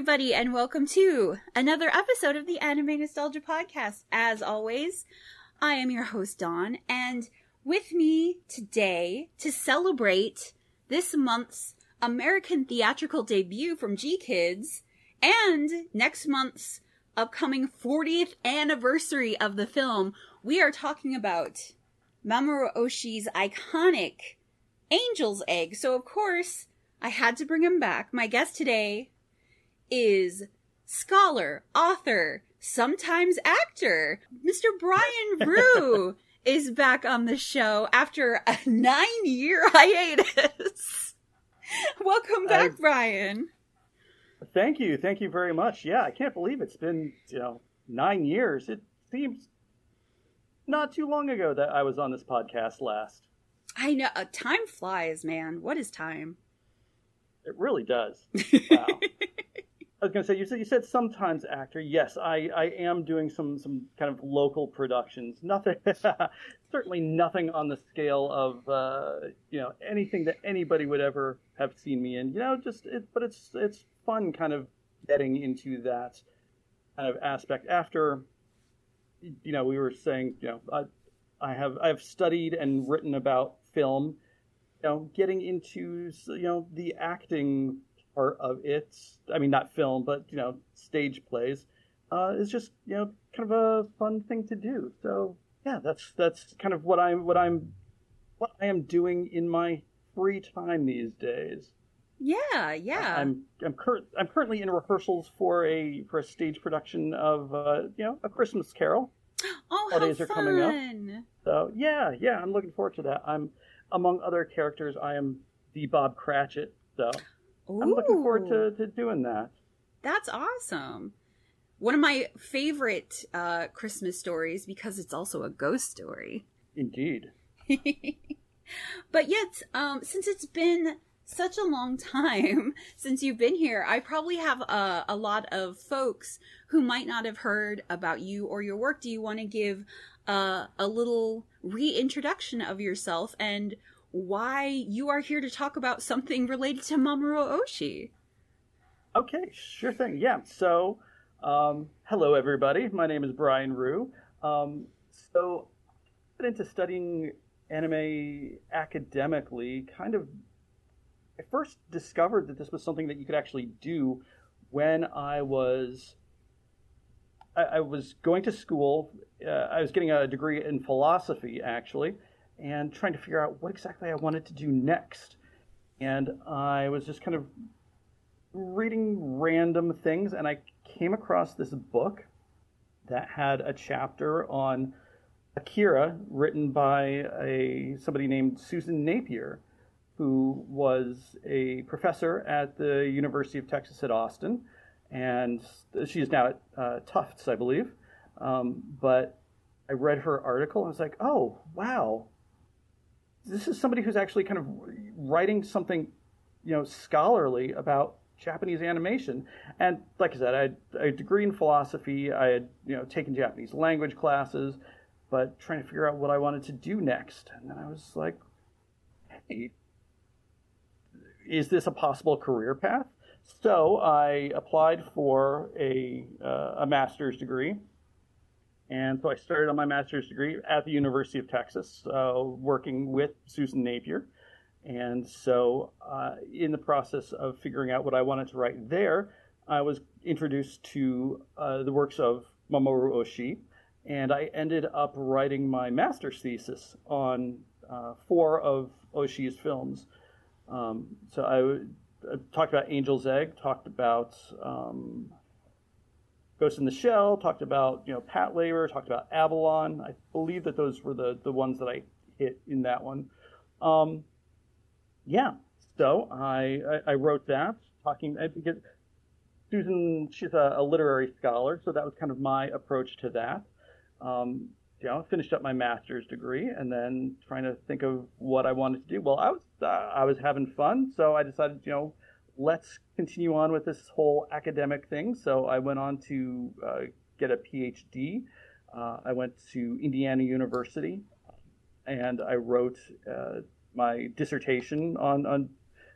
everybody, and welcome to another episode of the Anime Nostalgia Podcast. As always, I am your host, Dawn, and with me today to celebrate this month's American theatrical debut from GKIDS and next month's upcoming 40th anniversary of the film, we are talking about Mamoru Oshii's iconic Angel's Egg. So, of course, I had to bring him back. My guest today is scholar, author, sometimes actor, Mr. Brian Ruh is back on the show after a nine year hiatus. Welcome back, I, Brian. Thank you. Thank you very much. Yeah, I can't believe it's been, you know, nine years. It seems not too long ago that I was on this podcast last. I know. Uh, time flies, man. What is time? It really does. Wow. I was going to say you said you said sometimes actor. Yes, I, I am doing some some kind of local productions. Nothing, certainly nothing on the scale of uh, you know anything that anybody would ever have seen me in. You know, just it, but it's it's fun kind of getting into that kind of aspect after. You know, we were saying you know I I have I've studied and written about film. You know, getting into you know the acting part of it, I mean, not film, but, you know, stage plays, uh, is just, you know, kind of a fun thing to do. So, yeah, that's, that's kind of what I'm, what I'm, what I am doing in my free time these days. Yeah, yeah. I'm I'm, cur- I'm currently in rehearsals for a for a stage production of uh, you know a Christmas Carol. Oh, Holidays how fun. are coming up. So yeah, yeah, I'm looking forward to that. I'm among other characters. I am the Bob Cratchit. So Ooh. I'm looking forward to, to doing that. That's awesome. One of my favorite uh, Christmas stories because it's also a ghost story. Indeed. but yet, um, since it's been such a long time since you've been here, I probably have a, a lot of folks who might not have heard about you or your work. Do you want to give uh, a little reintroduction of yourself and why you are here to talk about something related to Mamoru Oshii. Okay, sure thing. Yeah. So, um, hello everybody. My name is Brian Ruh. Um, so, I got into studying anime academically. Kind of, I first discovered that this was something that you could actually do when I was I, I was going to school. Uh, I was getting a degree in philosophy, actually and trying to figure out what exactly I wanted to do next. And I was just kind of reading random things, and I came across this book that had a chapter on Akira, written by a somebody named Susan Napier, who was a professor at the University of Texas at Austin, and she is now at uh, Tufts, I believe. Um, but I read her article and I was like, oh wow, this is somebody who's actually kind of writing something, you know, scholarly about Japanese animation. And like I said, I had a degree in philosophy. I had, you know, taken Japanese language classes, but trying to figure out what I wanted to do next. And then I was like, hey, is this a possible career path? So I applied for a, uh, a master's degree and so I started on my master's degree at the University of Texas, uh, working with Susan Napier. And so, uh, in the process of figuring out what I wanted to write there, I was introduced to uh, the works of Mamoru Oshii, and I ended up writing my master's thesis on uh, four of Oshii's films. Um, so I, talked about Angel's Egg, talked about um, Ghost in the Shell, talked about you know Patlabor, talked about Avalon. I believe that those were the the ones that I hit in that one. Um, yeah, so I, I, I wrote that talking because Susan she's a, a, literary scholar, so that was kind of my approach to that. Um, you know, finished up my master's degree and then trying to think of what I wanted to do. Well, I was uh, I was having fun, so I decided you know let's continue on with this whole academic thing. So I went on to uh, get a PhD. Uh, I went to Indiana University and I wrote uh, my dissertation on, on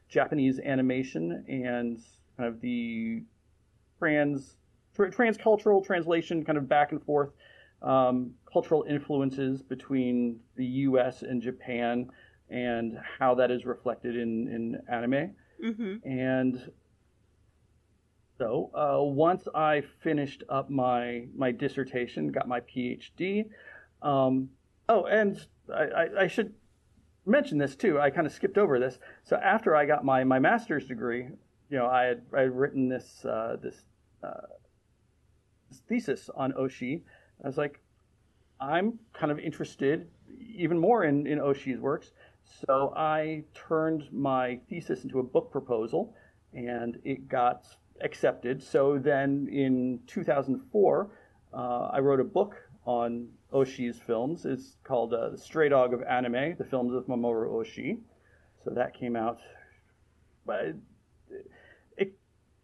Japanese animation and kind of the trans tra- transcultural translation, kind of back and forth, um, cultural influences between the U.S. and Japan, and how that is reflected in in anime. Mm-hmm. And so uh, once I finished up my my dissertation, got my PhD. Um, oh, and I, I, I should mention this too. I kind of skipped over this. So after I got my, my master's degree, you know, I had I had written this uh, this, uh, this thesis on Oshii. I was like, I'm kind of interested even more in in Oshii's works. So I turned my thesis into a book proposal, and it got accepted. So then in 2004, uh, I wrote a book on Oshii's films. It's called uh, The Stray Dog of Anime, the films of Mamoru Oshii. So that came out. But it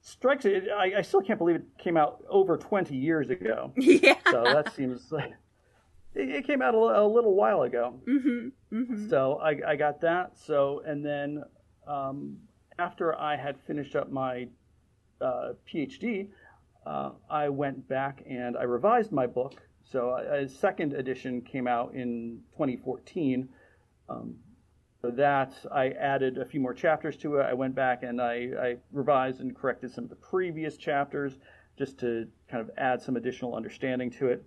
strikes it. I, I still can't believe it came out over 20 years ago. Yeah. So that seems like it, it came out a, a little while ago. Mm-hmm. Mm-hmm. So I, I got that. So and then um, after I had finished up my uh, PhD, uh, I went back and I revised my book. So a, second edition came out in 2014. Um, so that I added a few more chapters to it. I went back and I, I revised and corrected some of the previous chapters just to kind of add some additional understanding to it.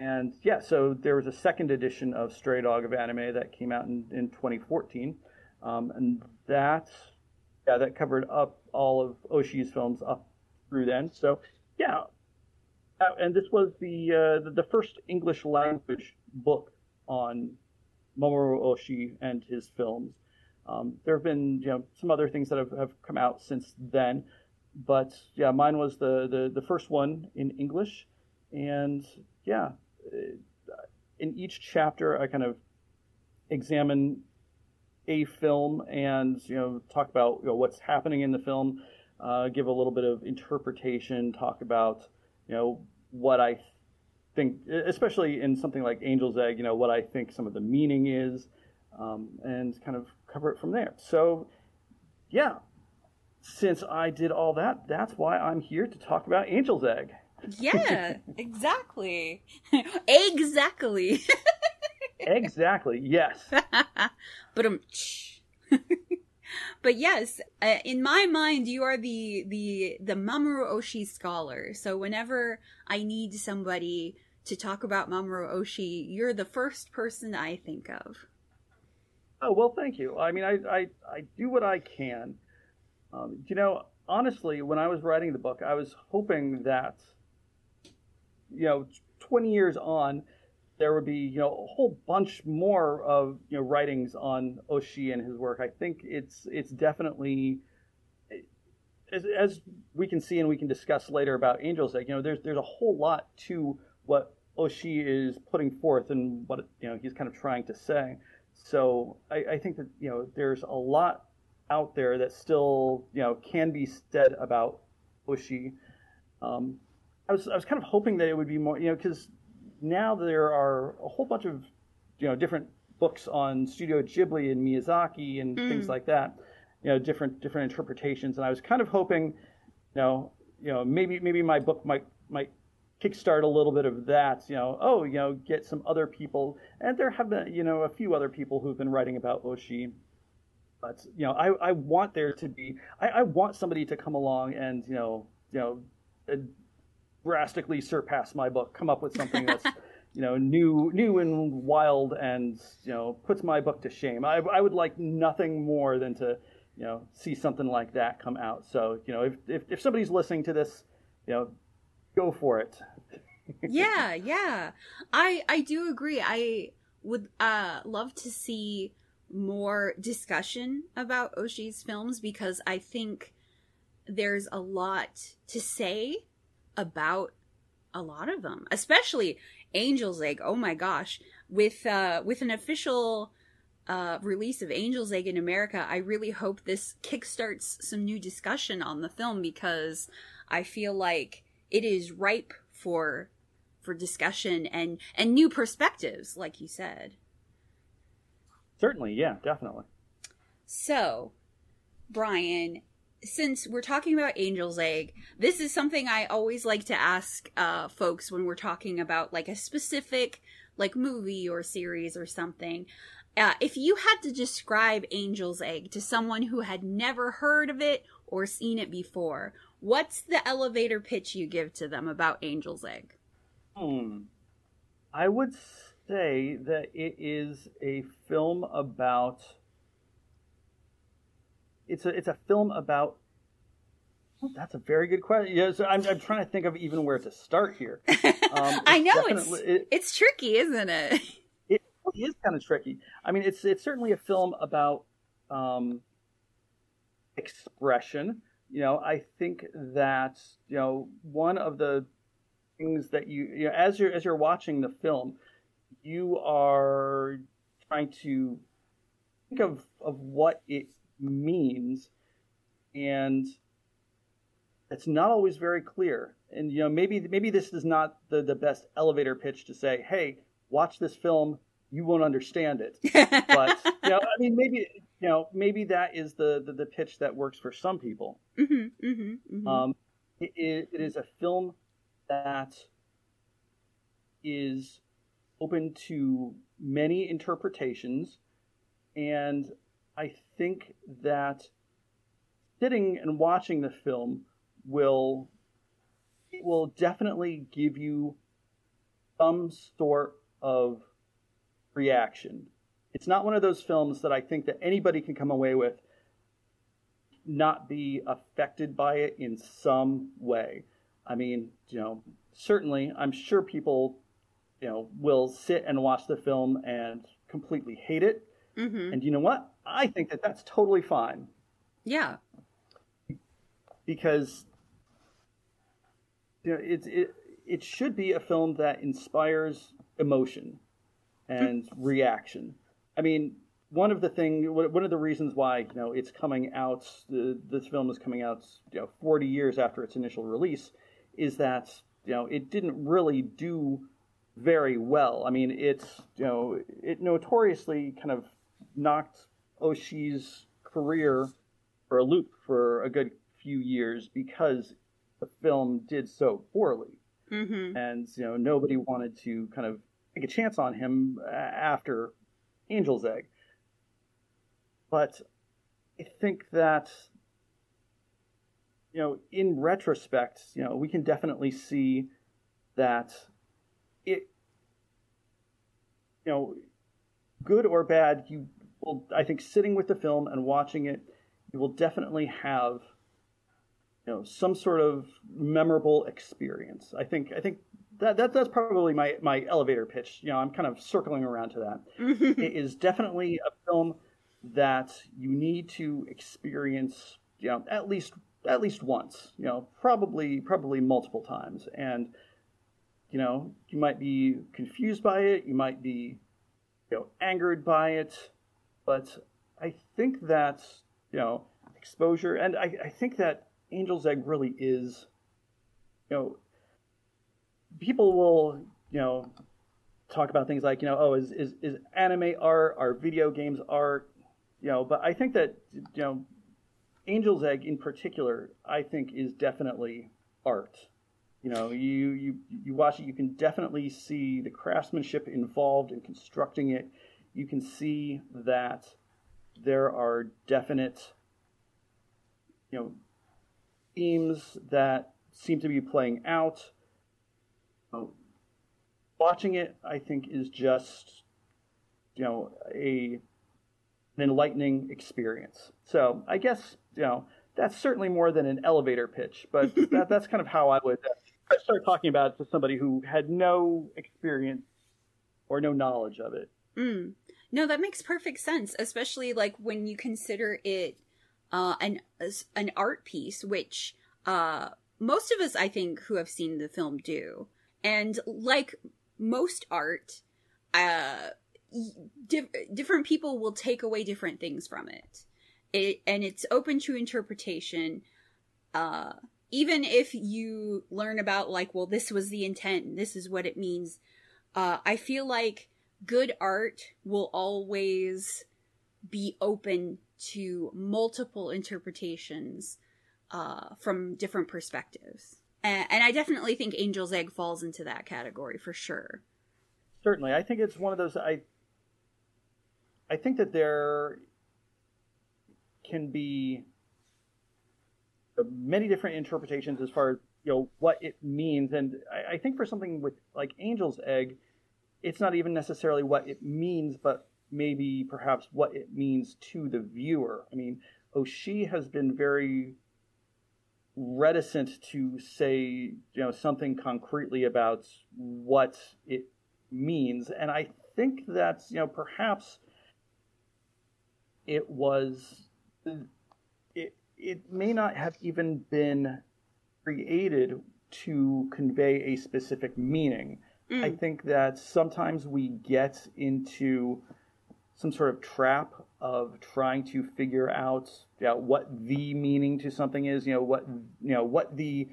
And yeah, so there was a second edition of Stray Dog of Anime that came out in, in 2014. Um, and that, yeah, that covered up all of Oshii's films up through then. So yeah, uh, and this was the, uh, the, the first English language book on Mamoru Oshii and his films. Um, there have been you know some other things that have, have come out since then, but yeah, mine was the, the, the first one in English, and yeah, in each chapter I kind of examine a film and you know talk about you know, what's happening in the film, uh, give a little bit of interpretation, talk about you know what I think, especially in something like Angel's Egg, you know what I think some of the meaning is, um, and kind of cover it from there. So yeah, since I did all that, that's why I'm here to talk about Angel's Egg. Yeah, exactly. exactly. exactly. Yes. but um But yes, uh, in my mind you are the the the Mamoru Oshii scholar. So whenever I need somebody to talk about Mamoru Oshii, you're the first person I think of. Oh well, thank you. I mean, I I, I do what I can. Um, you know, honestly, when I was writing the book, I was hoping that you know, 20 years on, there would be you know a whole bunch more of you know writings on Oshii and his work. I think it's it's definitely as, as we can see and we can discuss later about Angel's Egg. You know, there's there's a whole lot to what Oshii is putting forth and what you know he's kind of trying to say. So I, I think that you know there's a lot out there that still you know can be said about Oshii. Um, I was I was kind of hoping that it would be more you know because now there are a whole bunch of you know different books on Studio Ghibli and Miyazaki and Mm. things like that. You know, different different interpretations, and I was kind of hoping, you know, you know, maybe maybe my book might might kickstart a little bit of that. You know, oh, you know, get some other people, and there have been you know a few other people who've been writing about Oshii. But you know, I, I want there to be I, I want somebody to come along and you know you know uh, drastically surpass my book, come up with something that's you know new new and wild and you know puts my book to shame. I, I would like nothing more than to you know see something like that come out. So you know if if, if somebody's listening to this, you know, go for it. yeah, yeah. I I do agree. I would uh love to see more discussion about Oshii's films because I think there's a lot to say about a lot of them, especially Angel's Egg. Oh my gosh, with uh with an official uh release of Angel's Egg in America, I really hope this kickstarts some new discussion on the film because I feel like it is ripe for for discussion and and new perspectives like you said. Certainly, yeah, definitely. So, Brian, since we're talking about Angel's Egg, this is something I always like to ask uh, folks when we're talking about like a specific like movie or series or something. Uh, if you had to describe Angel's Egg to someone who had never heard of it or seen it before, what's the elevator pitch you give to them about Angel's Egg? Hmm. I would say that it is a film about. It's a it's a film about. Oh, that's a very good question. Yeah, so I'm I'm trying to think of even where to start here. Um, I know it's it, it's tricky, isn't it? It is kind of tricky. I mean, it's it's certainly a film about um, expression. You know, I think that you know one of the things that you, you know, as you're as you're watching the film, you are trying to think of of what it means, and it's not always very clear. And you know, maybe maybe this is not the the best elevator pitch to say, "Hey, watch this film." You won't understand it, but you know, I mean, maybe you know, maybe that is the the, the pitch that works for some people. Mm-hmm, mm-hmm, mm-hmm. Um, it, it is a film that is open to many interpretations, and I think that sitting and watching the film will will definitely give you some sort of reaction. It's not one of those films that I think that anybody can come away with not be affected by it in some way. I mean, you know, certainly I'm sure people you know, will sit and watch the film and completely hate it. Mm-hmm. And you know what? I think that that's totally fine. Yeah. Because you know, it it it should be a film that inspires emotion and mm-hmm. reaction. I mean, one of the thing, one of the reasons why you know it's coming out, this film is coming out, you know, 40 years after its initial release, is that you know it didn't really do very well. I mean, it's you know it notoriously kind of knocked Oshii's career for a loop for a good few years because the film did so poorly, mm-hmm. and you know nobody wanted to kind of take a chance on him after Angel's Egg. But I think that you know in retrospect, you know we can definitely see that it, you know, good or bad, you will, I think, sitting with the film and watching it, you will definitely have, you know, some sort of memorable experience. I think, I think that, that that's probably my, my elevator pitch. You know, I'm kind of circling around to that. it is definitely a film that you need to experience, you know, at least at least once. You know, probably probably multiple times, and you know, you might be confused by it, you might be, you know, angered by it, but I think that, you know, exposure, and I, I think that Angel's Egg really is, you know, people will, you know, talk about things like, you know, oh, is, is, is anime art, are video games art, you know, but I think that, you know, Angel's Egg in particular, I think is definitely art you know, you, you, you watch it, you can definitely see the craftsmanship involved in constructing it. You can see that there are definite, you know, themes that seem to be playing out. Oh, watching it, I think, is just, you know, a an enlightening experience. So I guess, you know, that's certainly more than an elevator pitch, but that, that's kind of how I would I start talking about it to somebody who had no experience or no knowledge of it. Mm. No, that makes perfect sense, especially like when you consider it uh, an an art piece, which uh, most of us, I think, who have seen the film do. And like most art, uh, different people will take away different things from it. It and it's open to interpretation. Uh, even if you learn about like well this was the intent this is what it means uh, i feel like good art will always be open to multiple interpretations uh, from different perspectives. And, and I definitely think Angel's Egg falls into that category for sure. Certainly, I think it's one of those. I I think that there can be many different interpretations as far as you know what it means, and I, I think for something with like Angel's Egg, it's not even necessarily what it means, but maybe perhaps what it means to the viewer. I mean, Oshii has been very reticent to say you know something concretely about what it means and i think that's you know perhaps it was it it may not have even been created to convey a specific meaning mm. i think that sometimes we get into some sort of trap of trying to figure out you know, what the meaning to something is, you know, what you know, what the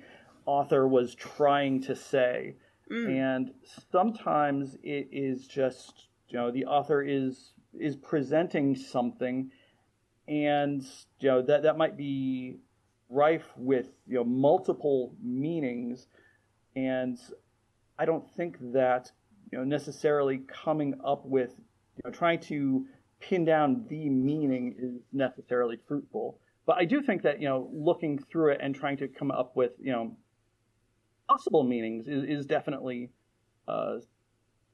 author was trying to say. Mm. And sometimes it is just, you know, the author is is presenting something and you know that that might be rife with, you know, multiple meanings and I don't think that you know necessarily coming up with you know, trying to pin down the meaning is necessarily fruitful. But I do think that you know, looking through it and trying to come up with you know possible meanings is, is definitely uh,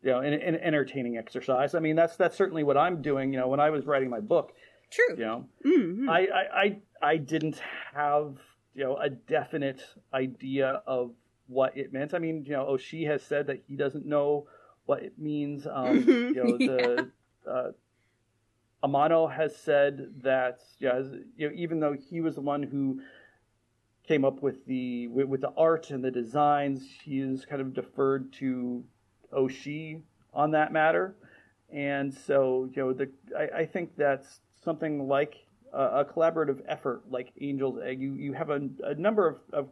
you know an, an, entertaining exercise. I mean, that's that's certainly what I'm doing. You know, when I was writing my book, true. You know, mm-hmm. I, I I I didn't have you know a definite idea of what it meant. I mean, you know, Oshii has said that he doesn't know what it means. Um. You know, the uh, Amano has said that yeah, you know, even though he was the one who came up with the with, with, the art and the designs, he is kind of deferred to Oshii on that matter. And so, you know, the I, I think that's something like a, a, collaborative effort like Angel's Egg. You you have a, a number of, of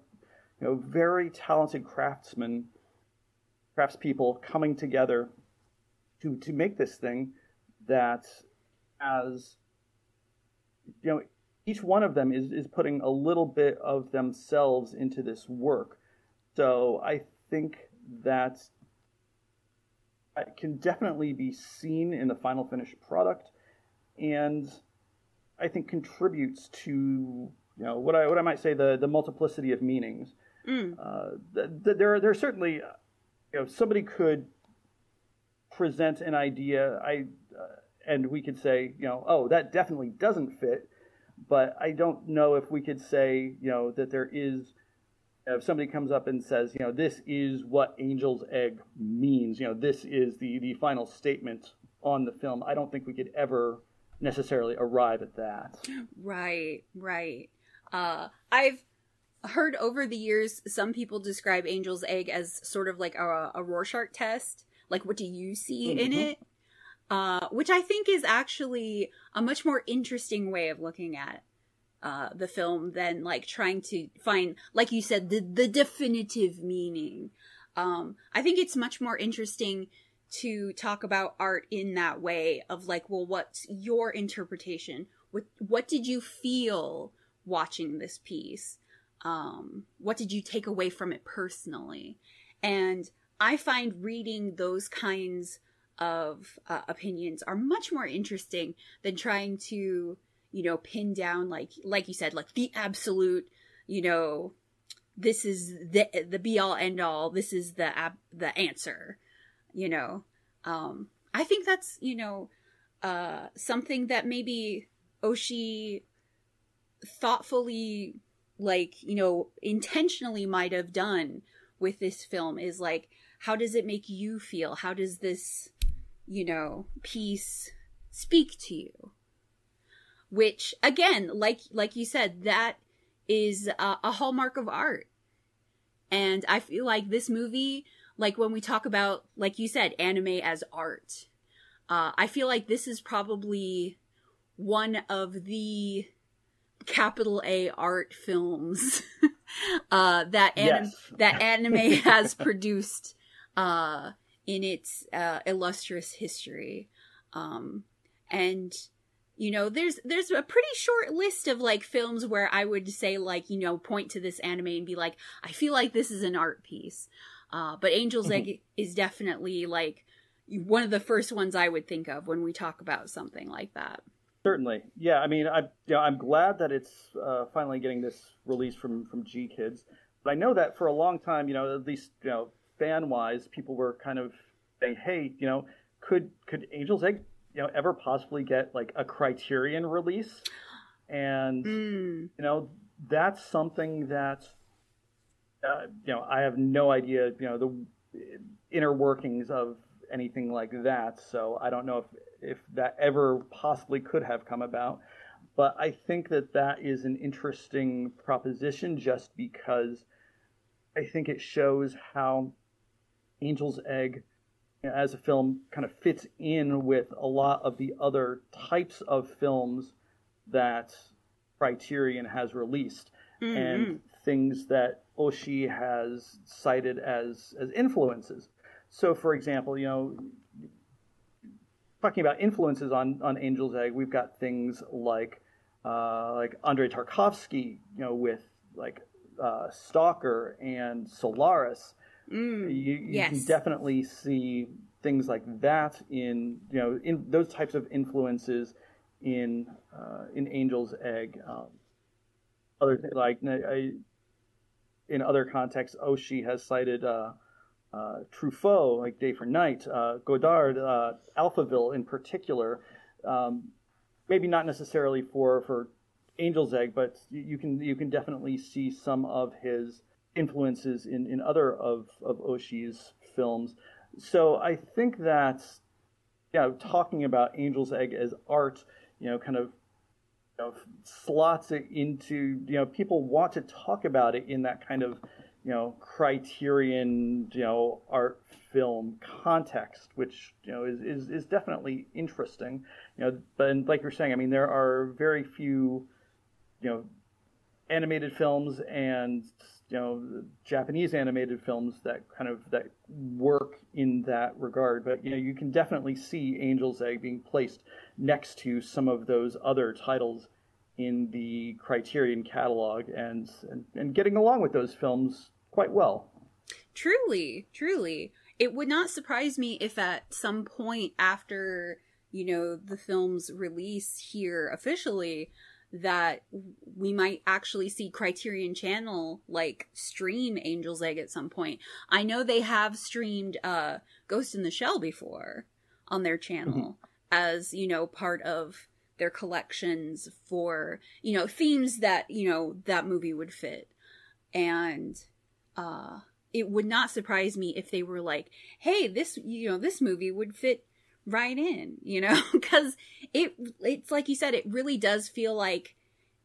you know very talented craftsmen craftspeople coming together to to make this thing that as you know each one of them is is putting a little bit of themselves into this work. So i think that can definitely be seen in the final finished product and i think contributes to you know what i what i might say the the multiplicity of meanings mm. uh, the, the, there there are certainly you know, somebody could present an idea, I, uh, and we could say, you know, oh, that definitely doesn't fit. But I don't know if we could say, you know, that there is, if somebody comes up and says, you know, this is what Angel's Egg means, you know, this is the, the final statement on the film. I don't think we could ever necessarily arrive at that. Right, right. Uh, I've heard over the years some people describe Angel's Egg as sort of like a, a Rorschach test. Like, what do you see mm-hmm. in it? Uh, which I think is actually a much more interesting way of looking at uh, the film than like trying to find, like you said, the the definitive meaning. Um, I think it's much more interesting to talk about art in that way of like, well, what's your interpretation? What what did you feel watching this piece? Um, what did you take away from it personally? And I find reading those kinds of uh, opinions are much more interesting than trying to, you know, pin down like like you said, like the absolute, you know, this is the the be all end all. This is the ab- the answer, you know. Um, I think that's you know uh, something that maybe Oshii thoughtfully like you know intentionally might have done with this film is like how does it make you feel? How does this you know piece speak to you? Which again like like you said that is a, a hallmark of art. And i feel like this movie like when we talk about like you said anime as art uh, i feel like this is probably one of the capital A art films uh, that anim- yes. that anime has produced uh, in its uh, illustrious history, um, and you know there's there's a pretty short list of like films where i would say like you know point to this anime and be like i feel like this is an art piece uh, but angel's Mhm. egg is definitely like one of the first ones i would think of when we talk about something like that Certainly, yeah. I mean, I, you know, I'm glad that it's uh, finally getting this release from from GKIDS, but I know that for a long time, you know, at least you know, fan wise, people were kind of saying, hey, you know, could could Angel's Egg, you know, ever possibly get like a Criterion release? And mm. you know, that's something that, uh, you know, I have no idea, you know, the inner workings of anything like that. So I don't know if if that ever possibly could have come about. But I think that that is an interesting proposition just because I think it shows how Angel's Egg you know, as a film kind of fits in with a lot of the other types of films that Criterion has released Mhm. and things that Oshii has cited as as influences. So, for example, you know, talking about influences on on Angel's Egg, we've got things like uh, like Andrei Tarkovsky, you know, with like uh, Stalker and Solaris. Mm. You, you Yes. can definitely see things like that in you know in those types of influences in uh, in Angel's Egg. Um, other th- like I, in other contexts, Oshii has cited uh, uh, Truffaut, like Day for Night, uh, Godard, uh, Alphaville in particular. Um, maybe not necessarily for for Angel's Egg, but you can you can definitely see some of his influences in, in other of, of Oshii's films. So I think that yeah, talking about Angel's Egg as art, you know, kind of you know, slots it into you know people want to talk about it in that kind of you know criterion you know art film context which you know is, is, is definitely interesting you know but like you're saying i mean there are very few you know animated films and you know japanese animated films that kind of that work in that regard but you know you can definitely see angel's egg being placed next to some of those other titles in the criterion catalog and and, and getting along with those films quite well Truly, truly. It would not surprise me if at some point after, you know, the film's release here officially, that we might actually see Criterion Channel like stream Angel's Egg at some point. I know they have streamed uh Ghost in the Shell before on their channel as, you know, part of their collections for, you know, themes that, you know, that movie would fit. And uh it would not surprise me if they were like, "Hey, this you know this movie would fit right in," you know, because it it's like you said, it really does feel like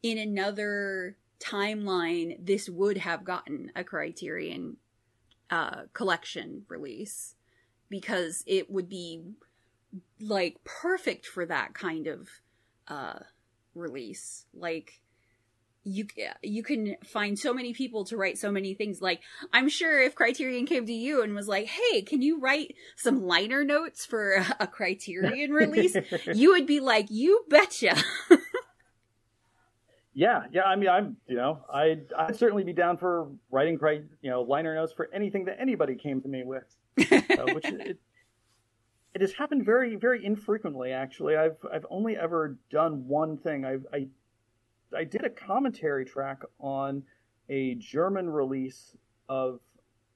in another timeline this would have gotten a Criterion uh, collection release because it would be like perfect for that kind of uh, release, like you you can find so many people to write so many things. Like i'm sure if criterion came to you and was like hey can you write some liner notes for a criterion release? You would be like you betcha. Yeah yeah i mean i'm you know i'd, I'd certainly be down for writing you know liner notes for anything that anybody came to me with. Uh, which it, it has happened very very infrequently actually i've i've only ever done one thing i've i I did a commentary track on a German release of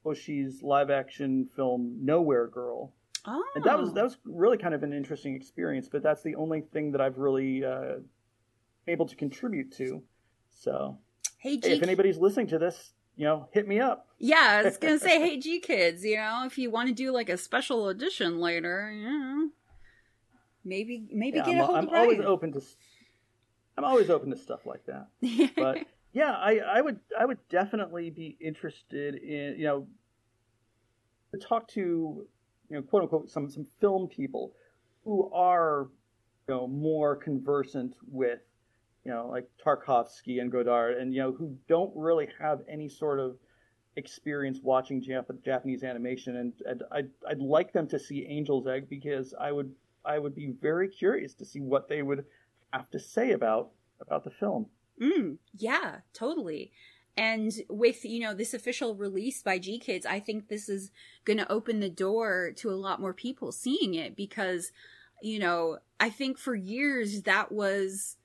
Oshii's live action film Nowhere Girl. oh And that was that was really kind of an interesting experience, but that's the only thing that I've really uh, able to contribute to. So, hey hey, if anybody's listening to this, you know, hit me up. yeah i was gonna say hey g kids you know if you want to do like a special edition later you know, maybe maybe Yeah, get I'm, a hold I'm of always open to I'm always open to stuff like that. but yeah, I, I would I would definitely be interested in you know to talk to you know quote unquote some some film people who are you know more conversant with you know like Tarkovsky and Godard and you know who don't really have any sort of experience watching Jap- Japanese animation and, and I'd, I'd like them to see Angel's Egg because I would I would be very curious to see what they would have to say about about the film. Mm, yeah, totally. And with, you know, this official release by GKIDS, I think this is going to open the door to a lot more people seeing it because, you know, I think for years that was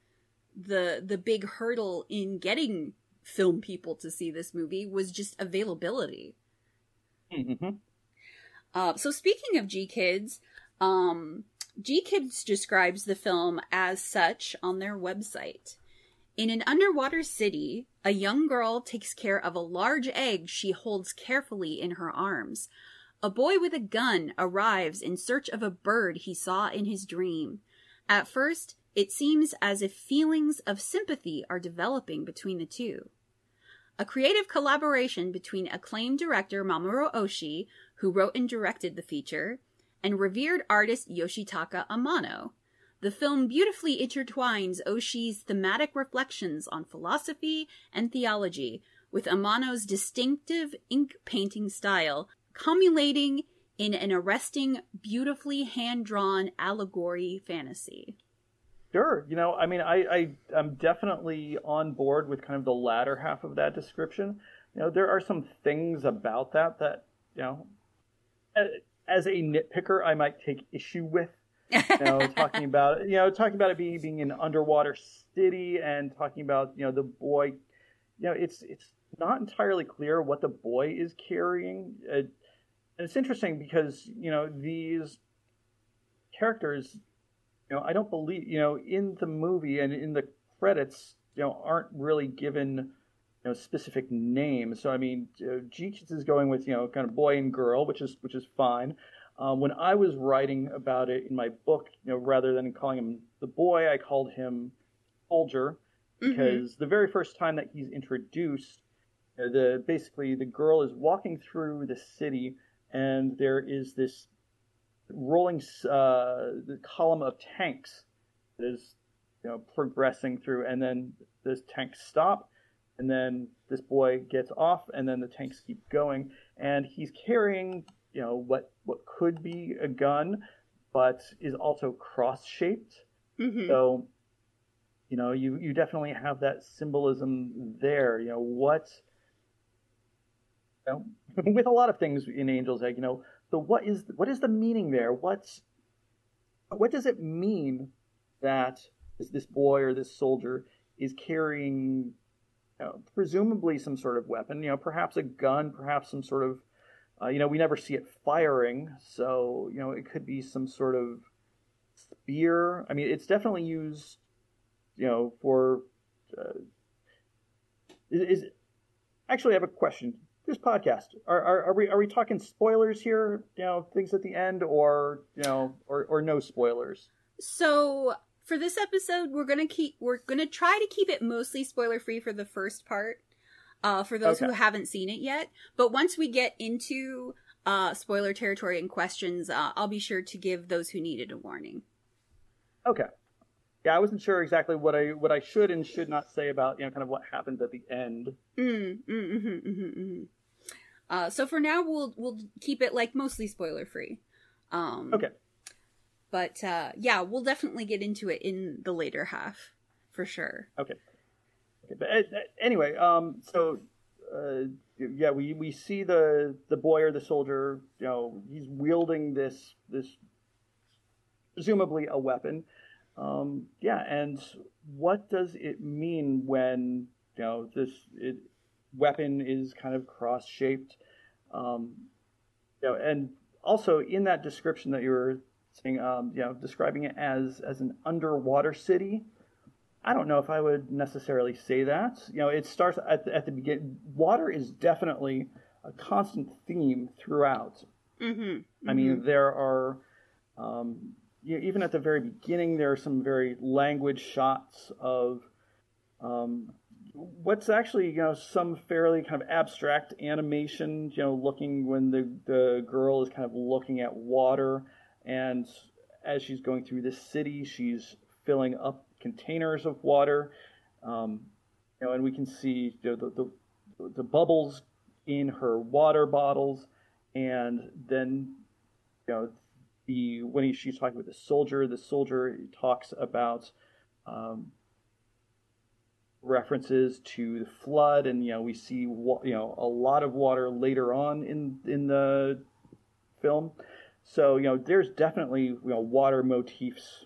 the the big hurdle in getting film people to see this movie was just availability. Mm-hmm. Uh, so speaking of GKIDS, um, Kids describes the film as such on their website. In an underwater city, a young girl takes care of a large egg she holds carefully in her arms. A boy with a gun arrives in search of a bird he saw in his dream. At first, it seems as if feelings of sympathy are developing between the two. A creative collaboration between acclaimed director Mamoru Oshii, who wrote and directed the feature, and revered artist Yoshitaka Amano. The film beautifully intertwines Oshii's thematic reflections on philosophy and theology with Amano's distinctive ink painting style, culminating in an arresting, beautifully hand drawn allegory fantasy. Sure. You know, I mean, I, I I'm definitely on board with kind of the latter half of that description. You know, there are some things about that that you know, as a nitpicker, I might take issue with you know, talking about you know, talking about it being being an underwater city and talking about you know the boy. You know, it's it's not entirely clear what the boy is carrying. Uh, and it's interesting because you know these characters, you know, I don't believe you know in the movie and in the credits, you know, aren't really given you know specific names. So I mean, uh, is going with you know kind of boy and girl, which is which is fine. Um, when I was writing about it in my book, you know, rather than calling him the boy, I called him Soldier mm-hmm. because mm-hmm. the very first time that he's introduced, uh, the basically the girl is walking through the city, and there is this rolling uh, the column of tanks that is you know progressing through, and then the tanks stop, and then this boy gets off, and then the tanks keep going, and he's carrying you know what what could be a gun, but is also cross shaped. Mm-hmm. So, you know, you you definitely have that symbolism there. You know what. You know, with a lot of things in Angel's Egg, you know, the what is what is the meaning there? What's what does it mean that this boy or this soldier is carrying you know, presumably some sort of weapon, you know, perhaps a gun, perhaps some sort of uh, you know, we never see it firing, so you know it could be some sort of spear. I mean, it's definitely used, you know, for. Uh, is, is actually I have a question. This podcast are, are, are we are we talking spoilers here? You know, things at the end, or you know, or or no spoilers. So for this episode, we're gonna keep we're gonna try to keep it mostly spoiler free for the first part uh, for those okay. who haven't seen it yet. But once we get into uh, spoiler territory and questions, uh, I'll be sure to give those who needed a warning. Okay. Yeah, I wasn't sure exactly what I what I should and should not say about you know kind of what happens at the end. Mm, mm, mm-hmm, mm-hmm, mm-hmm. Uh, so for now, we'll we'll keep it like mostly spoiler free. Um, okay. But uh, yeah, we'll definitely get into it in the later half for sure. Okay. Okay, but uh, anyway, um, so uh, yeah, we, we see the the boy or the soldier. You know, he's wielding this this presumably a weapon. Um, yeah, and what does it mean when you know this it, weapon is kind of cross shaped? Um, you know, and also in that description that you were saying, um, you know, describing it as as an underwater city. I don't know if I would necessarily say that. You know, it starts at the, at the beginning. Water is definitely a constant theme throughout. Mm-hmm. Mm-hmm. I mean, there are um, you know, even at the very beginning, there are some very language shots of um, what's actually you know some fairly kind of abstract animation. You know, looking when the the girl is kind of looking at water, and as she's going through this city, she's filling up containers of water. Um, you know, and we can see you know, the, the, the bubbles in her water bottles, and then you know the when he, she's talking with the soldier, the soldier talks about um, references to the flood, and you know we see you know a lot of water later on in in the film. So you know there's definitely you know water motifs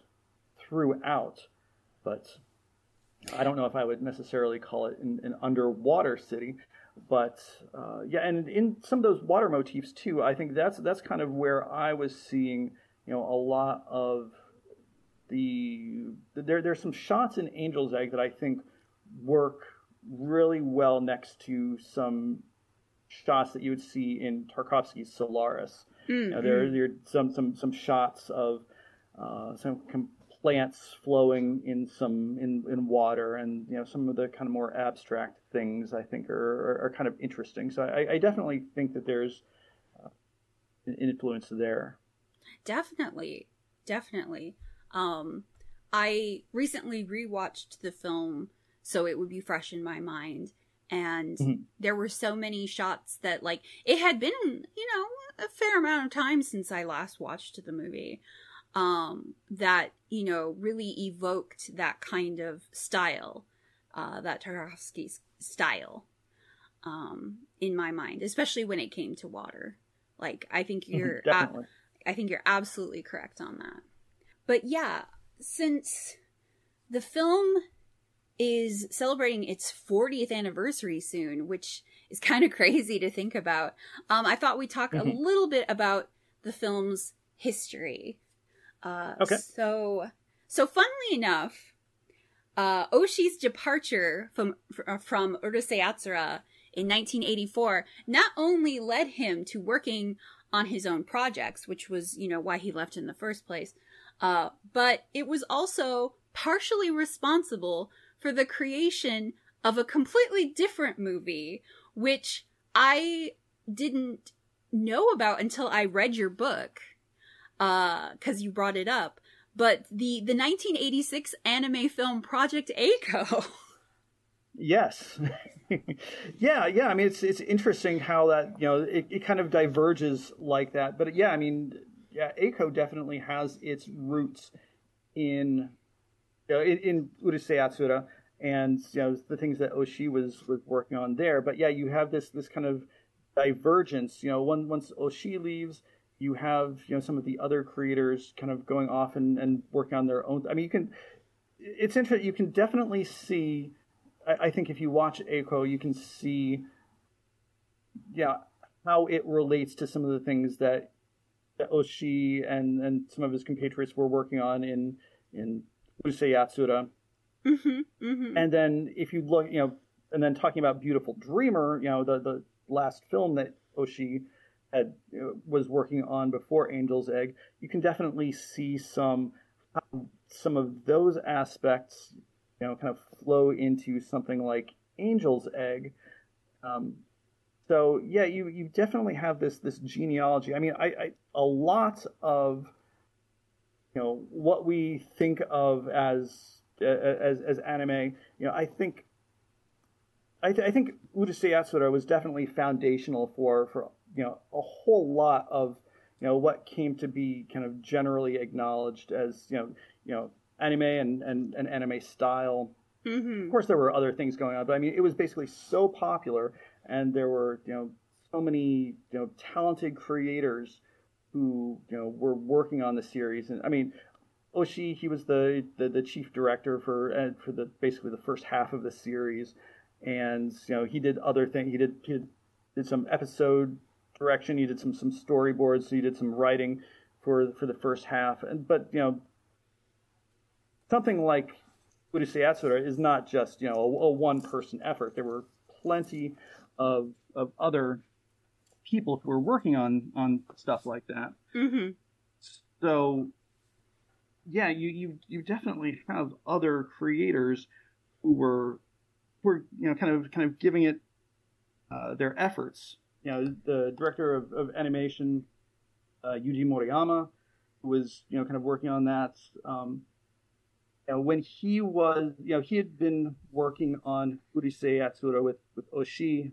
throughout, but I don't know if I would necessarily call it an, an underwater city. But uh, yeah, and in some of those water motifs too, I think that's that's kind of where I was seeing you know a lot of the there there's some shots in Angel's Egg that I think work really well next to some shots that you would see in Tarkovsky's Solaris. Mm-hmm. You know, there, there are some some some shots of uh, some com- plants flowing in some in, in water, and you know some of the kind of more abstract things I think are are, are kind of interesting. So I, I, definitely think that there's uh, an influence there. Definitely, definitely. Um, I recently rewatched the film so it would be fresh in my mind. And mm-hmm. there were so many shots that, like, it had been, you know, a fair amount of time since I last watched the movie, um, that, you know, really evoked that kind of style, uh, that Tarkovsky style, um, in my mind, especially when it came to water. Like, I think mm-hmm, you're, I think you're absolutely correct on that. But yeah, since the film is celebrating its 40th anniversary soon, which is kind of crazy to think about. Um, I thought we'd talk mm-hmm. a little bit about the film's history. Uh, okay. So, so funnily enough, uh, Oshii's departure from from Urusei Yatsura in 1984 not only led him to working on his own projects, which was you know why he left in the first place, uh, but it was also partially responsible for the creation of a completely different movie, which I didn't know about until I read your book, uh, cause you brought it up. But the, the 1986 anime film Project A-ko. Yes. yeah, yeah. I mean, it's it's interesting how that you know it, it kind of diverges like that. But yeah, I mean, yeah, A-ko definitely has its roots in you know, in, Urusei Yatsura and you know the things that Oshii was was working on there. But yeah, you have this this kind of divergence. You know, when, once Oshii leaves, you have you know some of the other creators kind of going off and, and working on their own. I mean, you can. It's interesting. You can definitely see. I, I think if you watch A-ko, you can see. Yeah, how it relates to some of the things that, that Oshii and and some of his compatriots were working on in in Urusei Yatsura Mm-hmm, mm-hmm. And then if you look, you know, and then talking about Beautiful Dreamer, you know, the the last film that Oshii had you know, was working on before Angel's Egg, you can definitely see some some of those aspects, you know, kind of flow into something like Angel's Egg. Um, so yeah, you you definitely have this this genealogy. I mean, I, I a lot of you know what we think of as as as anime. You know, I think I, th- I think Urusei Yatsura was definitely foundational for for you know a whole lot of you know what came to be kind of generally acknowledged as you know you know anime and and, and anime style. Mm-hmm. Of course, there were other things going on, but I mean, it was basically so popular, and there were you know so many you know talented creators who you know were working on the series, and I mean, Oshii, he was the, the, the chief director for for the basically the first half of the series, and you know he did other things. He did he did, some episode direction. He did some some storyboards. He did some writing for for the first half. And but you know something like Urusei is not just you know a, a one person effort. There were plenty of of other people who were working on on stuff like that. Mm-hmm. So yeah, you you you definitely have other creators who were were you know kind of kind of giving it uh, their efforts. You know, the director of, of animation, uh, Yuji Moriyama, was you know kind of working on that. Um, you know, when he was, you know, he had been working on Urusei Yatsura with with Oshii,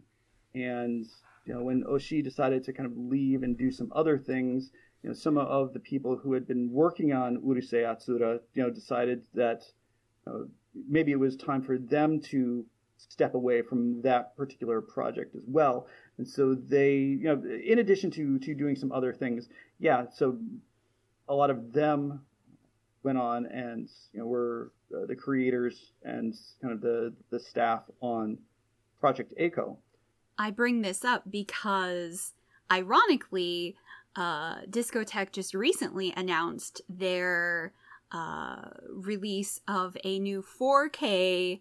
and you know when Oshii decided to kind of leave and do some other things, you know, some of the people who had been working on Urusei Yatsura, you know, decided that uh, maybe it was time for them to step away from that particular project as well. And so they, you know, in addition to to doing some other things, yeah. So a lot of them went on and you know were uh, the creators and kind of the the staff on Project A-ko. I bring this up because, ironically, uh, Discotek just recently announced their uh, release of a new 4K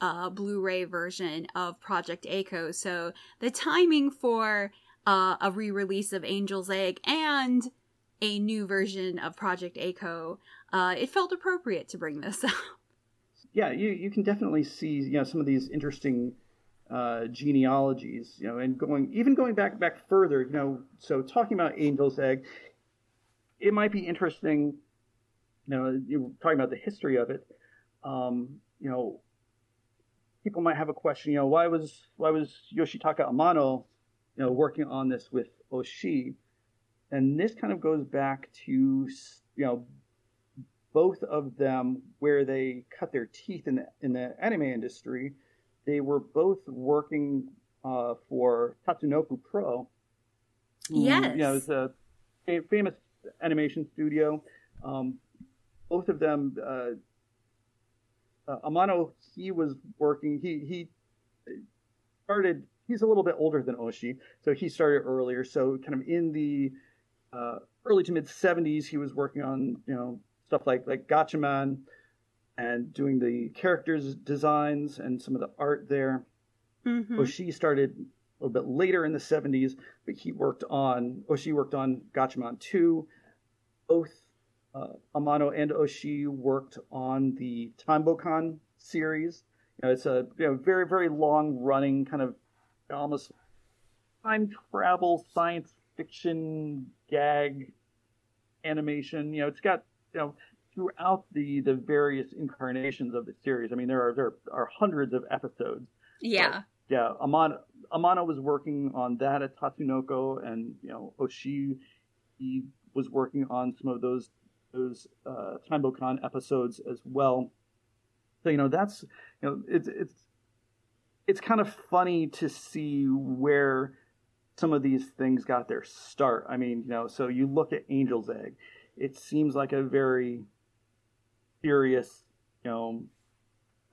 uh, Blu-ray version of Project A-ko. So the timing for uh, a re-release of Angel's Egg and a new version of Project A-ko, uh, it felt appropriate to bring this up. Yeah, you you can definitely see you know some of these interesting uh, genealogies, you know, and going even going back back further, you know, so talking about Angel's Egg, it might be interesting, you know, you're talking about the history of it. Um, you know, people might have a question, you know, why was why was Yoshitaka Amano, you know, working on this with Oshii? And this kind of goes back to you know both of them where they cut their teeth in the in the anime industry they were both working uh, for Tatsunoko Pro. Who, yes. You know, it's a famous animation studio. Um, both of them, uh, uh, Amano, he was working, he, he started, he's a little bit older than Oshii, so he started earlier. So kind of in the uh, early to mid 70s, he was working on, you know, stuff like, like Gatchaman, and doing the characters designs and some of the art there. Mm-hmm. Oshii started a little bit later in the 70s, but he worked on Oshii worked on Gatchaman 2. Both uh, Amano and Oshii worked on the Time Bokan series. You know, it's a you know, very very long running kind of almost time travel science fiction gag animation. You know, it's got you know throughout the the various incarnations of the series. I mean, there are there are hundreds of episodes. Yeah. Yeah, Amano, Amano was working on that at Tatsunoko, and you know Oshii he was working on some of those those uh, Time Bokan episodes as well. So you know that's you know it's it's it's kind of funny to see where some of these things got their start. I mean, you know, so you look at Angel's Egg, it seems like a very serious, you know,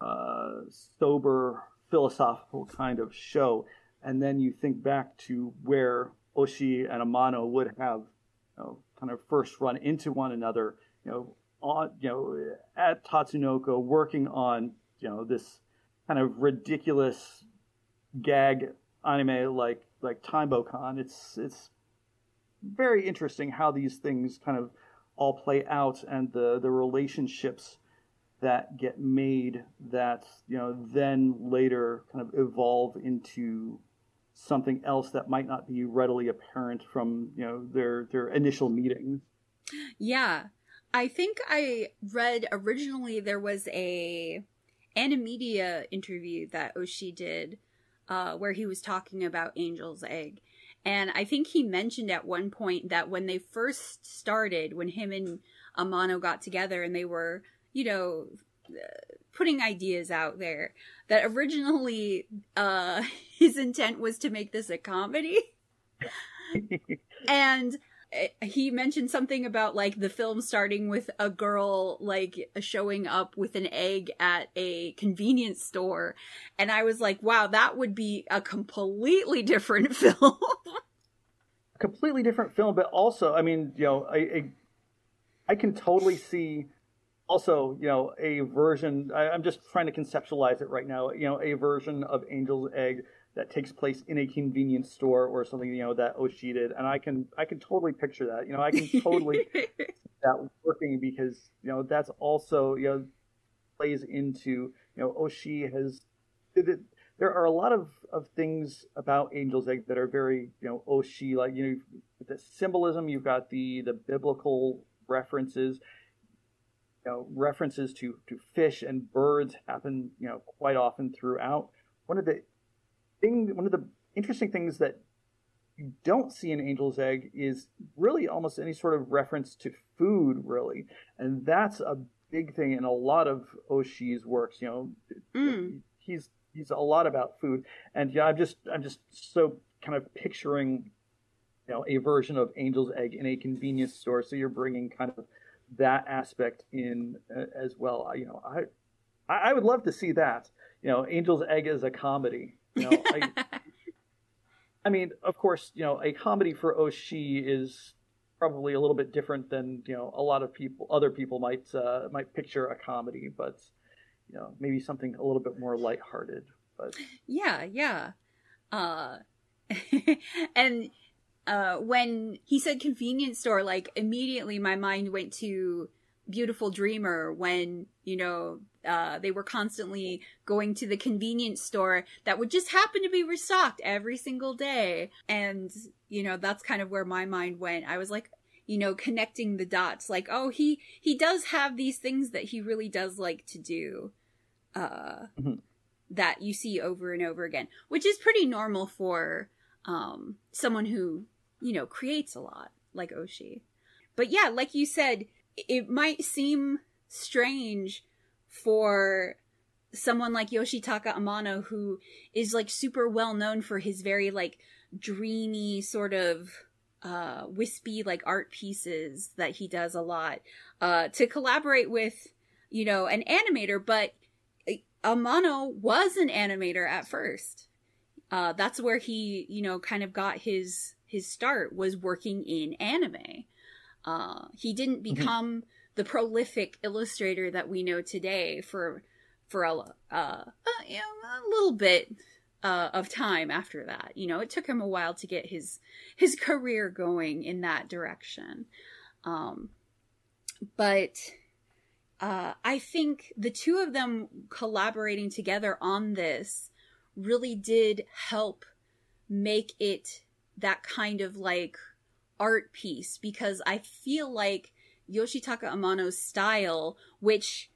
uh, sober, philosophical kind of show. And then you think back to where Oshii and Amano would have, you know, kind of first run into one another, you know, on, you know, at Tatsunoko, working on, you know, this kind of ridiculous gag anime like like Time Bokan. It's it's very interesting how these things kind of all play out and the, the relationships that get made that you know then later kind of evolve into something else that might not be readily apparent from you know their their initial meeting. Yeah. I think i read originally there was a animedia interview that Oshii did uh, where he was talking about angel's egg and I think he mentioned at one point that when they first started, when him and Amano got together and they were, you know, putting ideas out there, that originally uh, his intent was to make this a comedy. and Eh, he mentioned something about like the film starting with a girl like showing up with an egg at a convenience store and i was like wow that would be a completely different film completely different film, but also, I mean, you know, I, I, I can totally see also, you know, a version. I, am just trying to conceptualize it right now. You know, a version of Angel's Egg that takes place in a convenience store or something, you know, that Oshii did, and I can I can totally picture that. You know, I can totally that working because you know that's also you know plays into you know Oshii has did it there are a lot of, of things about Angel's Egg that are very, you know, Oshii, like, you know, the symbolism, you've got the, the biblical references, you know, references to, to fish and birds happen, you know, quite often throughout. One of the thing, one of the interesting things that you don't see in Angel's Egg is really almost any sort of reference to food, really. And that's a big thing in a lot of Oshii's works. You know, mm. he's he's a lot about food, and yeah, I'm just I'm just so kind of picturing, you know, a version of Angel's Egg in a convenience store. So you're bringing kind of that aspect in uh, as well. You know, I I would love to see that. You know, Angel's Egg as a comedy. You know, I, I mean, of course, you know, a comedy for Oshii is probably a little bit different than you know a lot of people, other people might uh, might picture a comedy, but you know, maybe something a little bit more lighthearted. But yeah, yeah, uh, and uh, when he said convenience store, like immediately my mind went to Beautiful Dreamer when, you know, uh, they were constantly going to the convenience store that would just happen to be restocked every single day. And, you know, that's kind of where my mind went. I was like, you know, connecting the dots, like, oh, he, he does have these things that he really does like to do, uh, mm-hmm. that you see over and over again, which is pretty normal for, um, someone who, you know, creates a lot, like Oshii. But yeah, like you said, it might seem strange for someone like Yoshitaka Amano who is like super well known for his very like dreamy sort of uh wispy like art pieces that he does a lot uh to collaborate with you know an animator but Amano was an animator at first uh that's where he you know kind of got his his start was working in anime uh, he didn't mm-hmm. become mm-hmm. The prolific illustrator that we know today for for a, uh, uh, a little bit uh, of time after that. You know, it took him a while to get his his career going in that direction. Um, but uh, I think the two of them collaborating together on this really did help make it that kind of like art piece because I feel like Yoshitaka Amano's style, which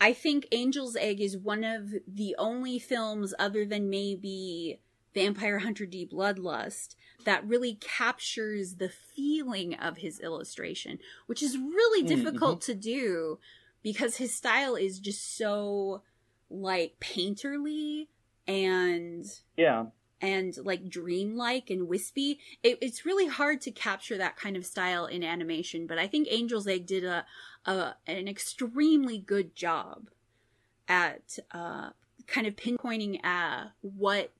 I think Angel's Egg is one of the only films other than maybe Vampire Hunter D Bloodlust that really captures the feeling of his illustration, which is really mm-hmm. difficult mm-hmm. to do because his style is just so like painterly and yeah and like dreamlike and wispy. It, it's really hard to capture that kind of style in animation, but I think Angel's Egg did a, a an extremely good job at uh, kind of pinpointing uh, what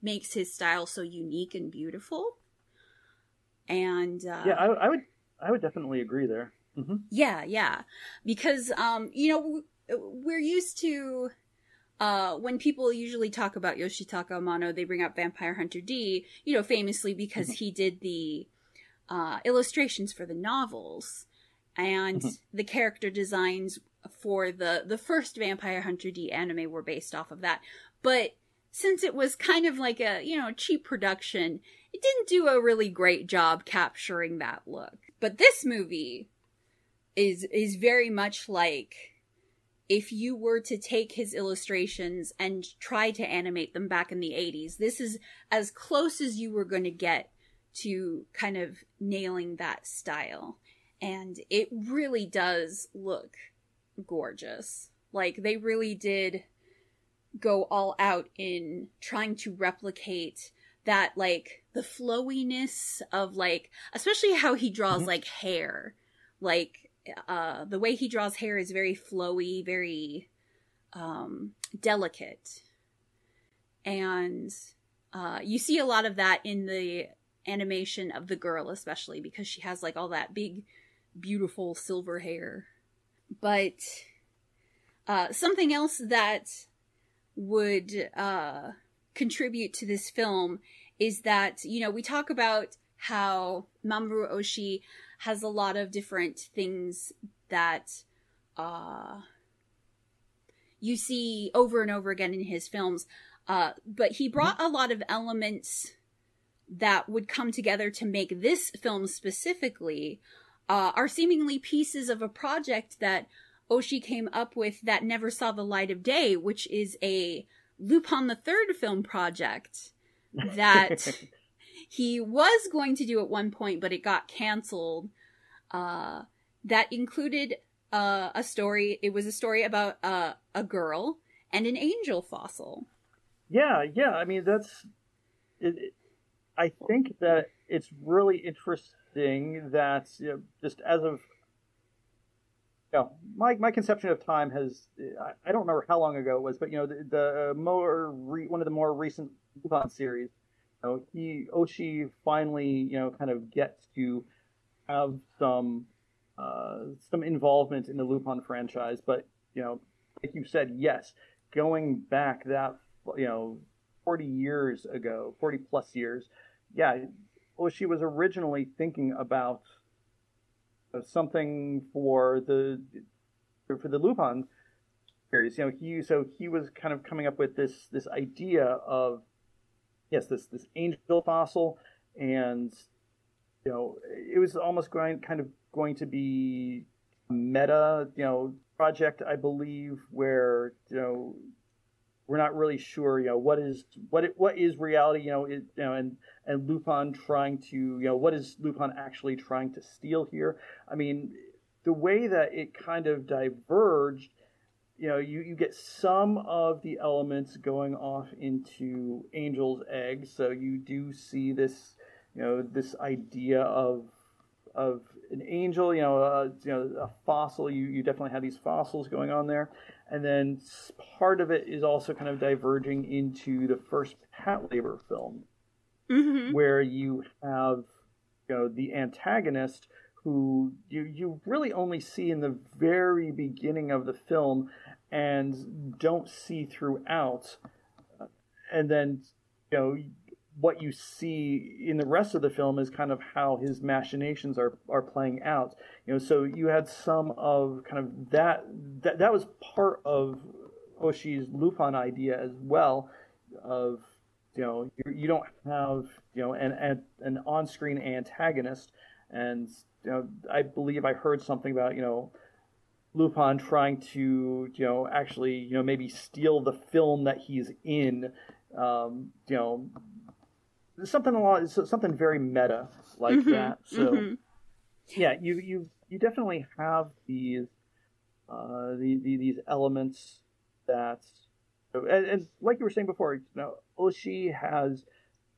makes his style so unique and beautiful. And uh, yeah, I, I would I would definitely agree there. Mm-hmm. Yeah, yeah, because um, you know we're used to uh, when people usually talk about Yoshitaka Amano, they bring up Vampire Hunter D, you know, famously because mm-hmm. he did the uh, illustrations for the novels and mm-hmm. the character designs for the the first Vampire Hunter D anime were based off of that. But since it was kind of like a you know cheap production, it didn't do a really great job capturing that look. But this movie is is very much like if you were to take his illustrations and try to animate them back in the 80s, this is as close as you were going to get to kind of nailing that style. And it really does look gorgeous. Like, they really did go all out in trying to replicate that, like, the flowiness of, like, especially how he draws, mm-hmm. like, hair. Like, uh, the way he draws hair is very flowy, very um, delicate, and uh, you see a lot of that in the animation of the girl, especially because she has like all that big, beautiful silver hair. But uh, something else that would uh, contribute to this film is that you know we talk about how Mamoru Oshii has a lot of different things that uh, you see over and over again in his films. Uh, but he brought a lot of elements that would come together to make this film specifically uh, are seemingly pieces of a project that Oshii came up with that never saw the light of day, which is a Lupin the Third film project that he was going to do at one point, but it got canceled. Uh, that included uh, a story. It was a story about uh, a girl and an angel fossil. Yeah, yeah. I mean, that's. It, it, I think that it's really interesting that you know, just as of you know, my my conception of time has I, I, don't remember how long ago it was, but you know the, the more re, one of the more recent Lupin series, know, he Oshii finally you know kind of gets to have some uh, some involvement in the Lupin franchise, but you know, like you said, yes, going back that you know 40 years ago, 40 plus years, yeah, Oshii was originally thinking about uh, something for the for the Lupin series. You know, he so he was kind of coming up with this this idea of yes, this this angel fossil, and you know, it was almost going kind of going to be meta, you know, project I believe where you know we're not really sure, you know, what is what it, what is reality, you know, it, you know, and and Lupin trying to, you know, what is Lupin actually trying to steal here? I mean, the way that it kind of diverged, you know, you, you get some of the elements going off into Angel's egg, so you do see this, you know, this idea of of an angel, you know, uh, you know, a fossil. You you definitely have these fossils going on there, and then part of it is also kind of diverging into the first Patlabor film, mm-hmm. where you have you know the antagonist who you you really only see in the very beginning of the film and don't see throughout, and then you know what you see in the rest of the film is kind of how his machinations are are playing out. You know, so you had some of kind of that that that was part of Oshii's Lupin idea as well of you know you, you don't have you know an an, an on-screen antagonist and you know I believe I heard something about you know Lupin trying to you know actually you know maybe steal the film that he's in um, you know something a lot something very meta like mm-hmm. that. So mm-hmm. yeah, you you you definitely have these uh, the, the, these elements that and, and, like you were saying before, you know, Oshii has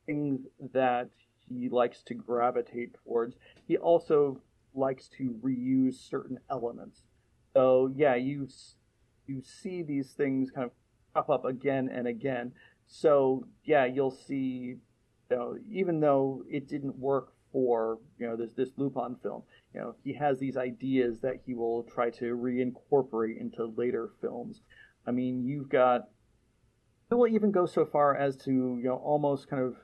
things that he likes to gravitate towards. He also likes to reuse certain elements. So yeah, you you see these things kind of pop up again and again. So yeah, you'll see you know, even though it didn't work for you know this this Lupin film, you know, he has these ideas that he will try to reincorporate into later films. I mean, you've got. It will even go so far as to you know almost kind of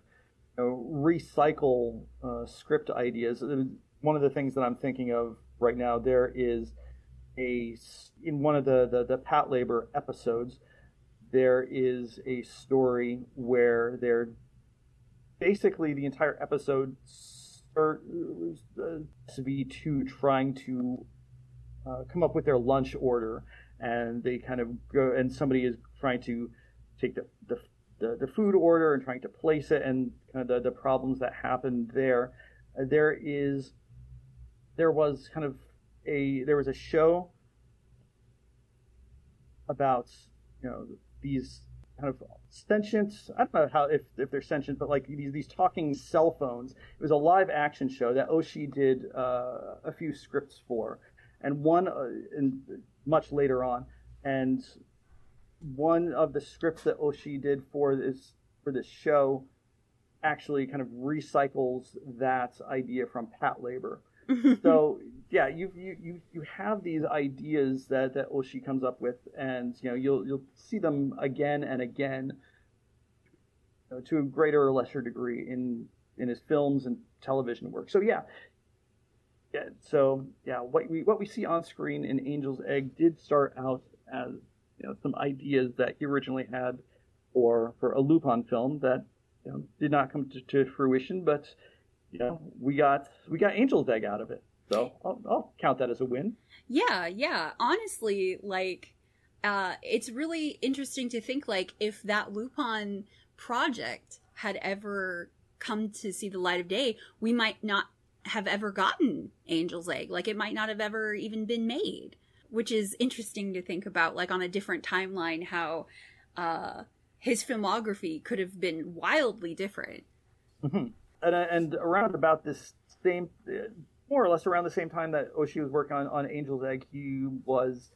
know, recycle uh, script ideas. Uh, one of the things that I'm thinking of right now there is a in one of the the, the Patlabor episodes there is a story where they're basically the entire episode SV2 trying to uh, come up with their lunch order, and they kind of go, and somebody is trying to take the, the, the, the food order and trying to place it, and kind of the, the problems that happened there. Uh, there is, there was kind of a, there was a show about, you know, these kind of sentient. I don't know how if, if they're sentient, but like these these talking cell phones. It was a live action show that Oshii did uh, a few scripts for, and one uh, in, much later on, and one of the scripts that Oshii did for this for this show actually kind of recycles that idea from Patlabor. so yeah, you, you you you have these ideas that that Oshii comes up with, and you know you'll you'll see them again and again, you know, to a greater or lesser degree in in his films and television work. So yeah, yeah. So yeah, what we what we see on screen in Angel's Egg did start out as you know some ideas that he originally had for for a Lupin film that you know, did not come to, to fruition, but you know we got we got Angel's Egg out of it. So I'll, I'll count that as a win. Yeah, yeah. Honestly, like, uh, it's really interesting to think like if that Lupin project had ever come to see the light of day, we might not have ever gotten Angel's Egg. Like, it might not have ever even been made. Which is interesting to think about, like on a different timeline, how uh, his filmography could have been wildly different. Mm-hmm. And, and around about this same, more or less around the same time that Oshii was working on, on Angel's Egg, he was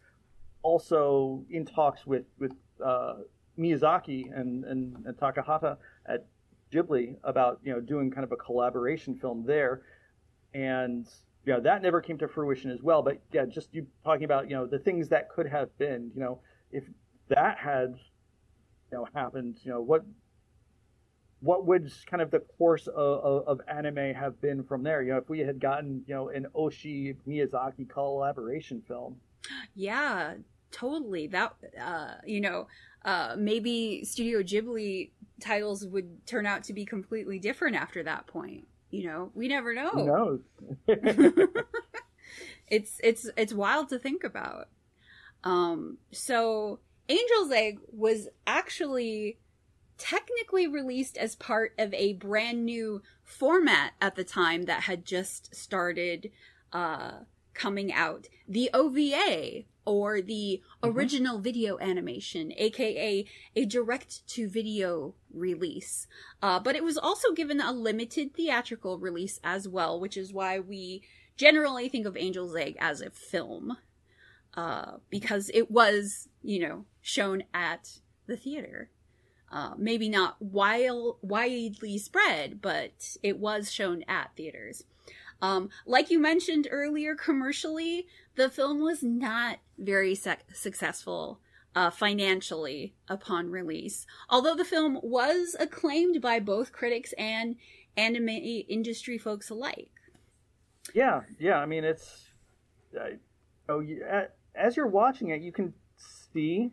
also in talks with with uh, Miyazaki and, and, and Takahata at Ghibli about you know doing kind of a collaboration film there, and you know that never came to fruition as well. But yeah, just you talking about you know the things that could have been. You know, if that had you know happened, you know what what would kind of the course of, of, anime have been from there? You know, if we had gotten you know an Oshii Miyazaki collaboration film. Yeah, totally. That uh, you know, uh, maybe Studio Ghibli titles would turn out to be completely different after that point. You know, we never know. Who knows? it's it's it's wild to think about. Um, so Angel's Egg was actually technically released as part of a brand new format at the time that had just started uh, coming out. The OVA, or the mm-hmm. original mm-hmm. video animation, aka a direct to video release. Uh, but it was also given a limited theatrical release as well, which is why we generally think of Angel's Egg as a film. Uh, because it was, you know, shown at the theater. Uh, maybe not wild, widely spread, but it was shown at theaters. Um, like you mentioned earlier, commercially, the film was not very successful uh, financially upon release. Although the film was acclaimed by both critics and anime industry folks alike. Yeah, yeah. I mean, it's. Oh, as you're watching it, you can see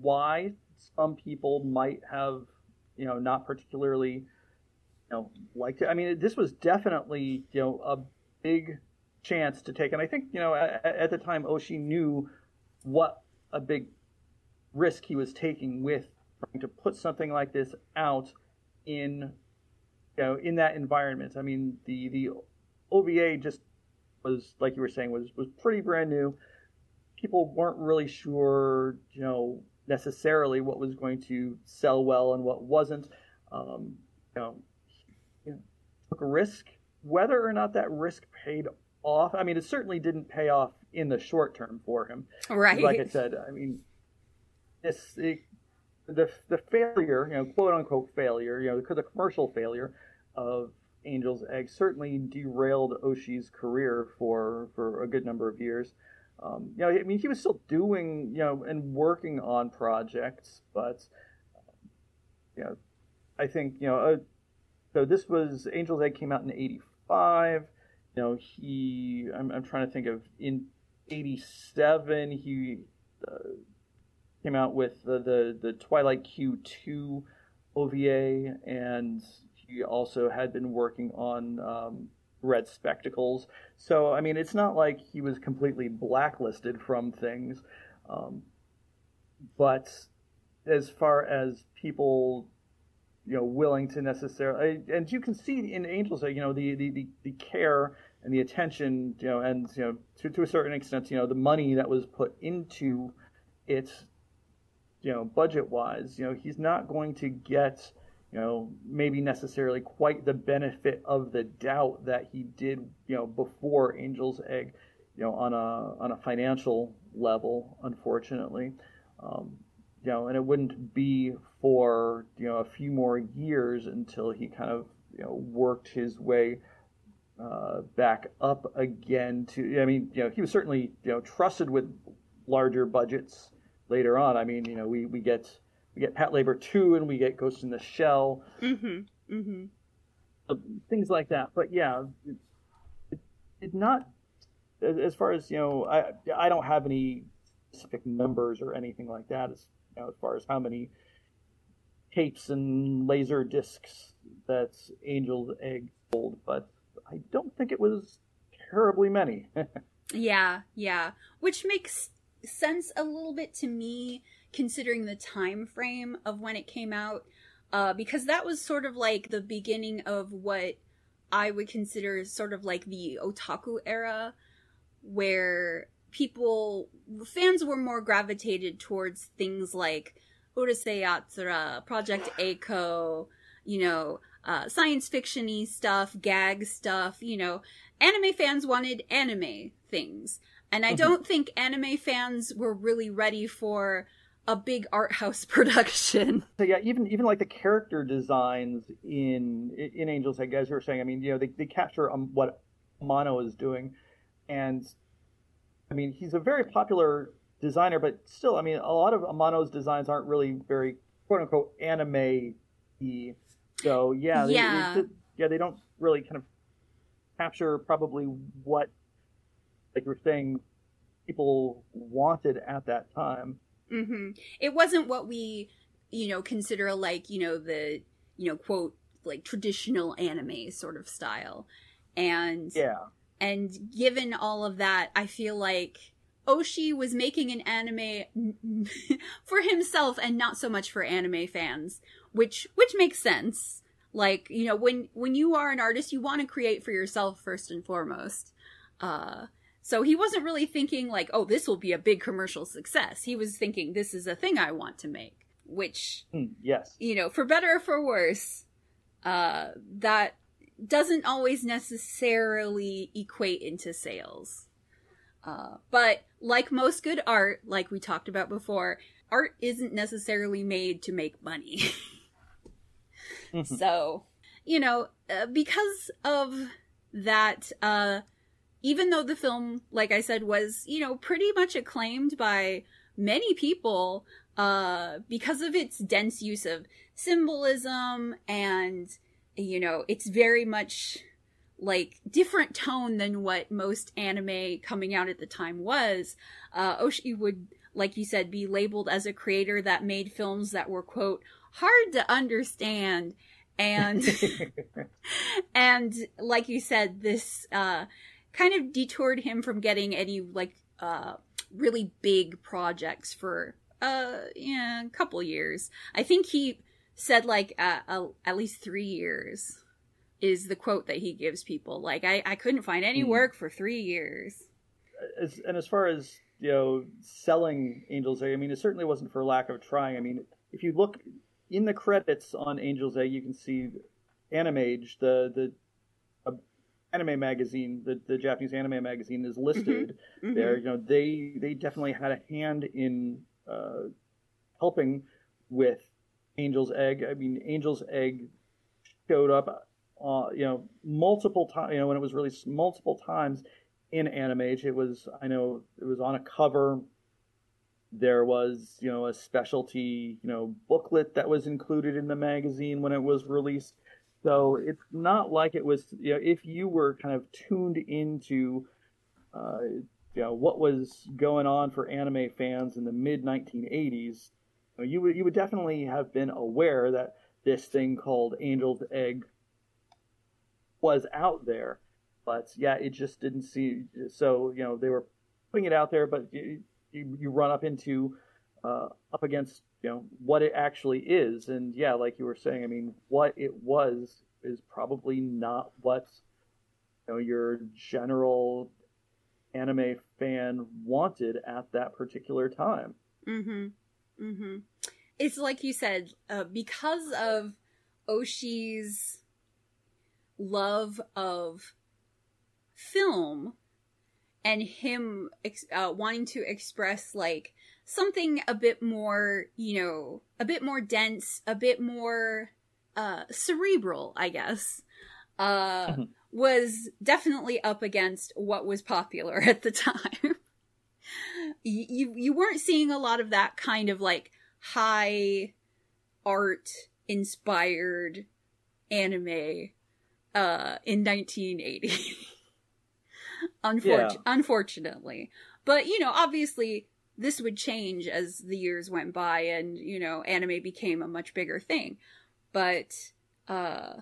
why some people might have, you know, not particularly you know, liked it. I mean, this was definitely, you know, a big chance to take. And I think, you know, at, at the time, Oshii knew what a big risk he was taking with trying to put something like this out in, you know, in that environment. I mean, the the OVA just was, like you were saying, was was pretty brand new. People weren't really sure, you know, necessarily what was going to sell well and what wasn't. Um, you know, took a risk. Whether or not that risk paid off, I mean, it certainly didn't pay off in the short term for him. Right. Like I said, I mean, this the the, the failure, you know, quote unquote failure, you know, the, the commercial failure of Angel's Egg certainly derailed Oshii's career for for a good number of years. Um, you know, I mean, he was still doing, you know, and working on projects, but you know, I think you know, uh, so this was Angel's Egg came out in '85. You know, he I'm, I'm trying to think of in '87 he uh, came out with the, the the Twilight Q2 OVA, and he also had been working on um, Red Spectacles. So I mean, it's not like he was completely blacklisted from things, um, but as far as people you know willing to necessarily and you can see in angels you know the, the the, the care and the attention you know and you know to, to a certain extent you know the money that was put into it you know budget wise you know he's not going to get you know maybe necessarily quite the benefit of the doubt that he did you know before angel's egg you know on a on a financial level unfortunately um, you know, and it wouldn't be for you know a few more years until he kind of you know worked his way uh, back up again. To I mean, you know, he was certainly you know trusted with larger budgets later on. I mean, you know, we we get we get Patlabor two and we get Ghost in the Shell, mm-hmm. Mm-hmm. Uh, things like that. But yeah, it, it, it not as far as you know. I I don't have any specific numbers or anything like that as you know, as far as how many tapes and laser discs that Angel's Egg sold, but I don't think it was terribly many. yeah, yeah, which makes sense a little bit to me considering the time frame of when it came out uh, because that was sort of like the beginning of what I would consider sort of like the otaku era where people fans were more gravitated towards things like Urusei Yatsura, Project A-ko, you know, uh, science fictiony stuff, gag stuff, you know. Anime fans wanted anime things. And I Mhm. don't think anime fans were really ready for a big art house production. So yeah, even even like the character designs in in Angels, like guys were saying, I mean, you know, they they capture um, what Mono is doing, and I mean, he's a very popular designer, but still, I mean, a lot of Amano's designs aren't really very quote unquote anime y. So yeah, they, Yeah. they, yeah, they don't really kind of capture probably what, like you were saying, people wanted at that time. hmm It wasn't what we, you know, consider like, you know, the, you know, quote, like traditional anime sort of style. And Yeah. And given all of that, I feel like Oshii was making an anime for himself and not so much for anime fans, which which makes sense. Like, you know, when when you are an artist, you want to create for yourself first and foremost. Uh so he wasn't really thinking like, oh, this will be a big commercial success. He was thinking this is a thing I want to make, which Hmm, yes. you know, for better or for worse, uh, that doesn't always necessarily equate into sales. Uh, but like most good art, like we talked about before, art isn't necessarily made to make money. Mhm. so, you know, uh, because of that, uh, even though the film, like I said, was, you know, pretty much acclaimed by many people, uh, because of its dense use of symbolism and, you know, it's very much like different tone than what most anime coming out at the time was. Uh, Oshii would, like you said, be labeled as a creator that made films that were, quote, hard to understand and and like you said this uh kind of detoured him from getting any like uh really big projects for uh yeah a couple years i think he said like uh, uh, at least three years is the quote that he gives people. Like i i couldn't find any Hmm. work for three years. As, and as far as you know selling angels egg i mean it certainly wasn't for lack of trying. I mean if you look in the credits on angels egg you can see animage the the uh, anime magazine the, the japanese anime magazine is listed Mhm. there. You know they they definitely had a hand in uh, helping with angel's egg i mean angel's egg showed up uh, you know multiple times you know when it was released multiple times in animage it was i know it was on a cover. There was you know a specialty you know booklet that was included in the magazine when it was released. So it's not like it was you know if you were kind of tuned into uh, you know what was going on for anime fans in the mid 1980s you, know, you would you would definitely have been aware that this thing called Angel's Egg was out there but yeah it just didn't see so you know they were putting it out there but you you, you run up into uh, up against you know what it actually is and yeah like you were saying i mean what it was is probably not what you know your general anime fan wanted at that particular time Mm-hmm. Mm-hmm. It's like you said, uh, because of Oshii's love of film and him ex- uh, wanting to express like something a bit more, you know, a bit more dense, a bit more uh, cerebral, I guess. Uh, Mhm. was definitely up against what was popular at the time. You, you weren't seeing a lot of that kind of like high art inspired anime uh in 1980 Unfortu- Yeah. unfortunately. But you know obviously this would change as the years went by and you know anime became a much bigger thing. But uh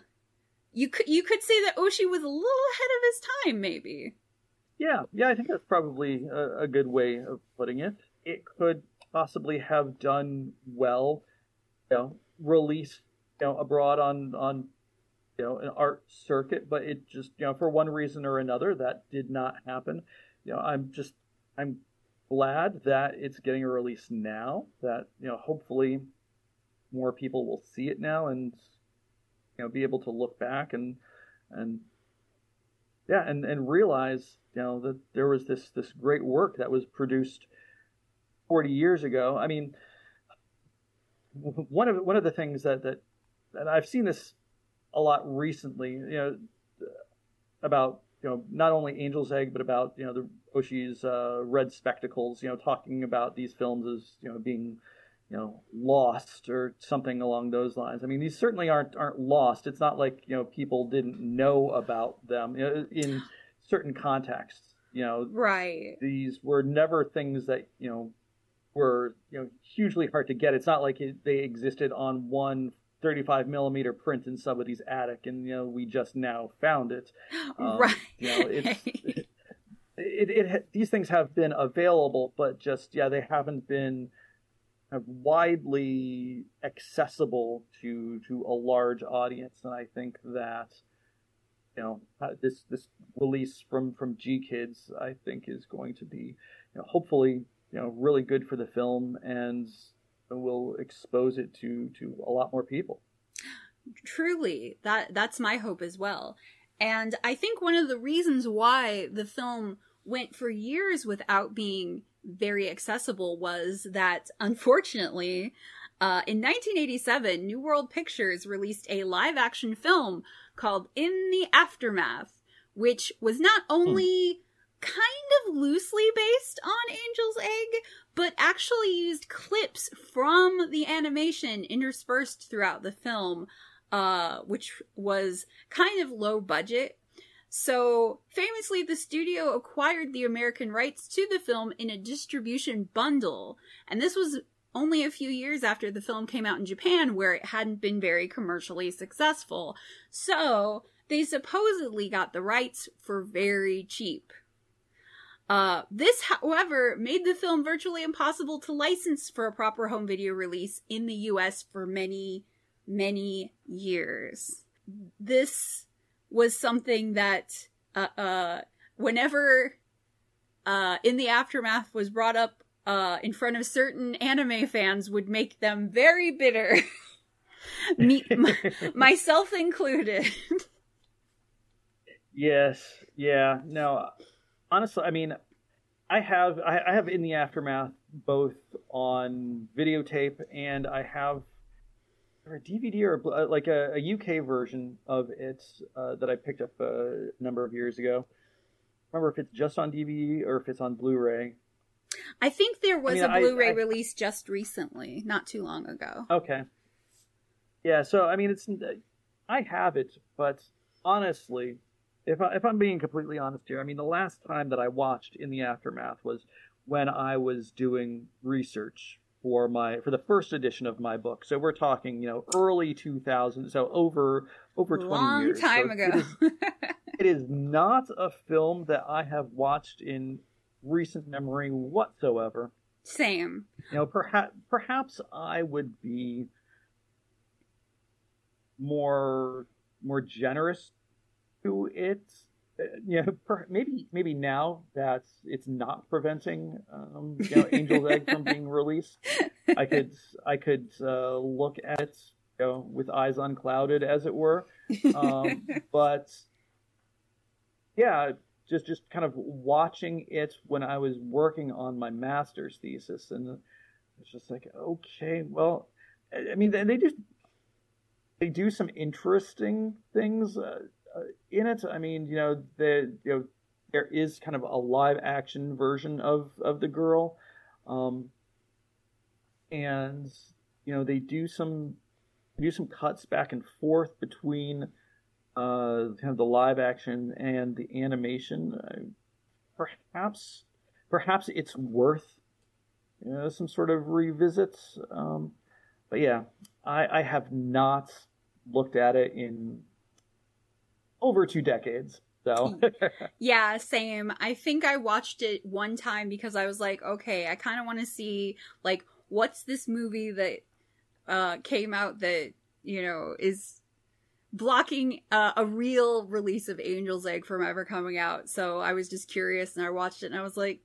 you could you could say that Oshii was a little ahead of his time maybe Yeah, yeah, I think that's probably a, a good way of putting it. It could possibly have done well, you know, release you know abroad on on you know an art circuit, but it just you know for one reason or another that did not happen. You know, I'm just I'm glad that it's getting a release now. That you know, hopefully, more people will see it now and you know be able to look back and and yeah and and realize you know that there was this this great work that was produced 40 years ago. I mean, one of one of the things that that and I've seen this a lot recently, you know, about you know not only Angel's Egg but about you know the Oshii's uh, Red Spectacles, you know, talking about these films as you know being you know lost or something along those lines. I mean, these certainly aren't aren't lost. It's not like you know people didn't know about them you know, in certain contexts. You know, right? These were never things that you know were you know hugely hard to get. It's not like it, they existed on one 35 millimeter print in somebody's attic, and you know we just now found it. Um, right. You know, it's it, it, it, these things have been available, but just yeah, they haven't been widely accessible to to a large audience, and I think that you know uh, this this release from from GKIDS, I think is going to be you know hopefully you know really good for the film and will expose it to to a lot more people. Truly, that that's my hope as well. And I think one of the reasons why the film went for years without being very accessible was that unfortunately uh, in 1987, New World Pictures released a live action film called In the Aftermath, which was not only hmm kind of loosely based on Angel's Egg, but actually used clips from the animation interspersed throughout the film, uh, which was kind of low budget. So, famously, the studio acquired the American rights to the film in a distribution bundle, and this was only a few years after the film came out in Japan, where it hadn't been very commercially successful. So, they supposedly got the rights for very cheap. Uh, this, however, made the film virtually impossible to license for a proper home video release in the US for many, many years. This was something that, uh, uh whenever, uh, in the aftermath was brought up, uh, in front of certain anime fans would make them very bitter. Me, myself included. yes, yeah, no, honestly, I mean, I have I, I have in the aftermath both on videotape and I have or a DVD or a, like a, a, UK version of it uh, that I picked up a number of years ago. Remember if it's just on DVD or if it's on Blu-ray. I think there was I mean, a Blu-ray I, I, release just recently, not too long ago. Okay. Yeah, so I mean, it's I have it, but honestly, if I, if I'm being completely honest here, I mean the last time that I watched in the aftermath was when I was doing research for my for the first edition of my book. So we're talking, you know, early 2000s, so over over 20 Long years. time so ago. It is, it is not a film that I have watched in recent memory whatsoever. Same. You know, perhaps perhaps I would be more more generous to it. You know, per, maybe maybe now that it's not preventing um, you know, Angel's Egg from being released, I could I could uh, look at it you know, with eyes unclouded, as it were. Um, but yeah, just just kind of watching it when I was working on my master's thesis, and it's just like, okay, well, I mean, they just they do some interesting things. Uh, in it. I mean, you know, the you know there is kind of a live action version of of the girl, um, and you know they do some do some cuts back and forth between uh, kind of the live action and the animation. Uh, perhaps perhaps it's worth you know, some sort of revisits. Um, but yeah, I, I have not looked at it in over two decades. So yeah, same. I think I watched it one time because I was like, okay, I kind of want to see like what's this movie that uh came out that you know is blocking uh, a real release of Angel's Egg from ever coming out. So I was just curious and I watched it and I was like,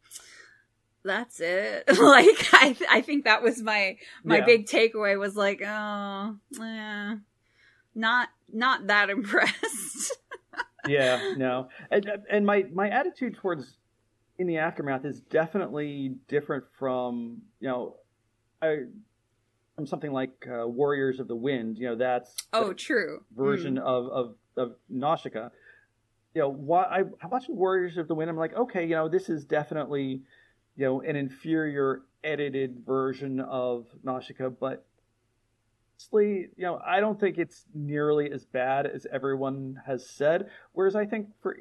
that's it. like I I think that was my my Yeah. big takeaway was like, oh, eh, not not that impressed. Yeah, no, and and my my attitude towards in the aftermath is definitely different from you know, I from something like uh, Warriors of the Wind. You know, that's oh, true. version Mm. of of of Nausicaa. You know, why I, I watched Warriors of the Wind. I'm like, okay, you know, this is definitely you know an inferior edited version of Nausicaa, but honestly, you know, I don't think it's nearly as bad as everyone has said. Whereas I think for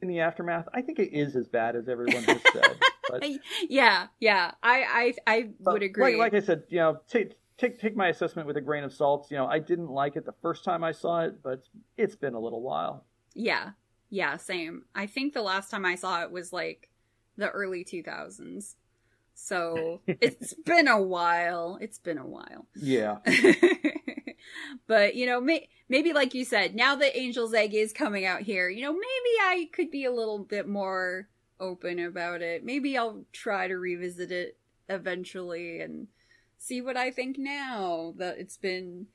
in the aftermath, I think it is as bad as everyone has said. But, Yeah, yeah. I I I would agree. Like, like I said, you know, take take take my assessment with a grain of salt. You know, I didn't like it the first time I saw it, but it's been a little while. Yeah. Yeah, same. I think the last time I saw it was like the early 2000s. So it's been a while. It's been a while. Yeah. but, you know, may- maybe like you said, now that Angel's Egg is coming out here, you know, maybe I could be a little bit more open about it. Maybe I'll try to revisit it eventually and see what I think now that it's been,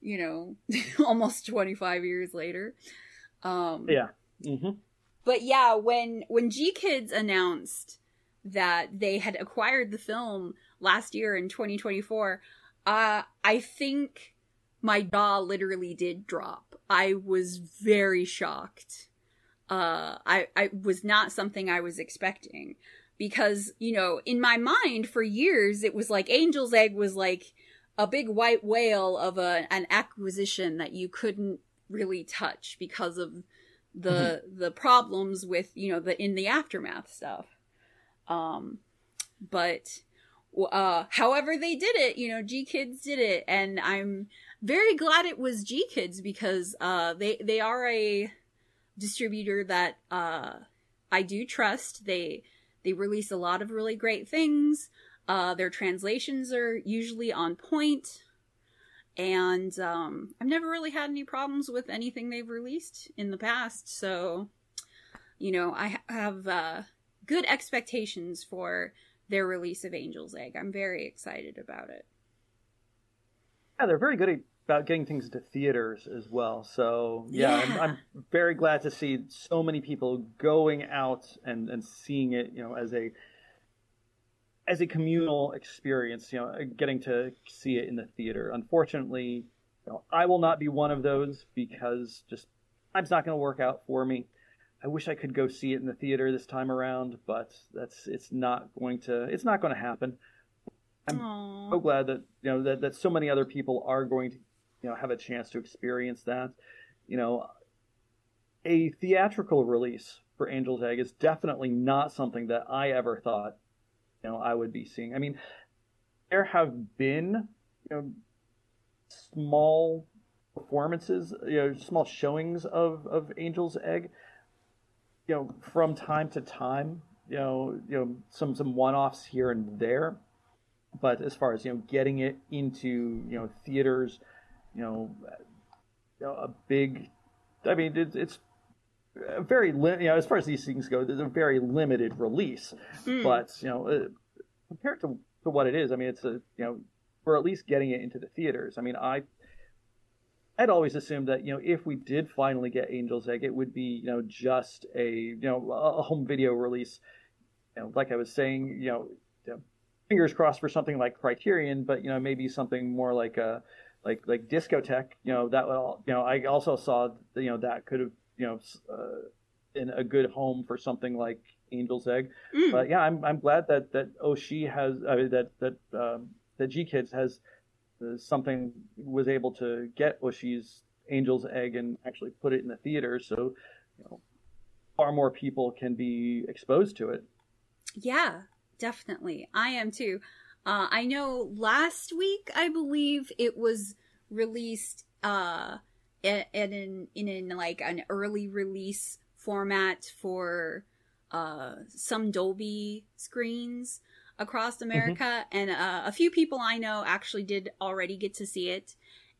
you know, almost 25 years later. Um, Yeah. hmm but yeah, when when GKIDS announced that they had acquired the film last year in 2024, uh, I think my jaw literally did drop. I was very shocked. Uh, I I was not something I was expecting because you know in my mind for years it was like Angel's Egg was like a big white whale of a an acquisition that you couldn't really touch because of the the problems with you know the in the aftermath stuff um but uh however they did it you know GKIDS did it and i'm very glad it was GKIDS because uh they they are a distributor that uh i do trust they they release a lot of really great things uh their translations are usually on point and um, I've never really had any problems with anything they've released in the past. So, you know, I have uh, good expectations for their release of Angel's Egg. I'm very excited about it. Yeah, they're very good at, about getting things into theaters as well. So yeah, I'm, I'm very glad to see so many people going out and, and seeing it. You know, as a as a communal experience. You know, getting to see it in the theater. Unfortunately, you know, I will not be one of those because just it's not going to work out for me. I wish I could go see it in the theater this time around, but that's it's not going to it's not going to happen. I'm Aww. so glad that you know that, that so many other people are going to you know have a chance to experience that. You know a theatrical release for angel's egg is definitely not something that i ever thought you know i would be seeing. I mean there have been you know small performances you know small showings of of angel's egg. You know from time to time you know you know some some one-offs here and there. But as far as you know getting it into you know theaters you know, a big i mean it, it's a very li- you know as far as these things go there's a very limited release Mm. but you know uh, compared to, to what it is i mean it's a you know we're at least getting it into the theaters i mean i i'd always assumed that you know if we did finally get angel's egg it would be you know just a you know a a home video release you know like i was saying you know fingers crossed for something like criterion but you know maybe something more like a like like Discotek you know that would all you know i also saw you know that could have you know uh, been a good home for something like angel's egg Mm. but yeah, I'm I'm glad that that Oshii has I mean, that that um, that GKIDS has uh, something was able to get Oshii's Angel's Egg and actually put it in the theater, so you know far more people can be exposed to it. Yeah, definitely. I am too. Uh, I know last week, I believe it was released uh, in, in, in, in like an early release format for uh, some Dolby screens across America. And uh, a few people I know actually did already get to see it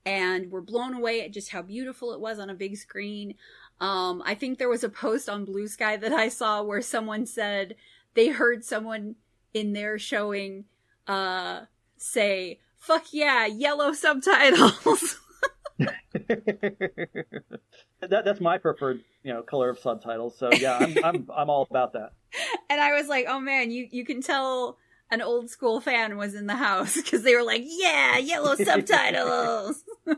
and were blown away at just how beautiful it was on a big screen. Um, I think there was a post on Bluesky that I saw where someone said they heard someone in there showing, uh, say, fuck yeah, yellow subtitles. that, that's my preferred, you know, color of subtitles. So yeah, I'm, I'm, I'm all about that. And I was like, oh man, you, you can tell an old school fan was in the house because they were like, yeah, yellow subtitles.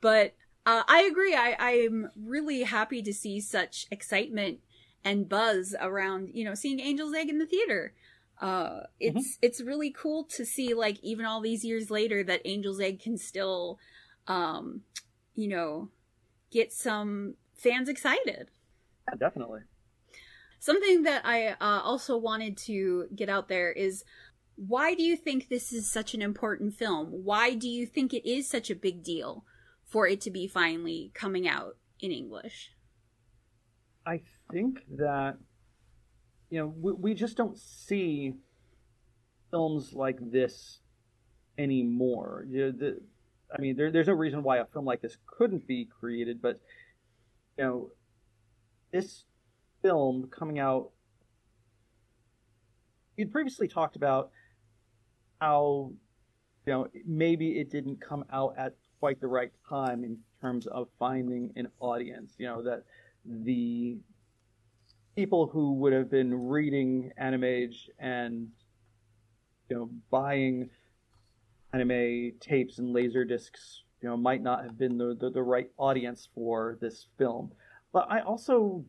but uh, I agree. I, I'm really happy to see such excitement and buzz around, you know, seeing Angel's Egg in the theater. Uh, it's mm-hmm. it's really cool to see, like, even all these years later, that Angel's Egg can still, um, you know, get some fans excited. Yeah, definitely. Something that I uh, also wanted to get out there is why do you think this is such an important film? Why do you think it is such a big deal for it to be finally coming out in English? I think that, you know, we, we just don't see films like this anymore. You know, the, I mean, there, there's no reason why a film like this couldn't be created, but, you know, this film coming out, you'd previously talked about how you know maybe it didn't come out at quite the right time in terms of finding an audience. You know that the people who would have been reading Animage and you know buying anime tapes and laser discs you know might not have been the, the, the right audience for this film but i also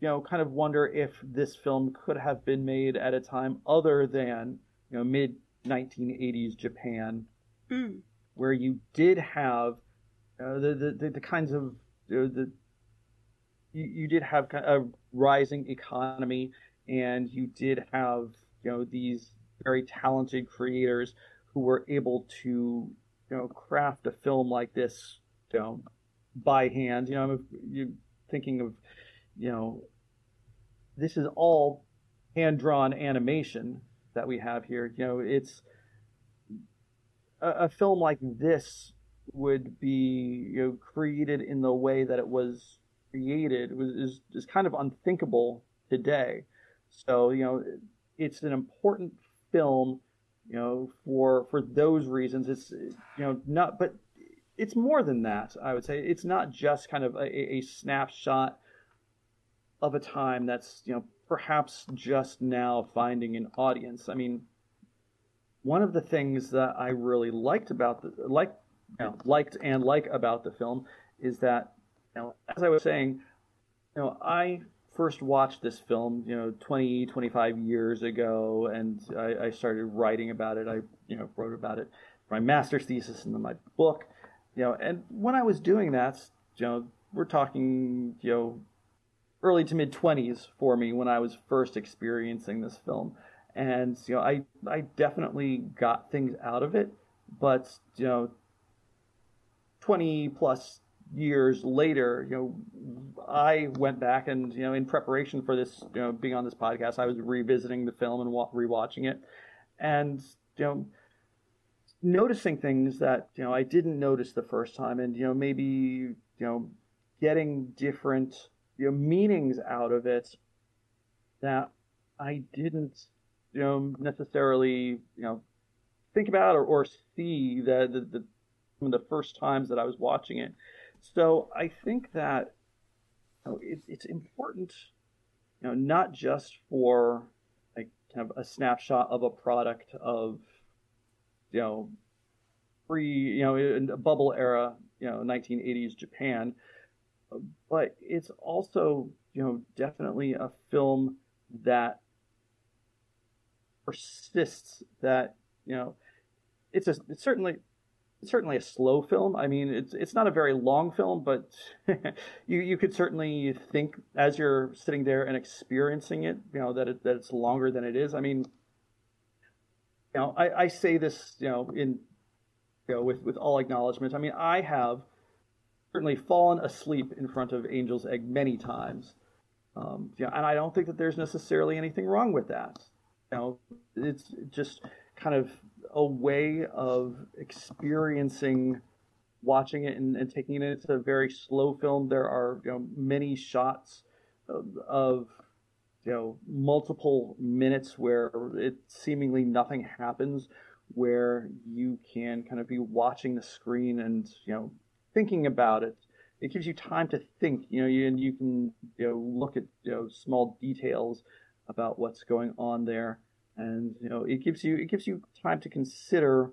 you know kind of wonder if this film could have been made at a time other than you know mid 1980s Japan, mm. where you did have uh, the, the, the kinds of uh, the you, you did have a rising economy, and you did have you know these very talented creators who were able to you know craft a film like this you know by hand. You know, I'm you thinking of you know this is all hand drawn animation that we have here. You know, it's a, a film like this would be you know created in the way that it was created was is, is kind of unthinkable today. So you know, it's an important film. You know, for for those reasons, it's you know not, but it's more than that. I would say it's not just kind of a, a snapshot of a time that's you know perhaps just now finding an audience. I mean, one of the things that I really liked about the like you know, liked and like about the film is that know, as I was saying, you know, I first watched this film, you know, 20, 25 years ago, and I, I started writing about it. I, you know, wrote about it for my master's thesis and then my book, you know, and when I was doing that, you know, we're talking, you know, early to mid 20s for me when I was first experiencing this film. And, you know, I, I definitely got things out of it, but, you know, 20 plus years later, you know, I went back and, you know, in preparation for this, you know, being on this podcast, I was revisiting the film and rewatching it. And, you know, noticing things that, you know, I didn't notice the first time and, you know, maybe, you know, getting different you know, meanings out of it that I didn't, you know, necessarily, you know, think about or, or see the, the, the, the first times that I was watching it. So I think that you know, it, it's important, you know, not just for like kind of a snapshot of a product of, you know, pre, you know, a bubble era, you know, 1980s Japan, but it's also you know definitely a film that persists that you know it's a it's certainly certainly a slow film. I mean, it's it's not a very long film, but you you could certainly think as you're sitting there and experiencing it, you know, that it, that it's longer than it is. I mean, you know, I, I say this, you know, in you know with with all acknowledgement. I mean, I have certainly fallen asleep in front of Angel's Egg many times. Um, you know, and I don't think that there's necessarily anything wrong with that. You know, it's just kind of a way of experiencing watching it and, and taking it. It's a very slow film. There are you know, many shots of, of you know multiple minutes where it seemingly nothing happens where you can kind of be watching the screen and you know thinking about it it gives you time to think you know you, and you can you know look at you know small details about what's going on there and you know it gives you it gives you time to consider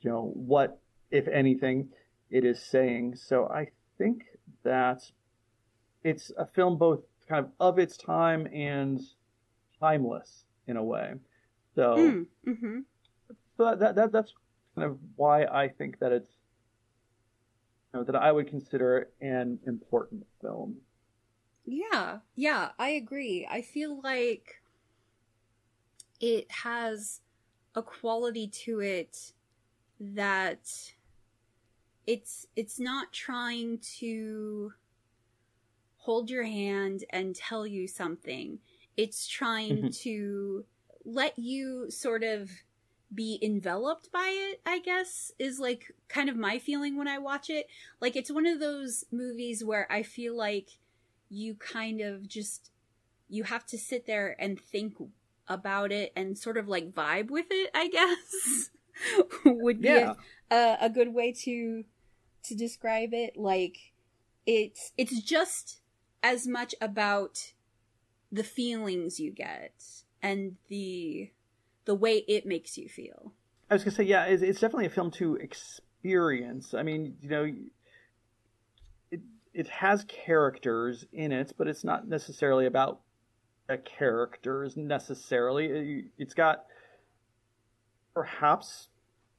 you know what if anything it is saying so i think that it's a film both kind of of its time and timeless in a way. So, mm, mm-hmm. so that, that that's kind of why I think that it's you know, that I would consider an important film. Yeah, yeah, I agree. I feel like it has a quality to it that it's it's not trying to hold your hand and tell you something. It's trying mm-hmm. to let you sort of be enveloped by it, I guess, is like kind of my feeling when I watch it. Like it's one of those movies where I feel like you kind of just you have to sit there and think about it and sort of like vibe with it, I guess. would be yeah. a, a good way to to describe it. Like it's it's just as much about the feelings you get and the the way it makes you feel. I was gonna say, yeah, it's, it's definitely a film to experience. I mean, you know, it it has characters in it, but it's not necessarily about a characters necessarily. It's got perhaps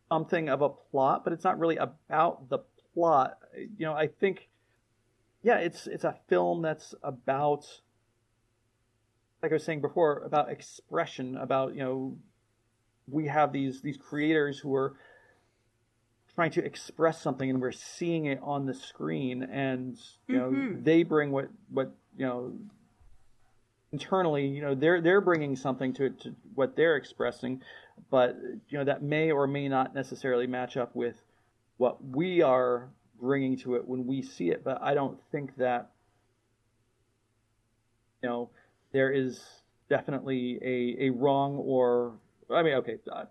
something of a plot, but it's not really about the plot. You know, I think yeah, it's it's a film that's about like I was saying before about expression, about you know we have these these creators who are trying to express something and we're seeing it on the screen and you know mm-hmm. they bring what what you know internally you know they're they're bringing something to, to what they're expressing but you know that may or may not necessarily match up with what we are bringing to it when we see it. But I don't think that you know there is definitely a, a wrong or I mean okay uh,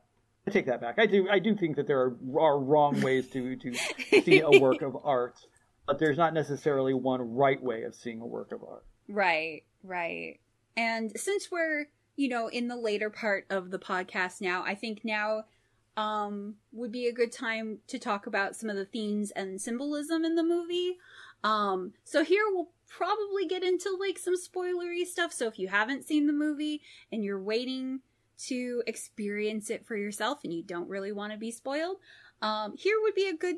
I take that back. I do I do think that there are, are wrong ways to to see a work of art, but there's not necessarily one right way of seeing a work of art. Right, right. And since we're you know in the later part of the podcast now, I think now um, would be a good time to talk about some of the themes and symbolism in the movie. Um, so here we'll probably get into like some spoilery stuff. So if you haven't seen the movie and you're waiting to experience it for yourself and you don't really want to be spoiled, um, here would be a good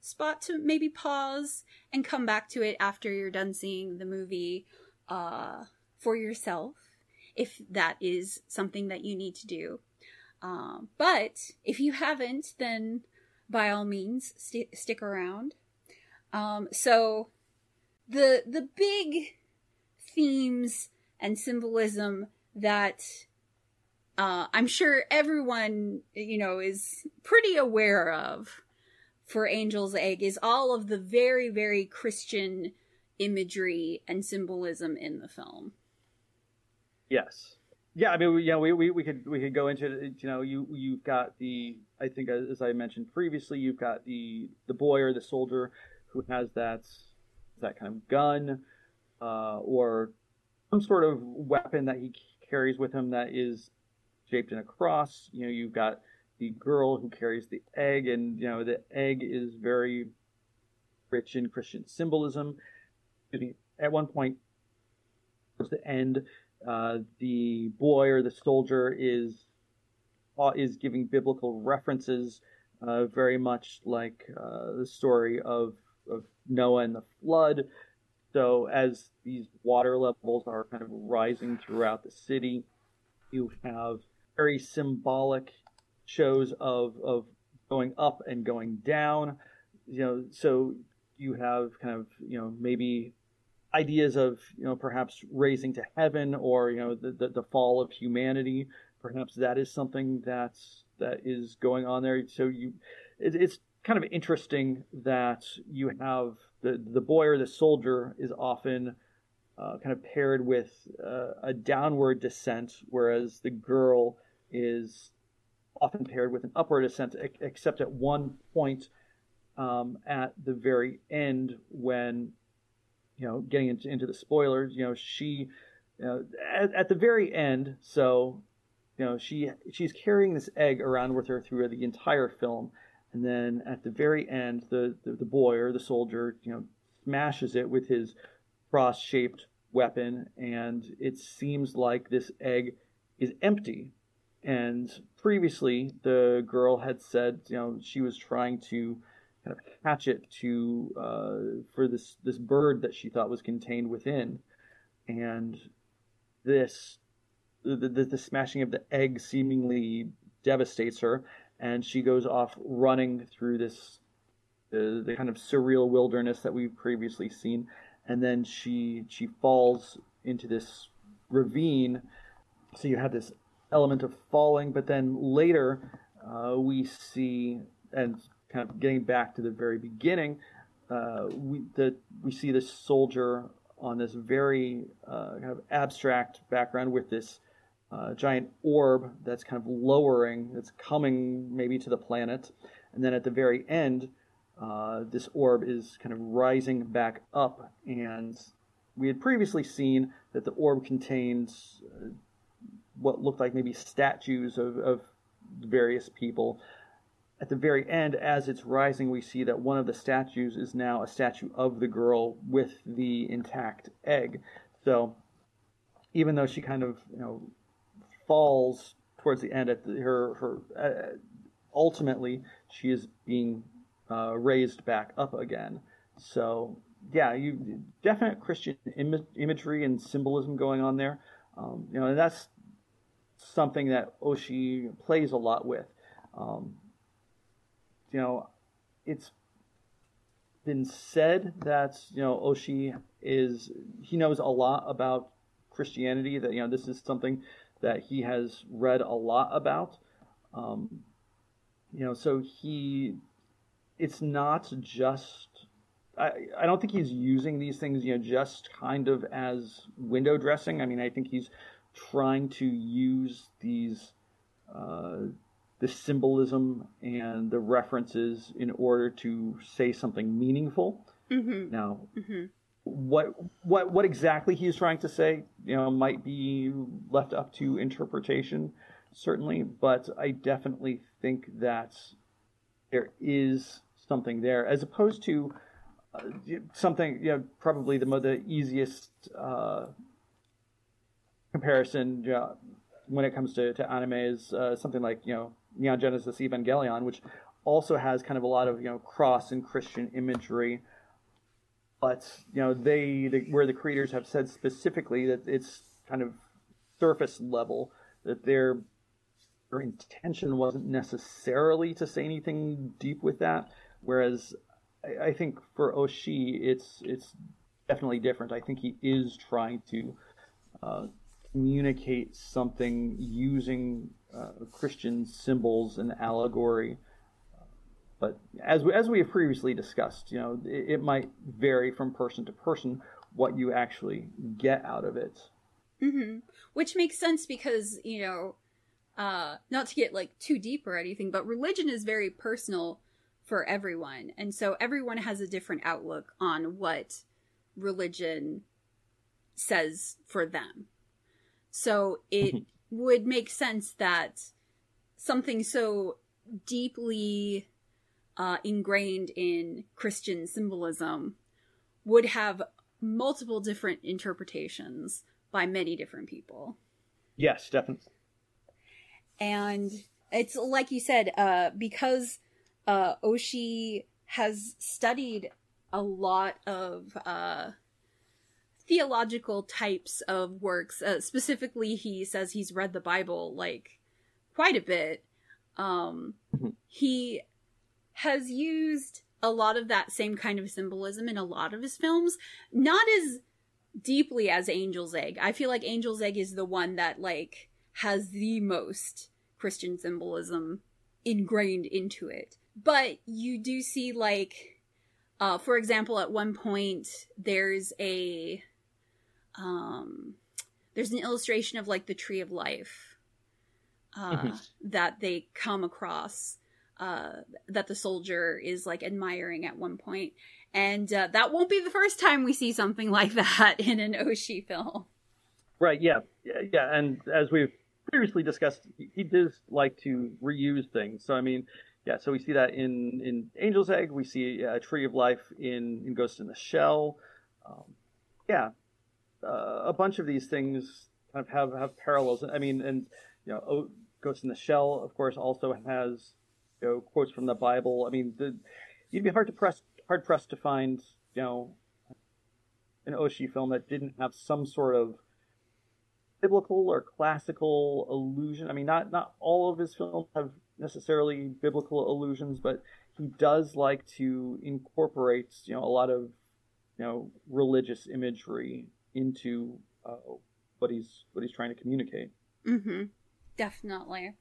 spot to maybe pause and come back to it after you're done seeing the movie uh, for yourself, if that is something that you need to do. Um, but if you haven't, then by all means st- stick around. Um, so the the big themes and symbolism that uh, I'm sure everyone you know is pretty aware of for Angel's Egg is all of the very very Christian imagery and symbolism in the film. Yes. Yeah, I mean, yeah, we, we, we could we could go into it. You know, you you've got the I think as I mentioned previously, you've got the the boy or the soldier who has that that kind of gun uh, or some sort of weapon that he carries with him that is shaped in a cross. You know, you've got the girl who carries the egg, and you know the egg is very rich in Christian symbolism. At one point, towards the end, uh, the boy or the soldier is uh, is giving biblical references, uh, very much like uh, the story of of Noah and the flood. So as these water levels are kind of rising throughout the city, you have very symbolic shows of of going up and going down. You know, so you have kind of you know maybe ideas of you know perhaps raising to heaven or you know the, the, the, fall of humanity. Perhaps that is something that's that is going on there. So you it, it's kind of interesting that you have the the boy or the soldier is often uh, kind of paired with uh, a downward descent, whereas the girl is often paired with an upward ascent, except at one point um, at the very end when, you know, getting into, into the spoilers, you know, she, you know, at, at the very end, so, you know, she she's carrying this egg around with her through the entire film, and then at the very end, the, the, the boy or the soldier, you know, smashes it with his cross-shaped weapon, and it seems like this egg is empty. And previously, the girl had said, you know, she was trying to kind of hatch it to uh, for this this bird that she thought was contained within, and this the, the, the smashing of the egg seemingly devastates her, and she goes off running through this uh, the kind of surreal wilderness that we've previously seen, and then she she falls into this ravine. So you have this element of falling, but then later uh, we see, and kind of getting back to the very beginning, uh, we the we see this soldier on this very uh, kind of abstract background with this uh, giant orb that's kind of lowering, that's coming maybe to the planet, and then at the very end, uh, this orb is kind of rising back up, and we had previously seen that the orb contains uh, what looked like maybe statues of, of various people. At the very end, as it's rising, we see that one of the statues is now a statue of the girl with the intact egg. So even though she kind of you know falls towards the end, at the, her her uh, ultimately she is being uh, raised back up again. So yeah, you definite Christian Im- imagery and symbolism going on there. Um, you know, and that's something that Oshii plays a lot with. Um, you know, it's been said that you know Oshii is he knows a lot about Christianity. That you know this is something that he has read a lot about. Um, you know, so he it's not just I, I don't think he's using these things, you know, just kind of as window dressing. I mean, I think he's trying to use these uh, the symbolism and the references in order to say something meaningful. Mm-hmm. Now, mm-hmm. what what what exactly he's trying to say, you know, might be left up to interpretation, certainly. But I definitely think that there is something there, as opposed to uh, something, you know, probably the the easiest. Uh, comparison uh, when it comes to, to anime is uh, something like you know Neon Genesis Evangelion, which also has kind of a lot of you know cross and Christian imagery. But you know they, they where the creators have said specifically that it's kind of surface level that their their intention wasn't necessarily to say anything deep with that. Whereas I, I think for Oshii, it's it's definitely different. I think he is trying to uh, communicate something using uh, Christian symbols and allegory. But as we, as we have previously discussed, you know, it, it might vary from person to person what you actually get out of it. Mm-hmm. Which makes sense because you know, uh, not to get like too deep or anything, but religion is very personal for everyone, and so everyone has a different outlook on what religion says for them. So it mm-hmm. would make sense that something so deeply uh, ingrained in Christian symbolism would have multiple different interpretations by many different people. Yes, definitely. And it's like you said, uh, because uh, Oshii has studied a lot of uh, theological types of works. Uh, specifically, he says he's read the Bible like quite a bit. Um, mm-hmm. He has used a lot of that same kind of symbolism in a lot of his films, not as deeply as Angel's Egg. I feel like Angel's Egg is the one that like has the most Christian symbolism ingrained into it. But you do see like uh, for example, at one point there's a um, there's an illustration of like the tree of life uh, mm-hmm. that they come across uh, that the soldier is like admiring at one point. And uh, that won't be the first time we see something like that in an Oshii film. Right. Yeah. Yeah. yeah. And as we've previously discussed, he does like to reuse things. So I mean, yeah. So we see that in in Angel's Egg. We see a Tree of Life in in Ghost in the Shell. Um, yeah. Uh, a bunch of these things kind of have have parallels. I mean, and you know, Ghost in the Shell, of course, also has you know quotes from the Bible. I mean, the, you'd be hard to press hard pressed to find you know an Oshii film that didn't have some sort of biblical or classical allusion. I mean, not not all of his films have necessarily biblical allusions, but he does like to incorporate you know a lot of you know religious imagery into uh, what he's what he's trying to communicate. Mm-hmm. Definitely,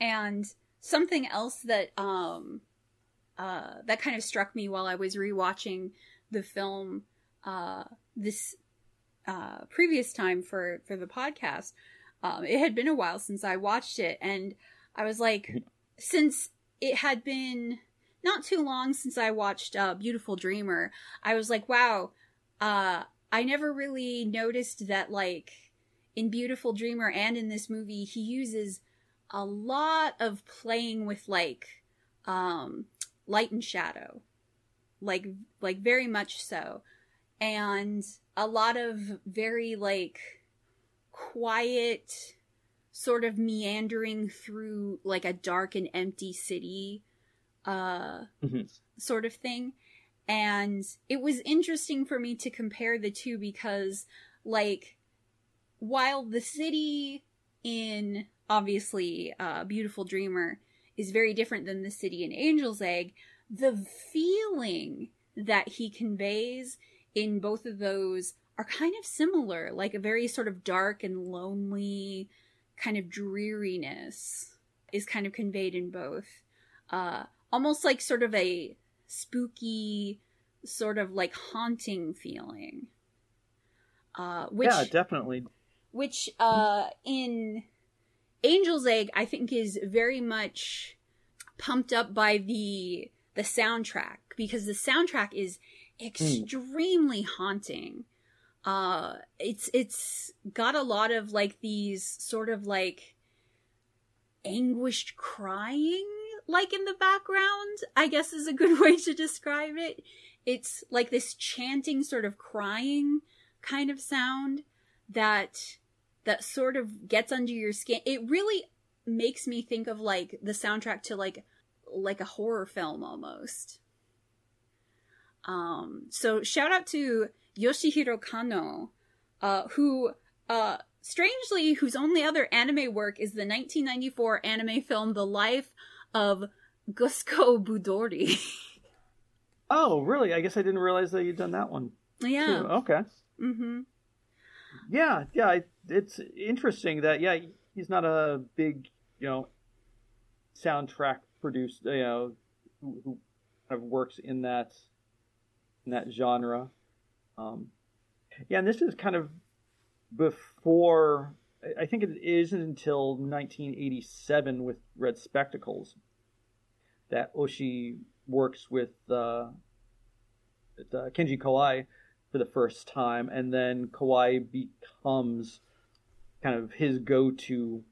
and something else that um uh that kind of struck me while I was rewatching the film uh this uh previous time for for the podcast um it had been a while since I watched it and I was like since it had been not too long since I watched uh Beautiful Dreamer I was like wow uh I never really noticed that like in Beautiful Dreamer and in this movie he uses a lot of playing with like um light and shadow. Like like very much so. And a lot of very like quiet sort of meandering through like a dark and empty city uh mm-hmm. sort of thing and it was interesting for me to compare the two because like while the city in obviously uh, Beautiful Dreamer is very different than the city in Angel's Egg, the feeling that he conveys in both of those are kind of similar, like a very sort of dark and lonely kind of dreariness is kind of conveyed in both. Uh, almost like sort of a spooky, sort of like haunting feeling. Uh, which, yeah, definitely. Which uh, in Angel's Egg, I think, is very much pumped up by the the soundtrack because the soundtrack is extremely mm. haunting. Uh, it's it's got a lot of like these sort of like anguished crying like in the background i guess is a good way to describe it it's like this chanting sort of crying kind of sound that that sort of gets under your skin. It really makes me think of like the soundtrack to like like a horror film almost. Um so shout out to Yoshihiro Kanno uh who uh strangely whose only other anime work is the 1994 anime film The Life of Guskou Budori. oh, really? I guess I didn't realize that you'd done that one. Yeah. Too. Okay. Mhm. Yeah, yeah, it's interesting that yeah, he's not a big, you know, soundtrack produced, you know, who, who kind of works in that in that genre. Um, yeah, and this is kind of before. I think it isn't until 1987 with Red Spectacles that Oshii works with uh, uh, Kenji Kawai for the first time, and then Kawai becomes kind of his go-to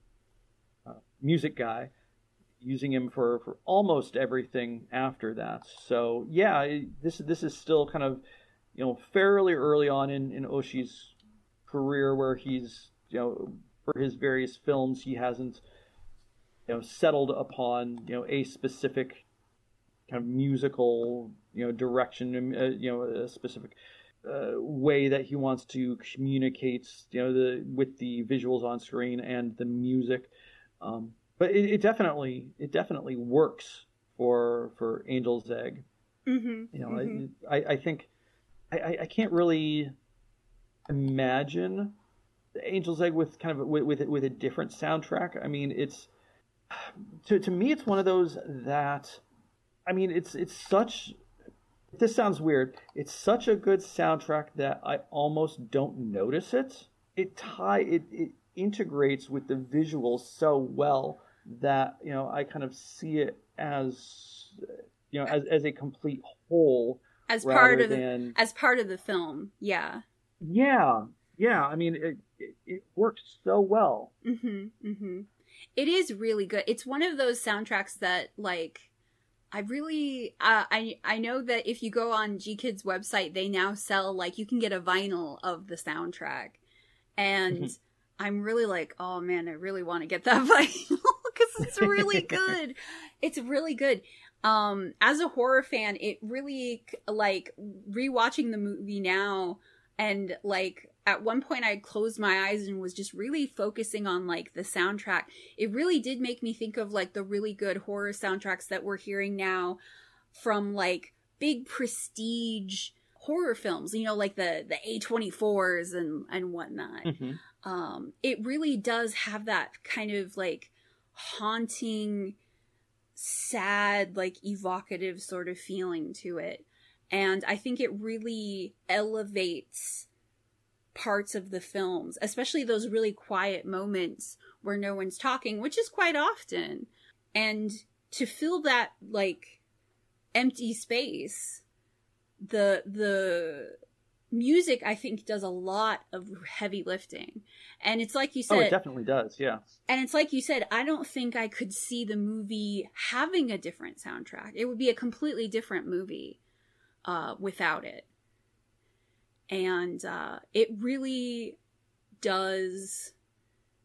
uh, music guy, using him for, for almost everything after that. So yeah, this this is still kind of you know fairly early on in in Oshii's career, where he's you know for his various films he hasn't you know settled upon you know a specific kind of musical you know direction, uh, you know a specific uh, way that he wants to communicate, you know, the with the visuals on screen and the music. Um, but it, it, definitely it definitely works for for Angel's Egg. Mm-hmm. You know, mm-hmm. I, I, I think I, I can't really imagine Angel's Egg with kind of with with, with a different soundtrack. I mean, it's to to me it's one of those that I mean it's it's such this sounds weird. It's such a good soundtrack that I almost don't notice it. It tie it, it integrates with the visuals so well that you know I kind of see it as you know as as a complete whole as part of than... as part of the film. Yeah. Yeah, yeah. I mean, it it, it works so well. hmm hmm It is really good. It's one of those soundtracks that like I really uh, I I know that if you go on GKIDS website, they now sell like you can get a vinyl of the soundtrack, and mm-hmm. I'm really like, oh man, I really want to get that vinyl because it's really good. it's really good. Um, as a horror fan, it really like rewatching the movie now and like at one point I closed my eyes and was just really focusing on like the soundtrack. It really did make me think of like the really good horror soundtracks that we're hearing now from like big prestige horror films, you know, like the the A24s and and whatnot. Mm-hmm. Um it really does have that kind of like haunting sad like evocative sort of feeling to it. And I think it really elevates parts of the films, especially those really quiet moments where no one's talking, which is quite often. And to fill that like empty space, the the music I think does a lot of heavy lifting. And it's like you said Oh, it definitely does, yeah. And it's like you said, I don't think I could see the movie having a different soundtrack. It would be a completely different movie uh, without it and uh, it really does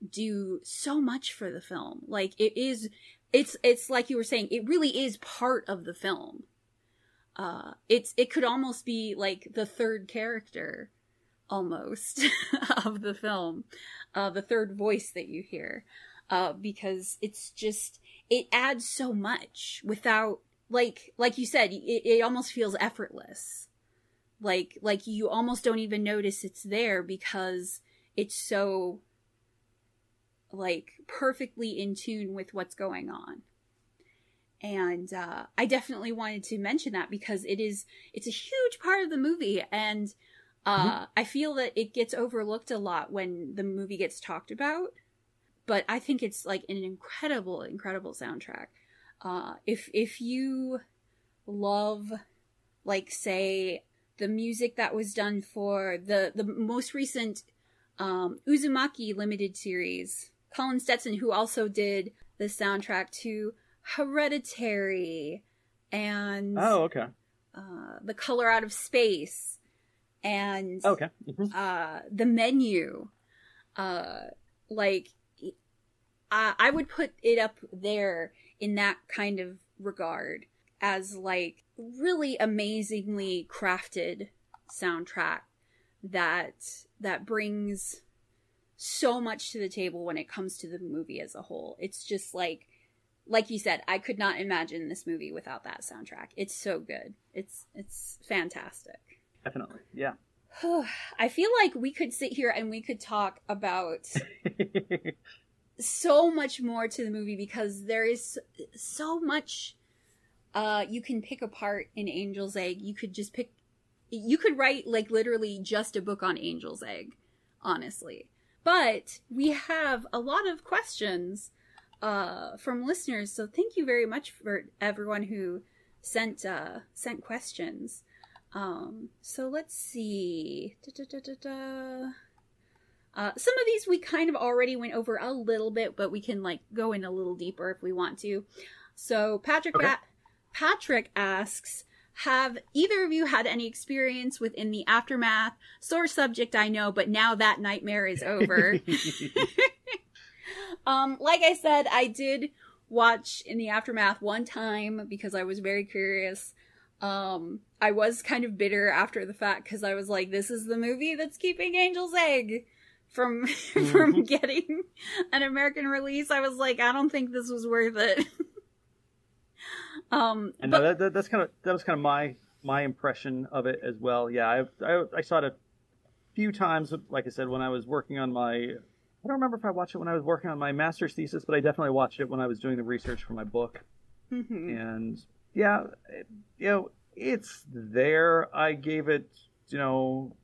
do so much for the film. Like it is it's it's like you were saying it really is part of the film. Uh it's it could almost be like the third character almost of the film uh the third voice that you hear uh because it's just it adds so much without like like you said it, it almost feels effortless like like you almost don't even notice it's there because it's so like perfectly in tune with what's going on and uh, i definitely wanted to mention that because it is it's a huge part of the movie and uh, mm-hmm. i feel that it gets overlooked a lot when the movie gets talked about but i think it's like an incredible incredible soundtrack uh, if if you love like say the music that was done for the the most recent um, Uzumaki limited series. Colin Stetson, who also did the soundtrack to Hereditary and oh okay, uh, the Color Out of Space and okay, mm-hmm. uh, the Menu. Uh, like I, I would put it up there in that kind of regard as like really amazingly crafted soundtrack that that brings so much to the table when it comes to the movie as a whole. It's just like like you said, I could not imagine this movie without that soundtrack. It's so good. It's it's fantastic. Definitely. Yeah. I feel like we could sit here and we could talk about so much more to the movie because there is so much uh, you can pick apart an angel's egg. You could just pick, you could write like literally just a book on angel's egg, honestly. But we have a lot of questions uh, from listeners, so thank you very much for everyone who sent uh, sent questions. Um, so let's see. Da, da, da, uh, some of these we kind of already went over a little bit, but we can like go in a little deeper if we want to. So Patrick okay. Patrick asks, have either of you had any experience within the aftermath? Sore subject, I know, but now that nightmare is over. um, like I said, I did watch in the aftermath one time because I was very curious. Um, I was kind of bitter after the fact because I was like, this is the movie that's keeping Angel's Egg from from getting an American release. I was like, I don't think this was worth it. Um, and but, no, that, that, that's kind of that was kind of my my impression of it as well. Yeah, I, I, I saw it a few times. Like I said, when I was working on my I don't remember if I watched it when I was working on my master's thesis, but I definitely watched it when I was doing the research for my book. Mm-hmm. And yeah, it, you know, it's there. I gave it, you know,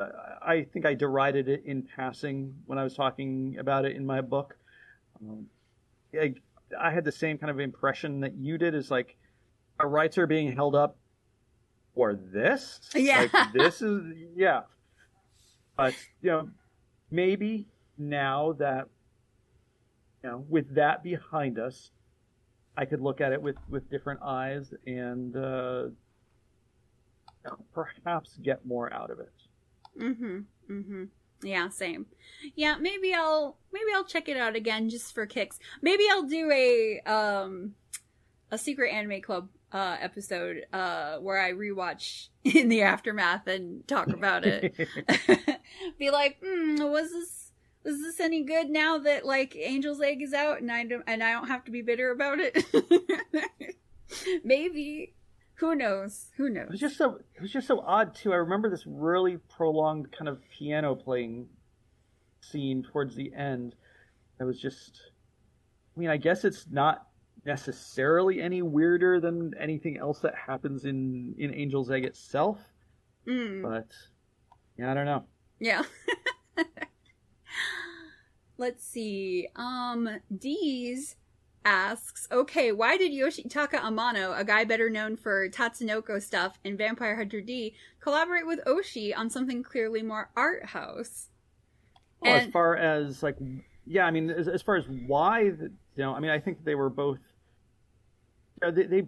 I think I derided it in passing when I was talking about it in my book. Um, I, I had the same kind of impression that you did. Is like our rights are being held up for this. Yeah, like, this is yeah. But you know, maybe now that you know, with that behind us, I could look at it with with different eyes and uh, perhaps get more out of it. Mm-hmm. Mm-hmm. Yeah, same. Yeah, maybe I'll maybe I'll check it out again just for kicks. Maybe I'll do a um a secret anime club uh episode uh where I rewatch in the aftermath and talk about it. Be like, mm, was this was this any good now that like Angel's Egg is out and I don't and I don't have to be bitter about it? maybe who knows? Who knows? It was just so it was just so odd too. I remember this really prolonged kind of piano playing scene towards the end. That was just I mean, I guess it's not necessarily any weirder than anything else that happens in in Angel's Egg itself. Mm. But yeah, I don't know. Yeah. Let's see. Um D's asks, okay, why did Yoshitaka Amano, a guy better known for Tatsunoko stuff and Vampire Hunter D, collaborate with Oshii on something clearly more art house? Well, and... as far as like, yeah, I mean, as, as far as why, you know, I mean, I think they were both, they, they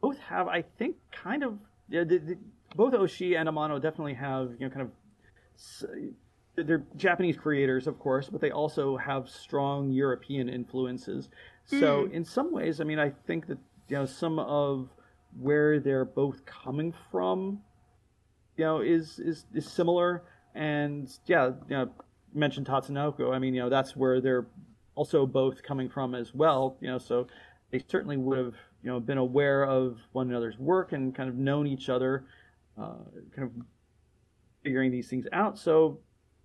both have, I think, kind of, yeah, they, they, both Oshii and Amano definitely have, you know, kind of they're Japanese creators, of course, but they also have strong European influences. So mm. in some ways, I mean, I think that you know some of where they're both coming from, you know, is is is similar. And yeah, you know, mentioned Tatsunoko. I mean, you know, that's where they're also both coming from as well. You know, so they certainly would have you know been aware of one another's work and kind of known each other, uh, kind of figuring these things out. So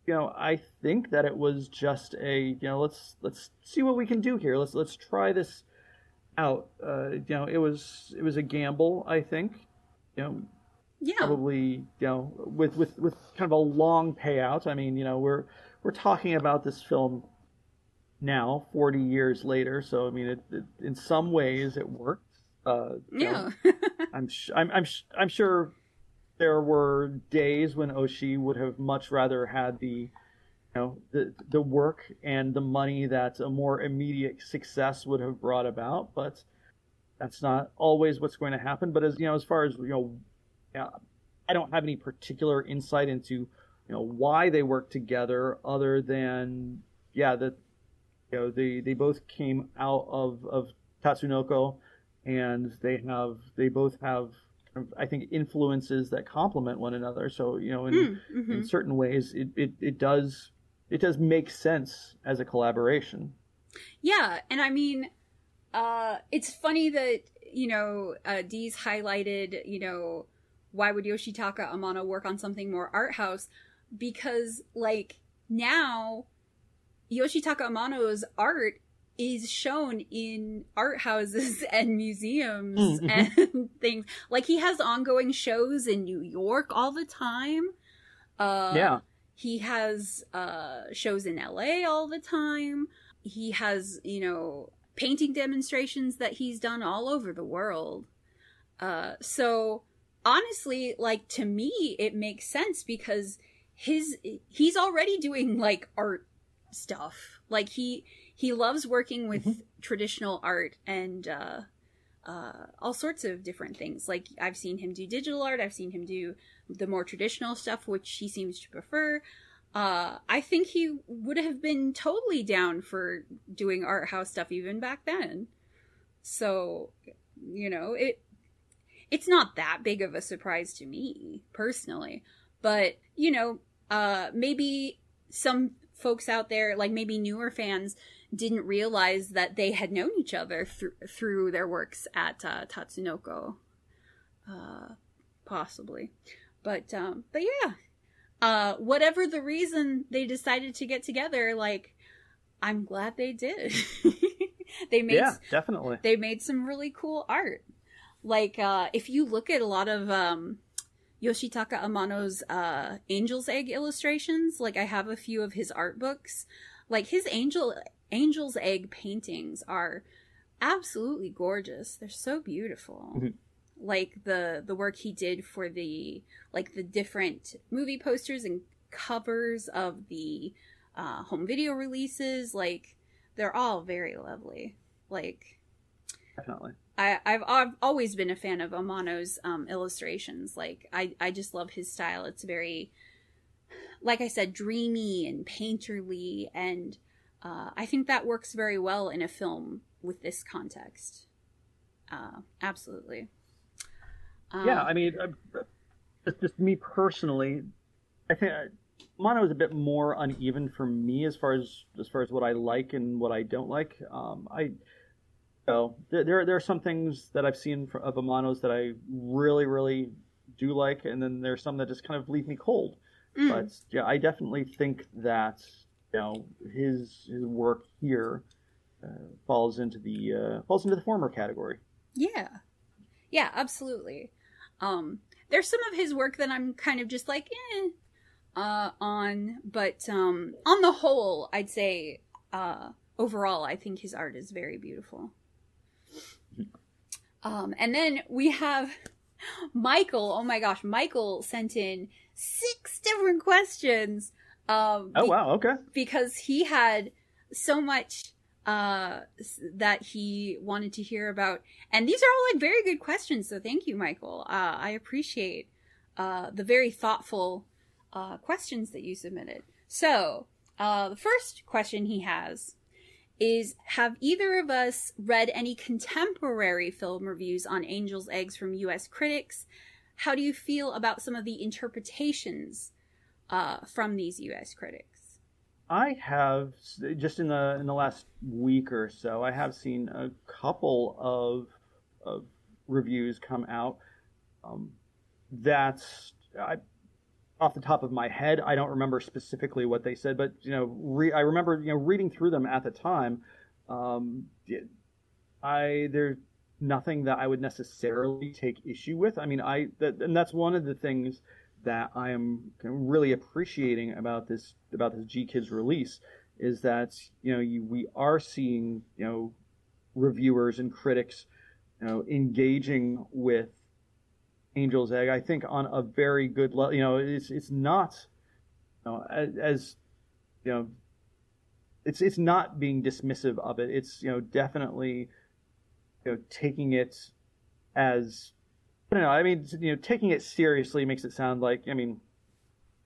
you know, I think that it was just a, you know, let's let's see what we can do here. Let's let's try this out. Uh, you know, it was it was a gamble. I think, you know, yeah, probably, you know, with with with kind of a long payout. I mean, you know, we're we're talking about this film now, forty years later. So I mean, it, it in some ways it worked. Uh, yeah, I'm, sh- I'm I'm sh- I'm sure there were days when Oshii would have much rather had the you know the the work and the money that a more immediate success would have brought about, but that's not always what's going to happen. But as you know, as far as you know, yeah, I don't have any particular insight into you know why they work together, other than yeah that you know they they both came out of of Tatsunoko, and they have they both have I think influences that complement one another. So you know, in, mm, mm-hmm. in certain ways, it, it, it does it does make sense as a collaboration. Yeah, and I mean, uh, it's funny that you know uh, Dee's highlighted you know why would Yoshitaka Amano work on something more art house because like now Yoshitaka Amano's art is shown in art houses and museums mm-hmm. and things. Like he has ongoing shows in New York all the time. Uh, yeah. He has uh, shows in LA all the time. He has, you know, painting demonstrations that he's done all over the world. Uh, so honestly, like to me, it makes sense because his he's already doing like art stuff. Like he he loves working with mm-hmm. traditional art and uh, uh, all sorts of different things. Like I've seen him do digital art, I've seen him do the more traditional stuff, which he seems to prefer. Uh, I think he would have been totally down for doing art house stuff even back then. So, you know, it it's not that big of a surprise to me personally, but you know, uh, maybe some folks out there, like maybe newer fans, didn't realize that they had known each other th- through their works at uh, Tatsunoko, uh, possibly. But um, but yeah, uh, whatever the reason they decided to get together, like I'm glad they did. they made yeah, definitely. They made some really cool art. like uh if you look at a lot of um Yoshitaka Amano's uh Angel's Egg illustrations, like I have a few of his art books, like his angel Angel's Egg paintings are absolutely gorgeous. They're so beautiful. Mhm. Like the the work he did for the like the different movie posters and covers of the uh, home video releases, like they're all very lovely. Like Definitely. I, I've I've always been a fan of Amano's um, illustrations. Like I, I just love his style. It's very, like I said, dreamy and painterly, and uh, I think that works very well in a film with this context. Uh, absolutely. Um, yeah, I mean, uh, just, me personally, I think uh, Amano is a bit more uneven for me as far as as far as what I like and what I don't like. Um, I so there there there are some things that I've seen of Amanos that I really really do like, and then there's some that just kind of leave me cold. mm, But yeah, I definitely think that know his his work here uh, falls into the uh, falls into the former category. Yeah. Yeah, absolutely. Um there's some of his work that I'm kind of just like eh uh on, but um on the whole, I'd say uh overall I think his art is very beautiful. Um and then we have Michael. Oh my gosh, Michael sent in six different questions. Um Oh be- wow, okay. because he had so much uh that he wanted to hear about. And these are all like very good questions so thank you michael. Uh i appreciate uh the very thoughtful uh questions that you submitted. So uh the first question he has is have either of us read any contemporary film reviews on angel's eggs from us critics? How do you feel about some of the interpretations uh from these us critics I have just in the in the last week or so, I have seen a couple of of reviews come out. Um, that's I, off the top of my head, I don't remember specifically what they said, but you know, re, I remember you know reading through them at the time. Um, I there's nothing that I would necessarily take issue with. I mean, I that, and that's one of the things that I am really appreciating about this about this GKIDS release is that you know you, we are seeing you know reviewers and critics you know engaging with Angel's Egg. I think on a very good level. You know, it's it's not you know, as, as you know it's it's not being dismissive of it. It's you know definitely you know taking it as I don't. I mean, you know, taking it seriously makes it sound like I mean,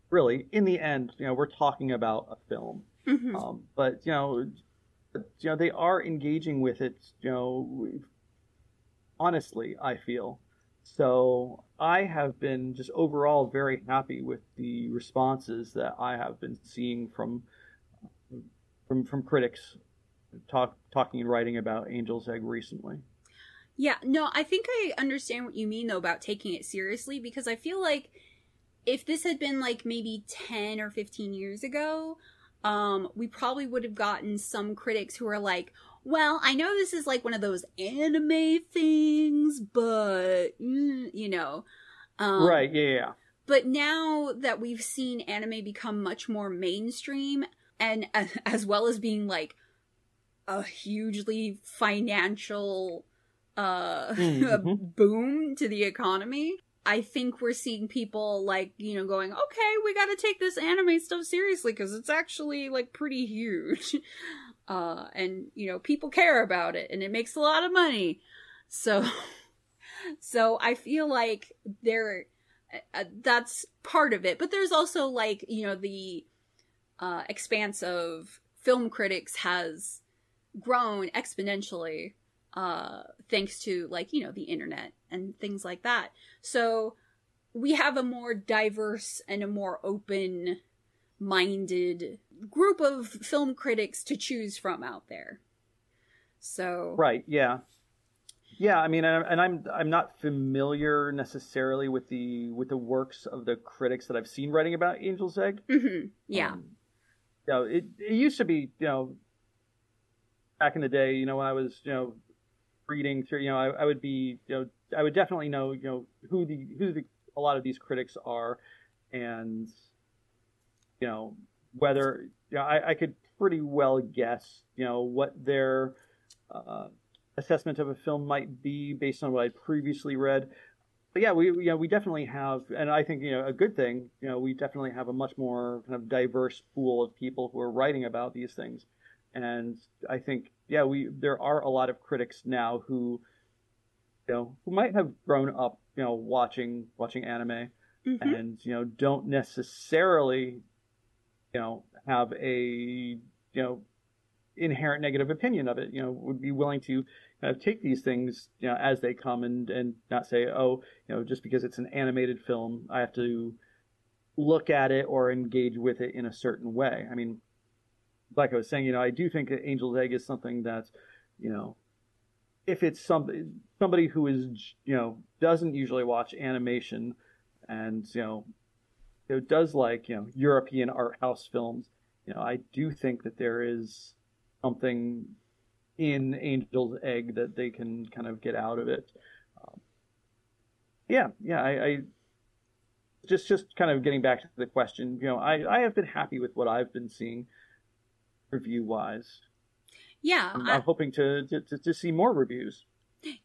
really, in the end, you know, we're talking about a film. Mhm. Um, but you know, but, you know, they are engaging with it. You know, honestly, I feel so. I have been just overall very happy with the responses that I have been seeing from from from critics talk talking and writing about Angel's Egg recently. Yeah, no, I think I understand what you mean though about taking it seriously because I feel like if this had been like maybe 10 or 15 years ago, um we probably would have gotten some critics who are like, "Well, I know this is like one of those anime things, but mm, you know, um right? Yeah, yeah, yeah. but now that we've seen anime become much more mainstream and as well as being like a hugely financial uh Mhm. boom to the economy i think we're seeing people like you know going okay we got to take this anime stuff seriously because it's actually like pretty huge. Uh and you know people care about it and it makes a lot of money. So so i feel like there uh, that's part of it. But there's also like you know the uh expanse of film critics has grown exponentially uh thanks to like you know the internet and things like that so we have a more diverse and a more open minded group of film critics to choose from out there so Right. Yeah. Yeah. I mean, and I'm I'm not familiar necessarily with the with the works of the critics that I've seen writing about Angel's Egg. mhm, yeah Um, you know, it it used to be you know back in the day, you know, when I was you know reading through, you know, I, I would be you know I would definitely know you know who the who the, a lot of these critics are, and you know whether you know, I, I could pretty well guess you know what their uh, assessment of a film might be based on what I'd previously read. But yeah, we you know, we definitely have, and I think you know a good thing. You know, we definitely have a much more kind of diverse pool of people who are writing about these things, and I think yeah, we there are a lot of critics now who you know who might have grown up you know watching watching anime Mhm. and you know don't necessarily you know have a you know inherent negative opinion of it you know would be willing to kind of take these things you know as they come and and not say oh you know just because it's an animated film i have to look at it or engage with it in a certain way i mean like i was saying you know i do think angel's egg is something that you know if it's somebody somebody who is you know doesn't usually watch animation and you know does like you know European art house films, you know, I do think that there is something in Angel's Egg that they can kind of get out of it. Um, yeah, yeah, I, I just just kind of getting back to the question, you know, I I have been happy with what I've been seeing review wise. Yeah, I'm, I- I'm hoping to, to to see more reviews.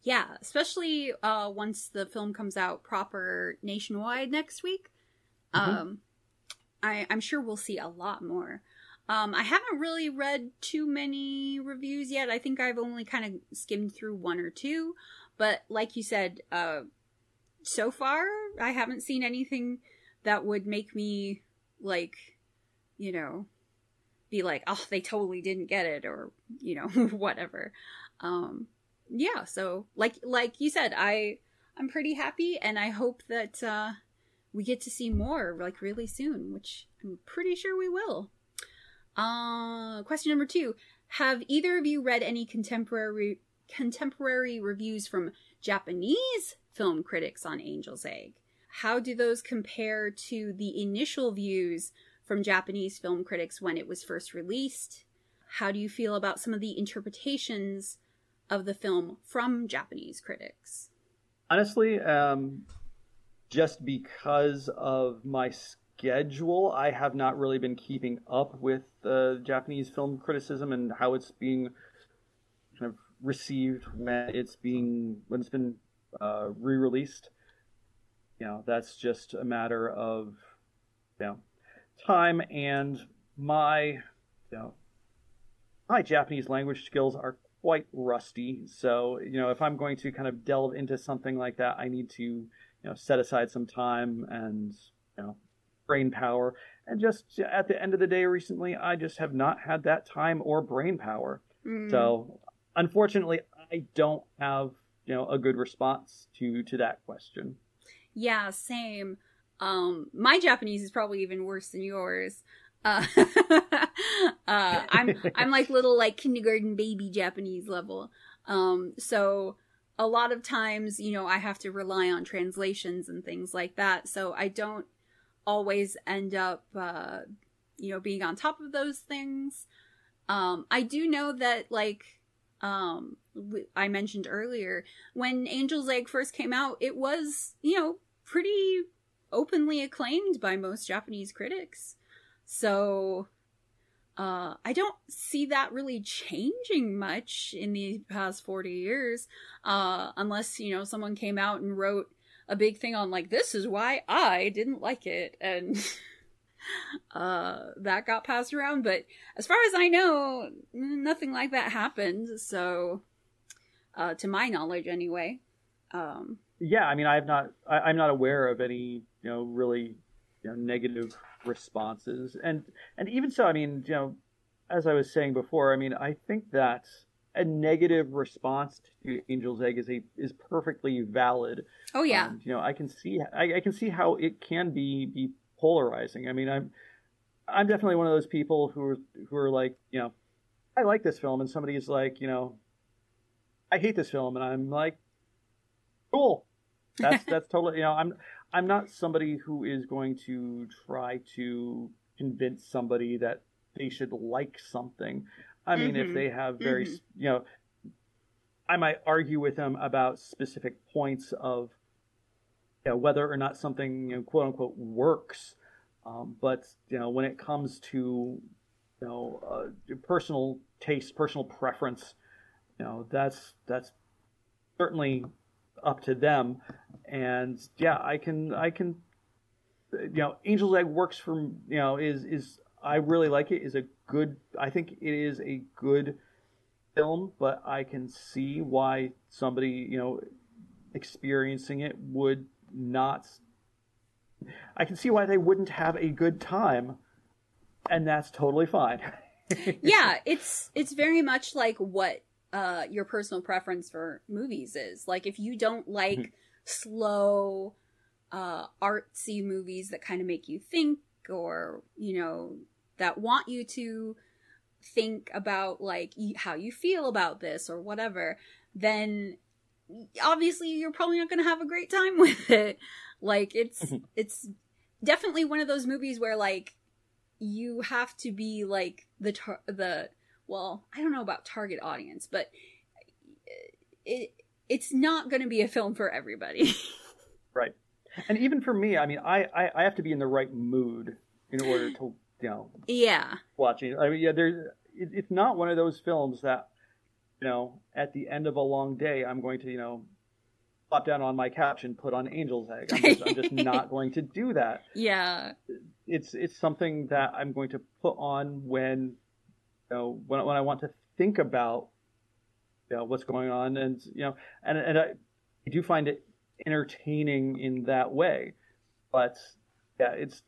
Yeah, especially uh, once the film comes out proper nationwide next week. Mhm. Um, I, I'm sure we'll see a lot more. Um, I haven't really read too many reviews yet. I think I've only kind of skimmed through one or two. But like you said, uh, so far I haven't seen anything that would make me like, you know, be like, oh, they totally didn't get it, or you know, whatever. Um, yeah so like like you said i i'm pretty happy and i hope that uh we get to see more like really soon which i'm pretty sure we will. Uh question number two. Have either of you read any contemporary contemporary reviews from japanese film critics on angel's egg? How do those compare to the initial views from japanese film critics when it was first released how do you feel about some of the interpretations of the film from Japanese critics. Honestly, um, just because of my schedule, I have not really been keeping up with uh, Japanese film criticism and how it's being kind of received when it's being when it's been uh, re-released. You know, that's just a matter of you know time and my you know my Japanese language skills are quite rusty. So, you know, if I'm going to kind of delve into something like that, I need to, you know, set aside some time and, you know, brain power. And just at the end of the day, recently, I just have not had that time or brain power. Mm. So, unfortunately, I don't have, you know, a good response to to that question. yeah, same. Um, my Japanese is probably even worse than yours. Uh, uh, I'm I'm like little like kindergarten baby Japanese level. Um, so a lot of times, you know, I have to rely on translations and things like that. So I don't always end up, uh, you know, being on top of those things. Um, I do know that like um I mentioned earlier when Angel's Egg first came out, it was, you know, pretty openly acclaimed by most Japanese critics. So uh I don't see that really changing much in the past 40 years uh unless, you know, someone came out and wrote a big thing on like this is why I didn't like it and uh that got passed around but as far as I know nothing like that happened so uh to my knowledge anyway um Yeah, I mean, I've not, I, I'm not aware of any, you know, really, you know, negative responses, and and even so, I mean, you know, as I was saying before, I mean, I think that a negative response to Angel's Egg is a is perfectly valid. oh yeah And, you know, I can see, I, I can see how it can be be polarizing. I mean, I'm, I'm definitely one of those people who are who are like, you know, I like this film, and somebody's like, you know, I hate this film, and I'm like, cool. That's that's totally, you know, I'm I'm not somebody who is going to try to convince somebody that they should like something. I mean, if Mhm. they have very, Mhm. you know, I might argue with them about specific points of you know, whether or not something you know, quote unquote works. Um, but you know, when it comes to you know uh, personal taste, personal preference, you know that's that's certainly up to them. And yeah, I can I can you know Angel's Egg works for you know is is I really like it. Is a good. I think it is a good film, but I can see why somebody you know experiencing it would not. I can see why they wouldn't have a good time, and that's totally fine. yeah, it's it's very much like what uh, your personal preference for movies is. Like if you don't like mm-hmm. slow, uh, artsy movies that kind of make you think, or you know that want you to think about like how you feel about this or whatever, then obviously you're probably not going to have a great time with it. Like it's mm-hmm. it's definitely one of those movies where like you have to be like the tar- the well, I don't know about target audience, but it it's not going to be a film for everybody. right. And even for me, I mean, I, I, I have to be in the right mood in order to you know yeah watching. I mean, yeah, there's it, it's not one of those films that you know at the end of a long day I'm going to you know plop down on my couch and put on Angel's Egg. I'm just, I'm just not going to do that. Yeah, it's it's something that I'm going to put on when you know when when I want to think about you know what's going on and you know and and I, I do find it entertaining in that way, but yeah, it's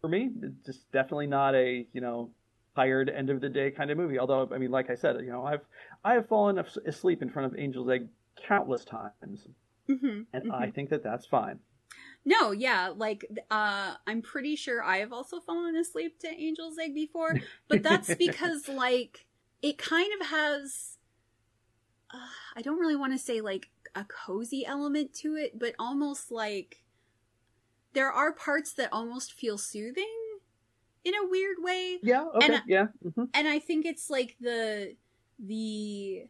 for me, it's just definitely not a you know tired end of the day kind of movie. Although I mean, like I said, you know, I've I have fallen asleep in front of Angel's Egg countless times, mm-hmm, and mm-hmm. I think that that's fine. No, yeah, like uh I'm pretty sure I have also fallen asleep to Angel's Egg before, but that's because like it kind of has uh, I don't really want to say like a cozy element to it, but almost like there are parts that almost feel soothing in a weird way. Yeah. Okay. And, yeah. Mm-hmm. And I think it's like the the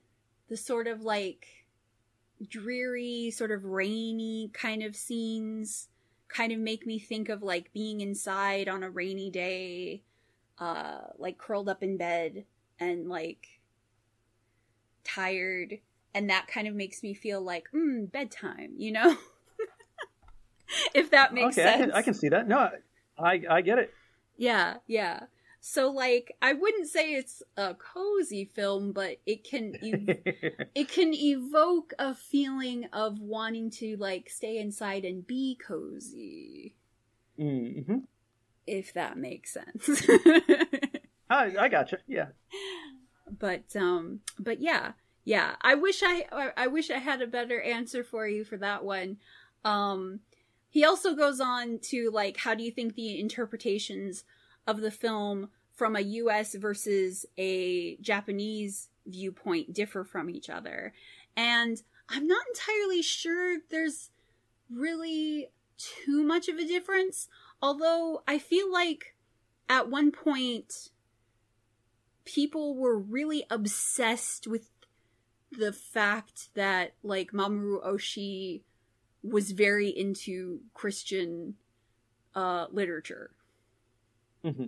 the sort of like dreary, sort of rainy kind of scenes kind of make me think of like being inside on a rainy day, uh, like curled up in bed and like tired. And that kind of makes me feel like, mm, bedtime, you know? if that makes okay, sense. I can, I can see that. No, I I get it. Yeah, yeah. So like I wouldn't say it's a cozy film, but it can ev- it can evoke a feeling of wanting to like stay inside and be cozy. Mm-hmm. If that makes sense. I I gotcha. Yeah. But um but yeah. Yeah, I wish I I wish I had a better answer for you for that one. Um he also goes on to like, how do you think the interpretations of the film from a US versus a Japanese viewpoint differ from each other? And I'm not entirely sure there's really too much of a difference, although I feel like at one point people were really obsessed with the fact that like Mamoru Oshii was very into Christian uh, literature. Mm-hmm.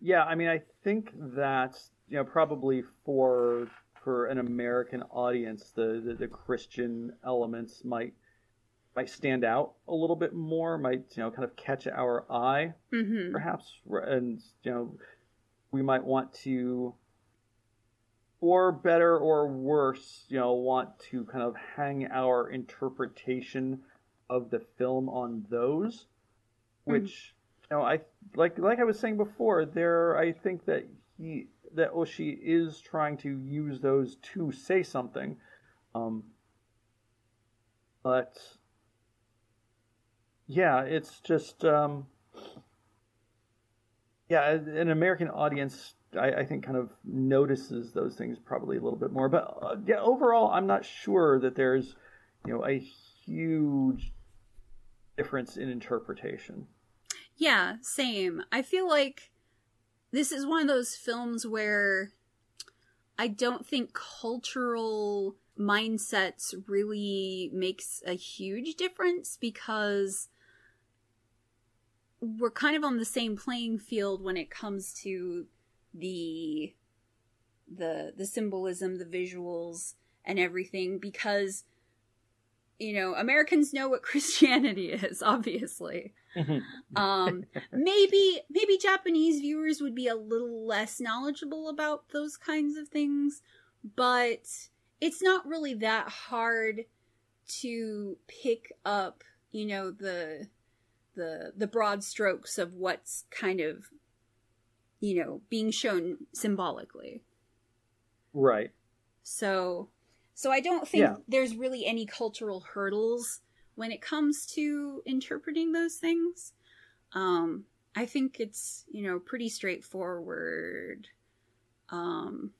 Yeah, I mean, I think that you know probably for for an American audience, the, the, the Christian elements might might stand out a little bit more, might you know kind of catch our eye, mm-hmm. perhaps, and you know we might want to or better or worse, you know, want to kind of hang our interpretation of the film on those, which mm. you know I like like I was saying before. There, I think that he that Oshii is trying to use those to say something, um, but yeah, it's just um, yeah, an American audience. I, I, think kind of notices those things probably a little bit more, but uh, yeah, overall, I'm not sure that there's, you know, a huge difference in interpretation. Yeah, same. I feel like this is one of those films where I don't think cultural mindsets really makes a huge difference because we're kind of on the same playing field when it comes to the the the symbolism, the visuals and everything because you know, Americans know what Christianity is, obviously. Um maybe maybe Japanese viewers would be a little less knowledgeable about those kinds of things, but it's not really that hard to pick up, you know, the the the broad strokes of what's kind of you know being shown symbolically. Right. So so I don't think Yeah. there's really any cultural hurdles when it comes to interpreting those things. Um I think it's, you know, pretty straightforward. Um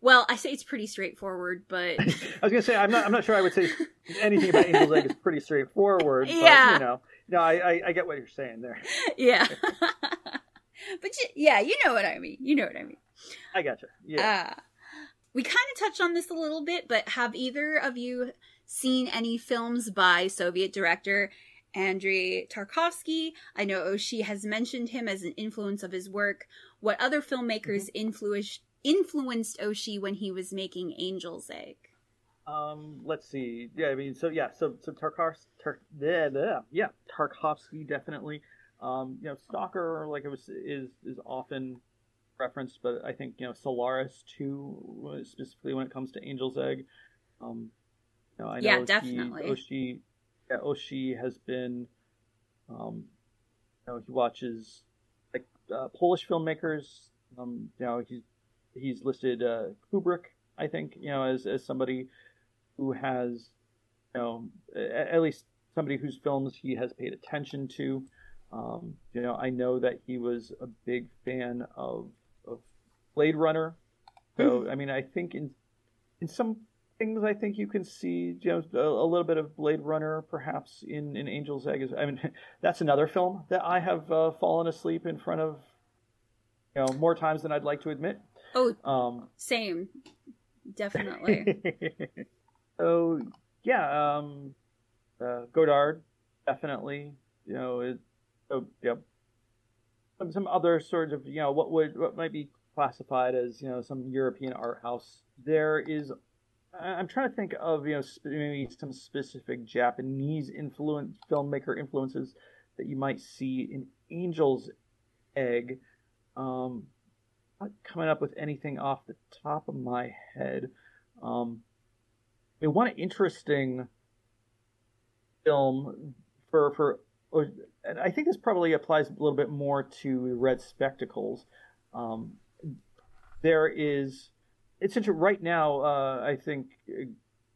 well, I say it's pretty straightforward, but I was gonna say I'm not. I'm not sure. I would say anything about Angel's Egg is pretty straightforward. But, Yeah. You know, no, I, I, I get what you're saying there. yeah. but y- yeah, you know what I mean. You know what I mean. I gotcha. Yeah. Uh, we kind of touched on this a little bit, but have either of you seen any films by Soviet director Andrei Tarkovsky? I know Oshii has mentioned him as an influence of his work. What other filmmakers influenced influenced Oshii when he was making Angel's Egg? Um, let's see. Yeah, I mean, so yeah, so so Tarkovsky, Tar, yeah, yeah, yeah, Tarkovsky definitely. Um, you know, Stalker, like it was, is is often referenced, but I think you know Solaris too, specifically when it comes to Angel's Egg. Um, know, I know Yeah, he- definitely. Oshii, yeah, Oshii has been, um, you know, he watches like uh, Polish filmmakers. Um, you know, he's he's listed uh, Kubrick, I think, you know, as as somebody who has, you know, a- at least somebody whose films he has paid attention to. Um, you know, I know that he was a big fan of of Blade Runner. So, I mean, I think in in some things, I think you can see, you know, a, a little bit of Blade Runner, perhaps in in Angel's Egg. Is, I mean, that's another film that I have uh, fallen asleep in front of, you know, more times than I'd like to admit. Oh, Um, same, definitely. so yeah, um, uh, Godard definitely. You know, it, oh, yep. Some some other sort of you know what would what might be classified as you know some European art house. There is. I'm trying to think of you know maybe some specific Japanese influence filmmaker influences that you might see in Angel's Egg. Um, not coming up with anything off the top of my head. Um, I mean, one interesting film for for, or- and I think this probably applies a little bit more to Red Spectacles. Um, there is, it's interesting right now. Uh, I think uh,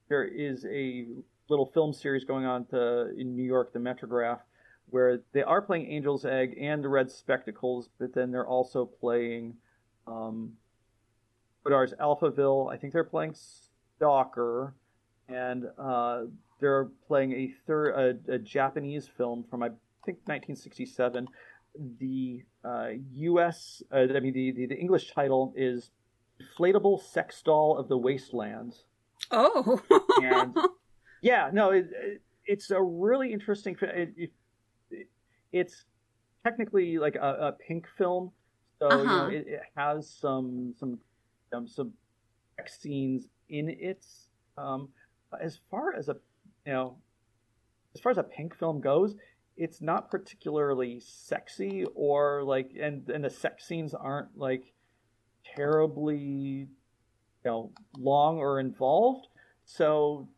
there is a little film series going on to, in New York, the Metrograph, where they are playing Angel's Egg and the Red Spectacles, but then they're also playing um, Godard's Alphaville. I think they're playing Stalker, and uh, they're playing a third a, a Japanese film from I think 1967. The uh, U.S. Uh, I mean the, the the English title is Inflatable Sex Doll of the Wastelands. oh, And- Yeah, no, it, it, it's a really interesting. It, it, it, it's technically like a, a pink film, so Uh-huh. know it, it has some some um, some sex scenes in it. Um, as far as a you know, as far as a pink film goes, it's not particularly sexy or like, and and the sex scenes aren't like terribly you know long or involved. So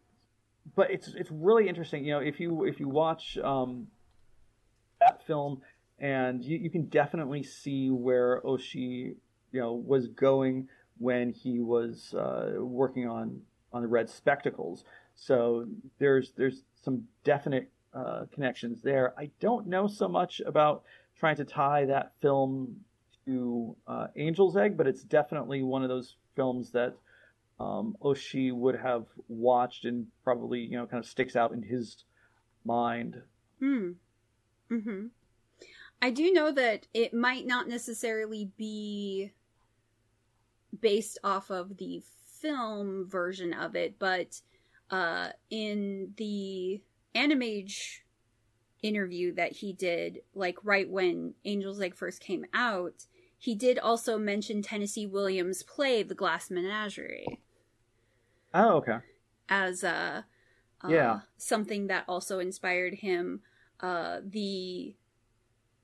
but it's it's really interesting. You know, if you if you watch um, that film, and you, you can definitely see where Oshii you know, was going when he was uh, working on on the Red Spectacles. So there's there's some definite uh, connections there. I don't know so much about trying to tie that film to uh, Angel's Egg, but it's definitely one of those films that um, Oshii would have watched and probably you know kind of sticks out in his mind. Hmm. Mm-hmm. I do know that it might not necessarily be based off of the film version of it, but uh, in the Animage interview that he did, like right when Angel's Egg first came out, he did also mention Tennessee Williams' play The Glass Menagerie. Oh, okay. As a uh, yeah something that also inspired him. Uh, the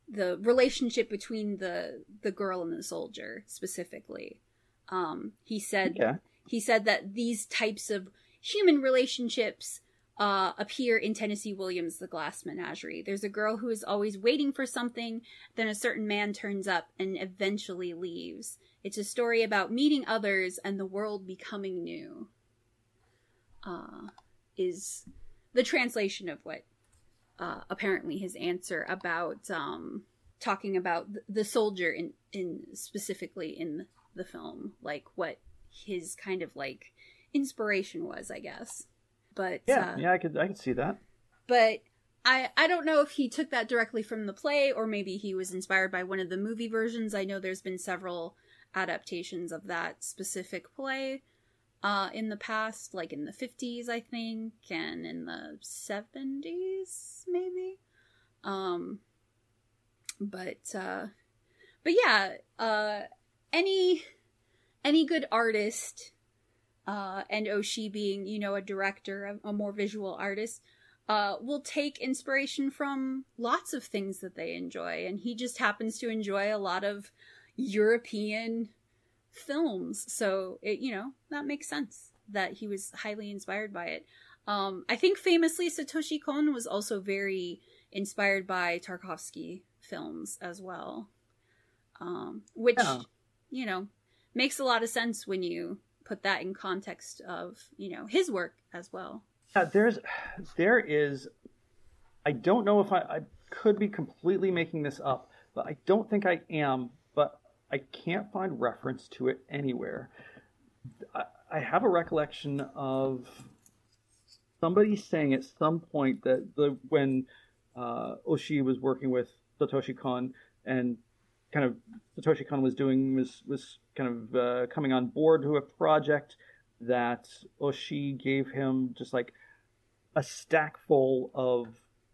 the relationship between the the girl and the soldier specifically. Um, he said yeah. he said that these types of human relationships uh, appear in Tennessee Williams' The Glass Menagerie. There's a girl who is always waiting for something, then a certain man turns up and eventually leaves. It's a story about meeting others and the world becoming new. Uh, is the translation of what uh, apparently his answer about um, talking about the soldier in in specifically in the film, like what his kind of like inspiration was, I guess. But yeah, uh, yeah, I could I could see that. But I I don't know if he took that directly from the play or maybe he was inspired by one of the movie versions. I know there's been several adaptations of that specific play uh, in the past, like in the 50s, I think, and in the 70s, maybe. Um, but uh, but yeah, uh, any any good artist uh, and Oshii being, you know, a director, a, a more visual artist, uh, will take inspiration from lots of things that they enjoy. And he just happens to enjoy a lot of European films. So, it, you know, that makes sense that he was highly inspired by it. Um, I think famously, Satoshi Kon was also very inspired by Tarkovsky films as well. Um, which, Yeah. you know, makes a lot of sense when you put that in context of you know his work as well. Yeah, there's, there is, I don't know if I, I could be completely making this up, but I don't think I am, but I can't find reference to it anywhere. I, I have a recollection of somebody saying at some point that the when uh, Oshii was working with Satoshi Kon and kind of Satoshi Kon was doing was was kind of uh, coming on board to a project that Oshii gave him just like a stack full of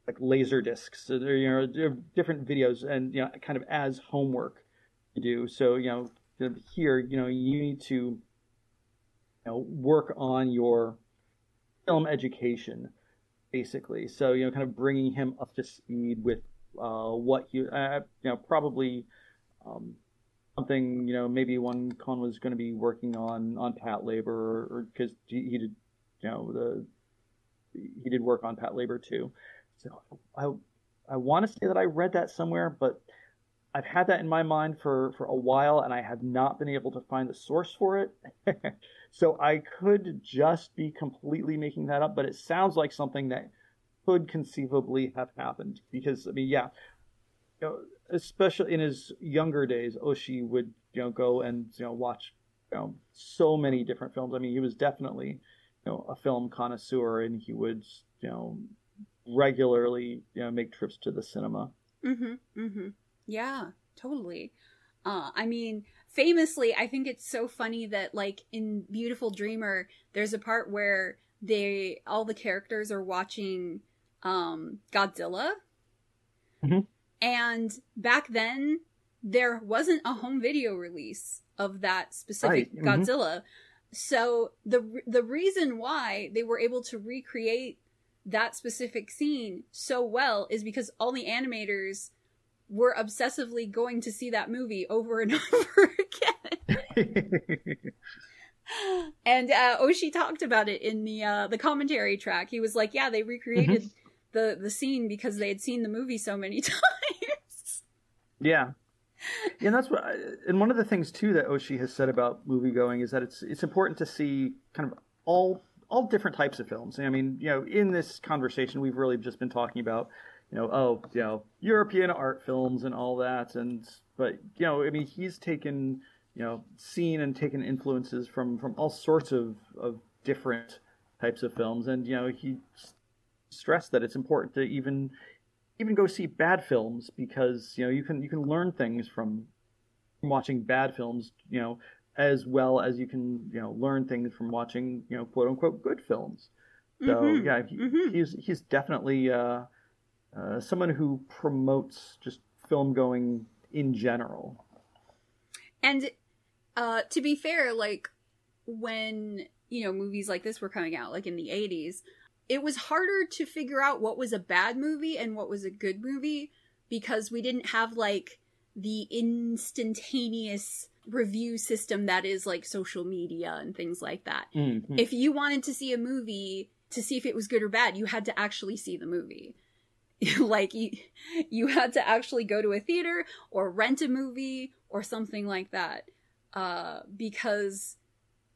like laser discs, you know, different videos, and you know, kind of as homework to do. So you know, here, you know, you need to, you know, work on your film education, basically. So you know, kind of bringing him up to speed with uh, what you, uh, you know, probably. Um, something you know maybe one Kon was going to be working on on Patlabor or because he, he did you know the he did work on Patlabor too. So I I want to say that I read that somewhere but I've had that in my mind for for a while and I have not been able to find the source for it. So I could just be completely making that up but it sounds like something that could conceivably have happened because I mean yeah you know, especially in his younger days, Oshii would you know go and you know watch you know so many different films. I mean, he was definitely you know a film connoisseur, and he would you know regularly you know make trips to the cinema. Mm-hmm. Mm-hmm. Yeah, totally. Uh, I mean, famously, I think it's so funny that like in Beautiful Dreamer, there's a part where they all the characters are watching um Godzilla. Mhm. And back then, there wasn't a home video release of that specific Right, mhm. Godzilla. So the the reason why they were able to recreate that specific scene so well is because all the animators were obsessively going to see that movie over and over again. And uh, Oshii talked about it in the uh, the commentary track. He was like, "Yeah, they recreated the the scene because they had seen the movie so many times." Yeah. And that's what. I, and one of the things too that Oshii has said about movie going is that it's it's important to see kind of all all different types of films. I mean, you know, in this conversation, we've really just been talking about, you know, oh, you know, European art films and all that, and but you know, I mean, he's taken, you know, seen and taken influences from from all sorts of of different types of films, and you know, he s- stressed that it's important to even even go see bad films because you know you can you can learn things from watching bad films you know as well as you can you know learn things from watching you know quote unquote good films. So Mhm, yeah, he, mhm. he's he's definitely uh, uh, someone who promotes just film going in general. And uh, to be fair, like when you know movies like this were coming out, like in the '80s, it was harder to figure out what was a bad movie and what was a good movie because we didn't have like the instantaneous review system that is like social media and things like that. Mhm. If you wanted to see a movie to see if it was good or bad, you had to actually see the movie. like you, you had to actually go to a theater or rent a movie or something like that uh, because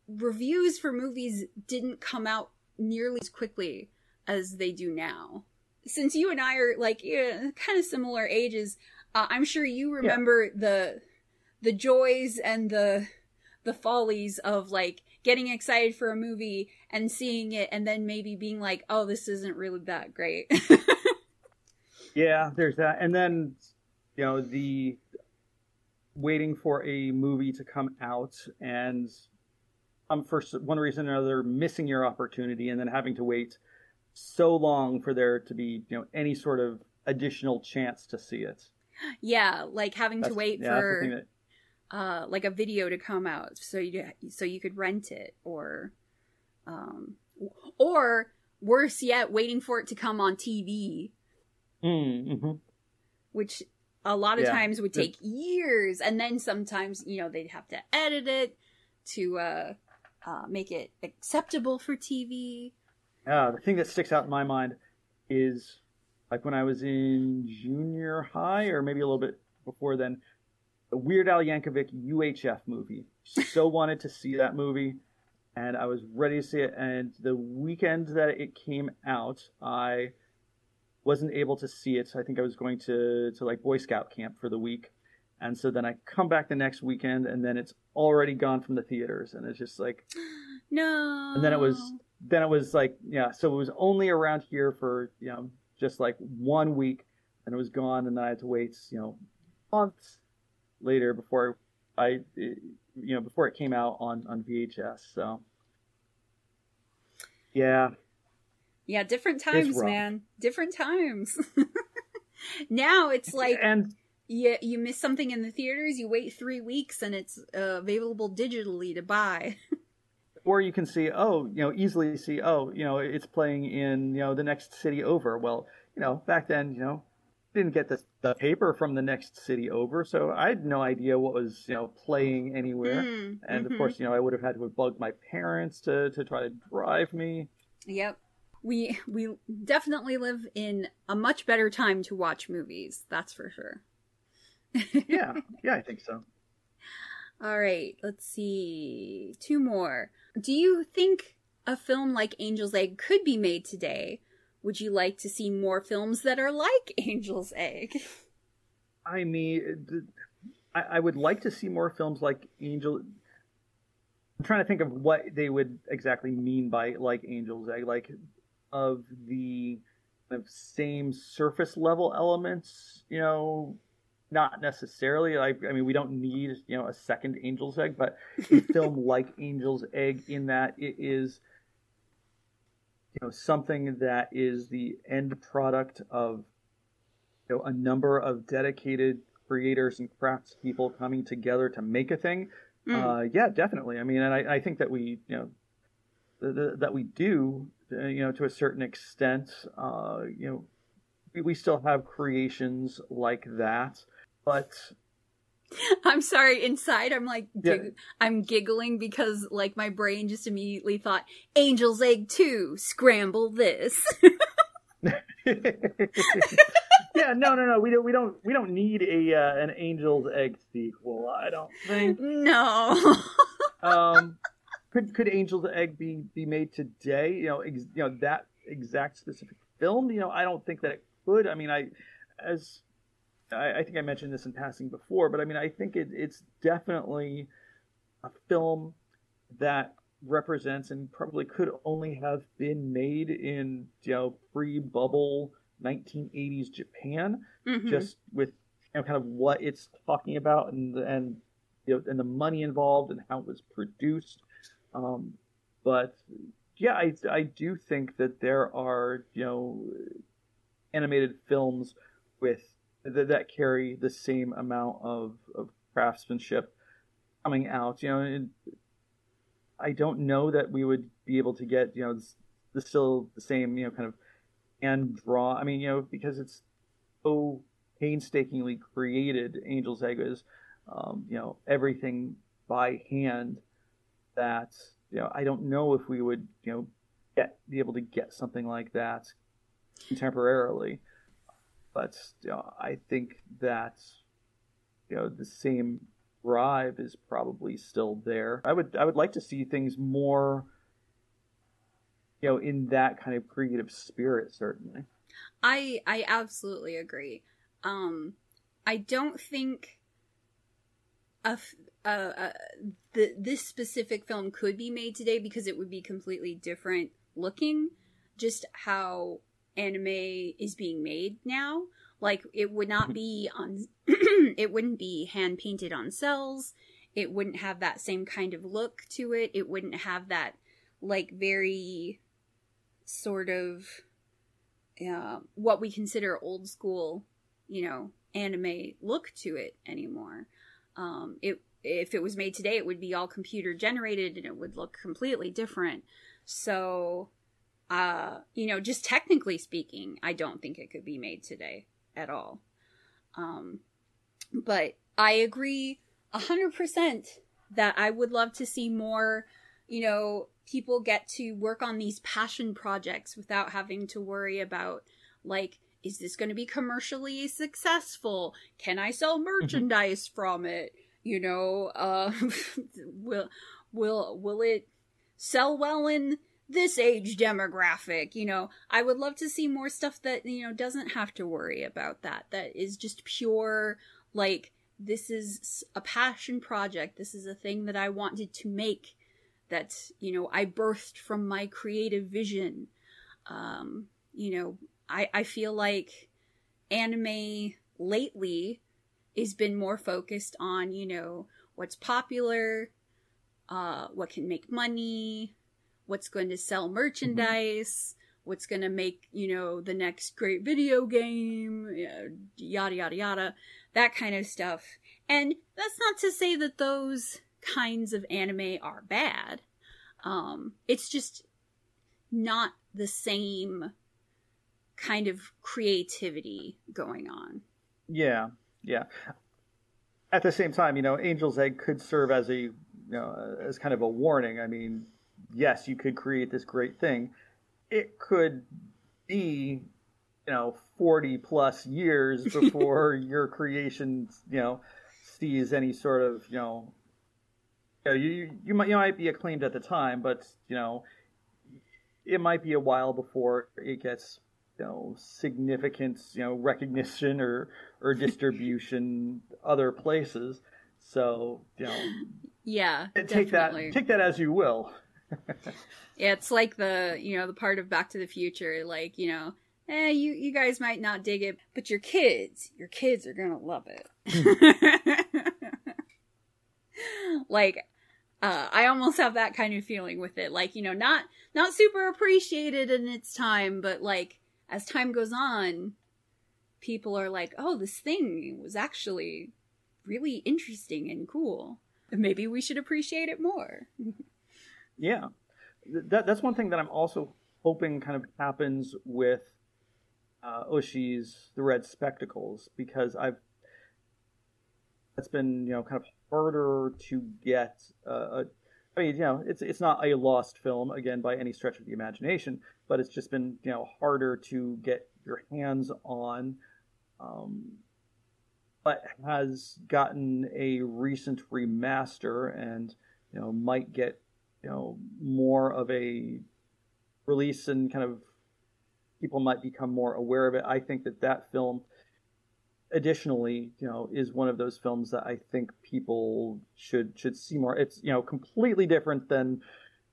reviews for movies didn't come out nearly as quickly as they do now. Since you and i are like yeah, kind of similar ages uh, i'm sure you remember the the joys and the the follies of like getting excited for a movie and seeing it and then maybe being like oh this isn't really that great. Yeah, there's that, and then you know the waiting for a movie to come out and um for one reason or another missing your opportunity and then having to wait so long for there to be you know any sort of additional chance to see it. yeah like having to wait yeah, for that- uh, like a video to come out so you so you could rent it or um or worse yet waiting for it to come on TV Mm, mhm. which a lot of Yeah. times would take years and then sometimes you know they'd have to edit it to uh, uh make it acceptable for TV Uh, the thing that sticks out in my mind is like when I was in junior high or maybe a little bit before then, the Weird Al Yankovic UHF movie. So wanted to see that movie, and I was ready to see it. And the weekend that it came out, I wasn't able to see it. I think I was going to to like Boy Scout camp for the week. And so then I come back the next weekend, and then it's already gone from the theaters, and it's just like, no. And then it was then it was like yeah so it was only around here for you know just like one week and it was gone and then i had to wait you know months later before i you know before it came out on on vhs so. Yeah. Yeah different times man. Different times. Now it's like and you you miss something in the theaters you wait three weeks and it's uh, available digitally to buy or you can see oh you know easily see oh you know it's playing in you know the next city over well you know back then you know didn't get the, the paper from the next city over so i had no idea what was you know playing anywhere Mm, and mhm. of course you know i would have had to have bugged my parents to to try to drive me Yep. We we definitely live in a much better time to watch movies, that's for sure. Yeah yeah i think so All right, let's see. Two more. Do you think a film like Angel's Egg could be made today? Would you like to see more films that are like Angel's Egg? i mean I, I would like to see more films like angel i'm trying to think of what they would exactly mean by like angel's egg like of the kind of same surface level elements you know not necessarily like i mean we don't need you know a second angel's egg but a film like angel's egg in that it is you know something that is the end product of you know a number of dedicated creators and craftspeople coming together to make a thing Mm. uh, yeah, definitely. I mean, and I, I think that we, you know, th- th- that we do, uh, you know, to a certain extent. Uh, you know, we, we still have creations like that, but I'm sorry, inside I'm like Yeah. gig- I'm giggling because like my brain just immediately thought Angel's Egg 2, scramble this. yeah, no, no, no. We don't, we don't, we don't need a uh, an Angel's Egg sequel. I don't think. no. um, could could Angel's Egg be be made today? You know, ex, you know that exact specific film. You know, I don't think that it could. I mean, I as I, I think I mentioned this in passing before, but I mean, I think it, it's definitely a film that represents and probably could only have been made in you know pre-bubble 1980s Japan Mhm. just with you know kind of what it's talking about and and you know, and the money involved and how it was produced. Um, but yeah, I I do think that there are you know animated films with that, that carry the same amount of, of craftsmanship coming out. You know, I don't know that we would be able to get you know the still the same you know kind of and draw. I mean you know because it's so painstakingly created. Angel's Egg is um, you know everything by hand that you know I don't know if we would you know get be able to get something like that contemporarily. But you know, I think that you know the same drive is probably still there. I would I would like to see things more you know in that kind of creative spirit certainly. I I absolutely agree. Um I don't think a, uh, the this specific film could be made today because it would be completely different looking just how anime is being made now like it would not be on it wouldn't be hand painted on cells. It wouldn't have that same kind of look to it. It wouldn't have that like very sort of uh, what we consider old school you know anime look to it anymore. Um it if it was made today it would be all computer generated and it would look completely different. So uh, you know, just technically speaking, I don't think it could be made today at all. Um, but I agree a hundred percent that I would love to see more, you know, people get to work on these passion projects without having to worry about like, is this going to be commercially successful? Can I sell mm-hmm. merchandise from it? You know, uh, will will will it sell well in this age demographic you know i would love to see more stuff that you know doesn't have to worry about that that is just pure like this is a passion project. This is a thing that i wanted to make that you know i birthed from my creative vision. Um you know i i feel like anime lately has been more focused on you know what's popular uh what can make money what's going to sell mm-hmm. merchandise, mm-hmm. what's going to make, you know, the next great video game, yada, yada, yada, that kind of stuff. And that's not to say that those kinds of anime are bad. Um, it's just not the same kind of creativity going on. Yeah, yeah. At the same time, you know, Angel's Egg could serve as a, you know, as kind of a warning. I mean, yes, you could create this great thing. It could be, you know, 40 plus years before your creation, you know, sees any sort of, you know, you, know, you, you, might, you might be acclaimed at the time, but, you know, it might be a while before it gets, you know, significant, you know, recognition or, or distribution other places. So, you know, yeah, take definitely. that, take that as you will it's like the you know the part of Back to the Future, like you know, eh, you you guys might not dig it, but your kids, your kids are gonna love it. like, uh, I almost have that kind of feeling with it. Like you know, not not super appreciated in its time, but like as time goes on, people are like, oh, this thing was actually really interesting and cool. Maybe we should appreciate it more. Yeah, that, that's one thing that I'm also hoping kind of happens with uh, Oshii's The Red Spectacles because I've that's been you know kind of harder to get. Uh, a, I mean, you know, it's it's not a lost film again by any stretch of the imagination, but it's just been you know harder to get your hands on. Um, but has gotten a recent remaster and you know might get you know more of a release and kind of people might become more aware of it. I think that that film, additionally, you know, is one of those films that I think people should should see more. It's you know completely different than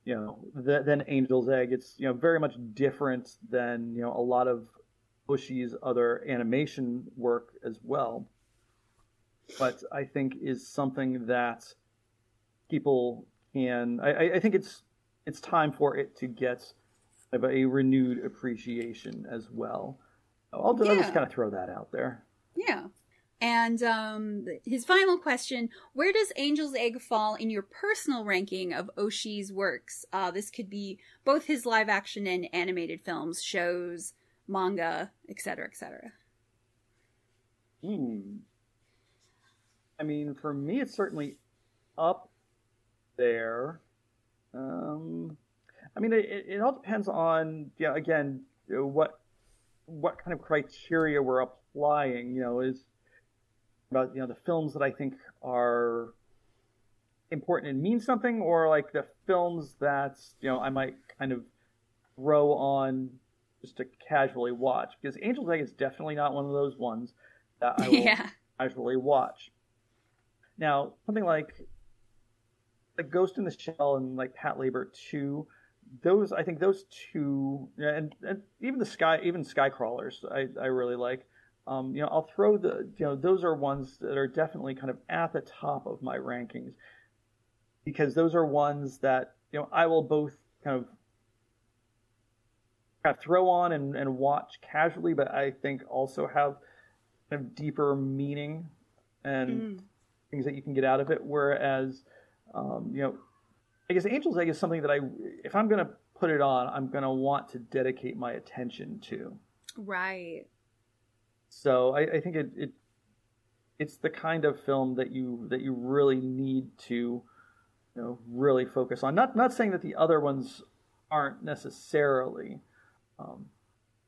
you know than Angel's Egg. It's you know very much different than you know a lot of Oshii's other animation work as well. but I think is something that people can. I, I think it's it's time for it to get a renewed appreciation as well. I'll, yeah. I'll just kind of throw that out there. Yeah. And um, his final question Where does Angel's Egg fall in your personal ranking of Oshii's works? Uh, this could be both his live action and animated films, shows, manga, etc., etc. Hmm. I mean, for me, it's certainly up there. Um, I mean, it, it all depends on, again, what what kind of criteria we're applying. You know, is about you know the films that I think are important and mean something, or like the films that you know I might kind of throw on just to casually watch. Because Angel's Egg is definitely not one of those ones that I will yeah. casually watch. Now, something like like Ghost in the Shell and like Patlabor two, those I think those two and, and even the sky even Sky Crawlers I, I really like. Um, you know, I'll throw the, you know, those are ones that are definitely kind of at the top of my rankings because those are ones that, you know, I will both kind of, kind of throw on and, and watch casually, but I think also have kind of deeper meaning and mm. things that you can get out of it. Whereas, um, you know, I guess Angel's Egg is something that I, if I'm going to put it on, I'm going to want to dedicate my attention to. Right. So I, I think it, it it's the kind of film that you that you really need to you know really focus on. Not not saying that the other ones aren't necessarily. Um,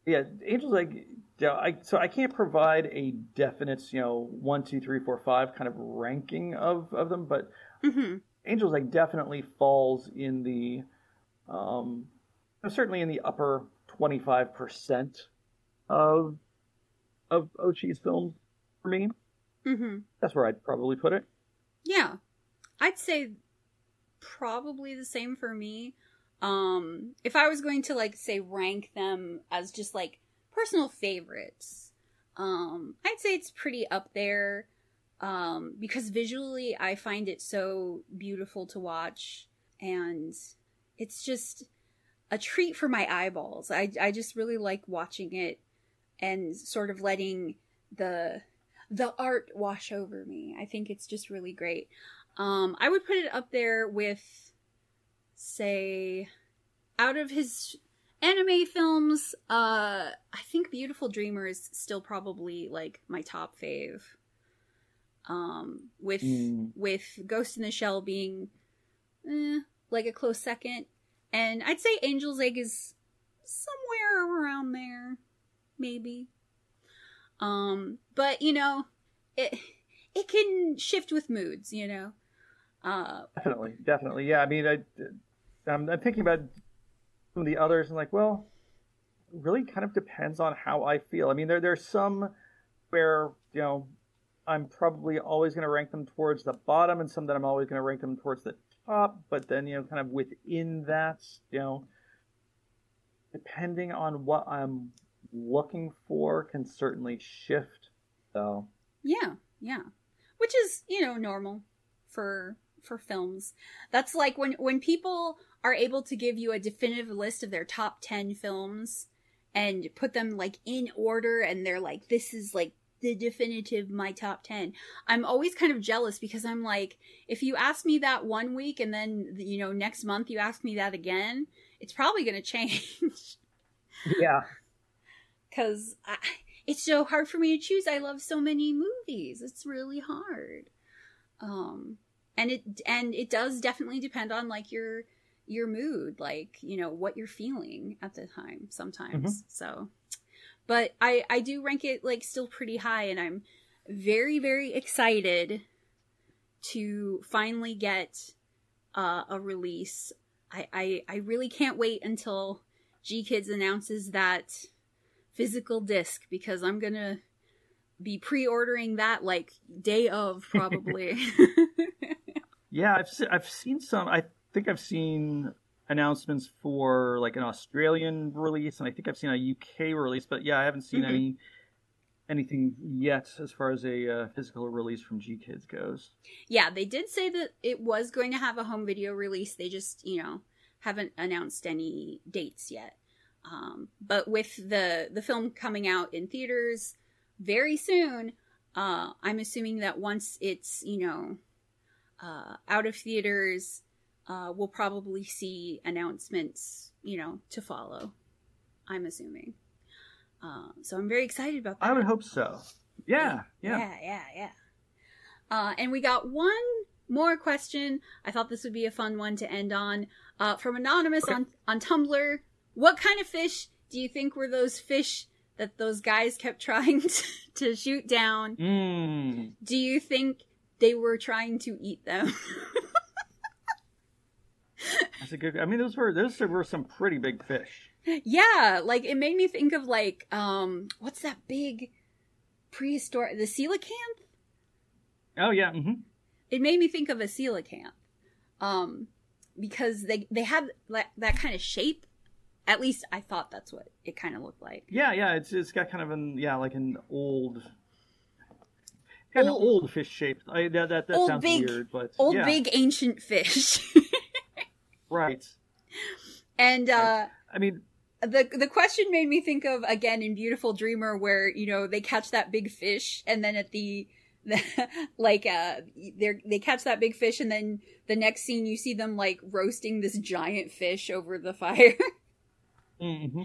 yeah, Angels Egg. Yeah, I, so I can't provide a definite, you know, one, two, three, four, five kind of ranking of, of them, but mm-hmm. Angels Egg definitely falls in the, um, certainly in the upper twenty five percent of of Oshii's films for me. Mm-hmm. That's where I'd probably put it. Yeah, I'd say probably the same for me. Um, if I was going to like say rank them as just like personal favorites, um, I'd say it's pretty up there. Um, because visually I find it so beautiful to watch and it's just a treat for my eyeballs. I, I just really like watching it and sort of letting the the art wash over me. I think it's just really great. Um, I would put it up there with, say, out of his anime films, uh, I think Beautiful Dreamer is still probably like my top fave. Um, with mm. with Ghost in the Shell being eh, like a close second, and I'd say Angel's Egg is somewhere around there maybe. Um, but you know, it it can shift with moods, you know. Uh, definitely, definitely, yeah. I mean, I I'm, I'm thinking about some of the others and like, well, really kind of depends on how I feel. I mean, there there's some where you know I'm probably always going to rank them towards the bottom, and some that I'm always going to rank them towards the top. But then you know, kind of within that, you know, depending on what I'm looking for can certainly shift. So yeah, yeah, which is you know normal for for films. That's like when when people are able to give you a definitive list of their top 10 films and put them like in order and they're like this is like the definitive my top 10 i'm always kind of jealous because i'm like if you ask me that one week and then you know next month you ask me that again it's probably going to change yeah because it's so hard for me to choose. I love so many movies. It's really hard. Um, and it and it does definitely depend on like your your mood, like you know what you're feeling at the time. Sometimes, mm-hmm. so. But I I do rank it like still pretty high, and I'm very very excited to finally get uh, a release. I, I I really can't wait until GKIDS announces that physical disc because I'm gonna be pre-ordering that like day of probably. yeah, I've I've seen some. I think I've seen announcements for like an Australian release, and I think I've seen a UK release. But yeah, I haven't seen mm-hmm. any anything yet as far as a uh, physical release from GKIDS goes. Yeah, they did say that it was going to have a home video release. They just, you know, haven't announced any dates yet. Um, but with the the film coming out in theaters very soon, uh, I'm assuming that once it's you know uh, out of theaters, uh, we'll probably see announcements, you know, to follow. I'm assuming. Uh, so I'm very excited about that. I would hope so. Yeah, yeah, yeah, yeah, yeah. Uh, and we got one more question. I thought this would be a fun one to end on. Uh, from anonymous Okay. on on Tumblr. What kind of fish do you think were those fish that those guys kept trying to, to shoot down? Mm. Do you think they were trying to eat them? That's a good. I mean, those were those were some pretty big fish. yeah, like it made me think of like um what's that big prehistoric the coelacanth? Oh yeah. hmm It made me think of a coelacanth. Um because they they had that, that kind of shape. At least I thought that's what it kind of looked like. Yeah, yeah. It's it's got kind of an yeah like an old. Kind of Old- old fish shaped. I, that that, that Old sounds big- weird, but Old yeah, big ancient fish. right. and uh I mean, the the question made me think of again in Beautiful Dreamer where you know they catch that big fish and then at the, like uh they they catch that big fish and then the next scene you see them like roasting this giant fish over the fire. hmm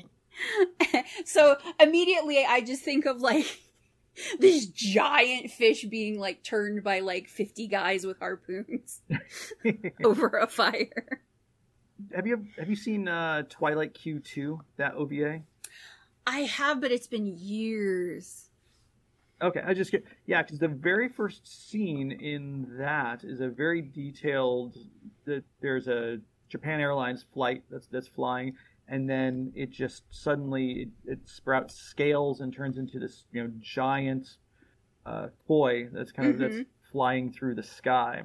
so immediately I just think of like this giant fish being like turned by like 50 guys with harpoons over a fire. Have you have you seen uh, Twilight Q two that OVA? I have but it's been years. Okay, I just get yeah, because the very first scene in that is a very detailed. That there's a Japan Airlines flight that's that's flying, and then it just suddenly it, it sprouts scales and turns into this you know giant uh, toy that's kind of that's flying through the sky.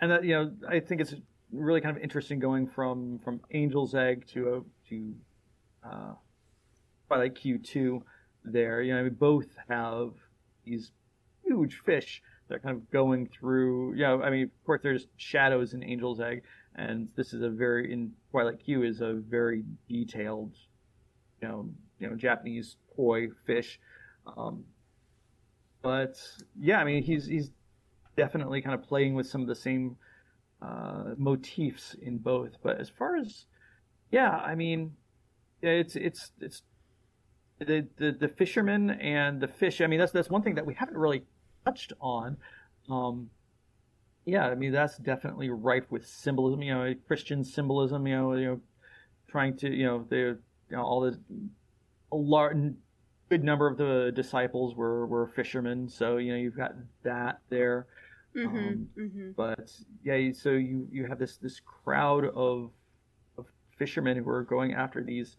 And that you know I think it's really kind of interesting going from from Angel's Egg to a to uh, Twilight Q two there. You know, we both have these huge fish that are kind of going through. You know, I mean, of course, there's shadows in Angel's Egg, and this is a very in Twilight Q is a very detailed, you know, you know, Japanese koi fish. Um, but yeah, I mean, he's he's definitely kind of playing with some of the same uh, motifs in both. But as far as yeah, I mean, it's it's it's the, the the fishermen and the fish. I mean, that's that's one thing that we haven't really touched on. Um, yeah, I mean that's definitely rife with symbolism. You know, Christian symbolism. You know, you know, trying to you know the you know all the a large good number of the disciples were were fishermen. So you know you've got that there. Mm-hmm. Um, mm-hmm. But yeah, so you you have this this crowd of of fishermen who are going after these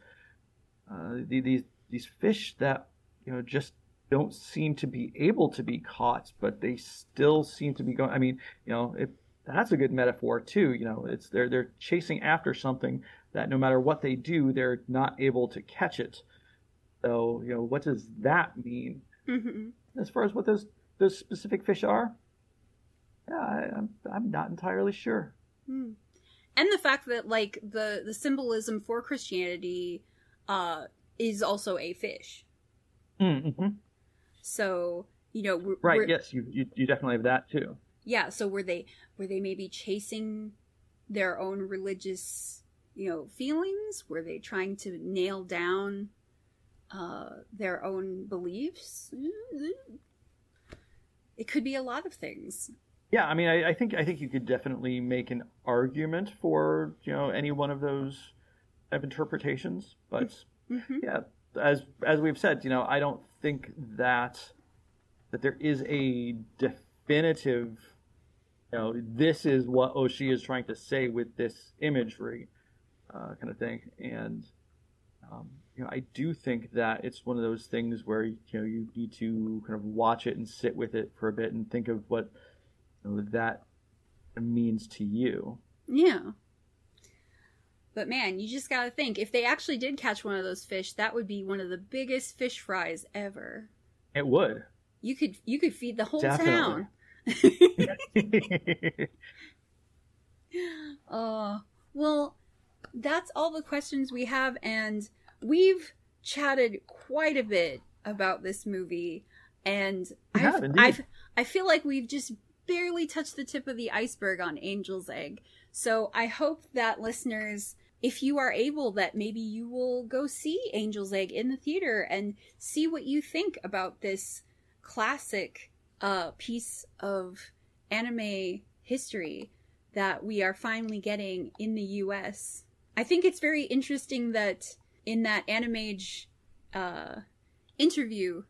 uh, the- these these fish that you know just don't seem to be able to be caught, but they still seem to be going. I mean, you know, it, that's a good metaphor too. You know, it's they're they're chasing after something that no matter what they do, they're not able to catch it. So you know, what does that mean Mm-hmm. as far as what those those specific fish are? Yeah, I, I'm I'm not entirely sure. Hmm. And the fact that like the the symbolism for Christianity uh is also a fish. Mm-hmm. So, you know, we're, Right. we're- Yes, you, you you definitely have that too. yeah, so were they were they maybe chasing their own religious, you know, feelings? Were they trying to nail down uh their own beliefs? It could be a lot of things. Yeah, I mean, I, I think I think you could definitely make an argument for you know any one of those of interpretations, but hmm yeah, as as we've said, you know, I don't think that that there is a definitive, you know, this is what Oshii is trying to say with this imagery, uh, kind of thing, and um, you know, I do think that it's one of those things where you know you need to kind of watch it and sit with it for a bit and think of what that means to you. Yeah. But man, you just gotta think if they actually did catch one of those fish, that would be one of the biggest fish fries ever. It would. You could you could feed the whole Definitely. town. Oh, well, that's all the questions we have, and we've chatted quite a bit about this movie, and I've. I've, I feel like we've just barely touched the tip of the iceberg on Angel's Egg. So I hope that listeners, if you are able, that maybe you will go see Angel's Egg in the theater and see what you think about this classic uh, piece of anime history that we are finally getting in the US. I think it's very interesting that in that Animage uh, interview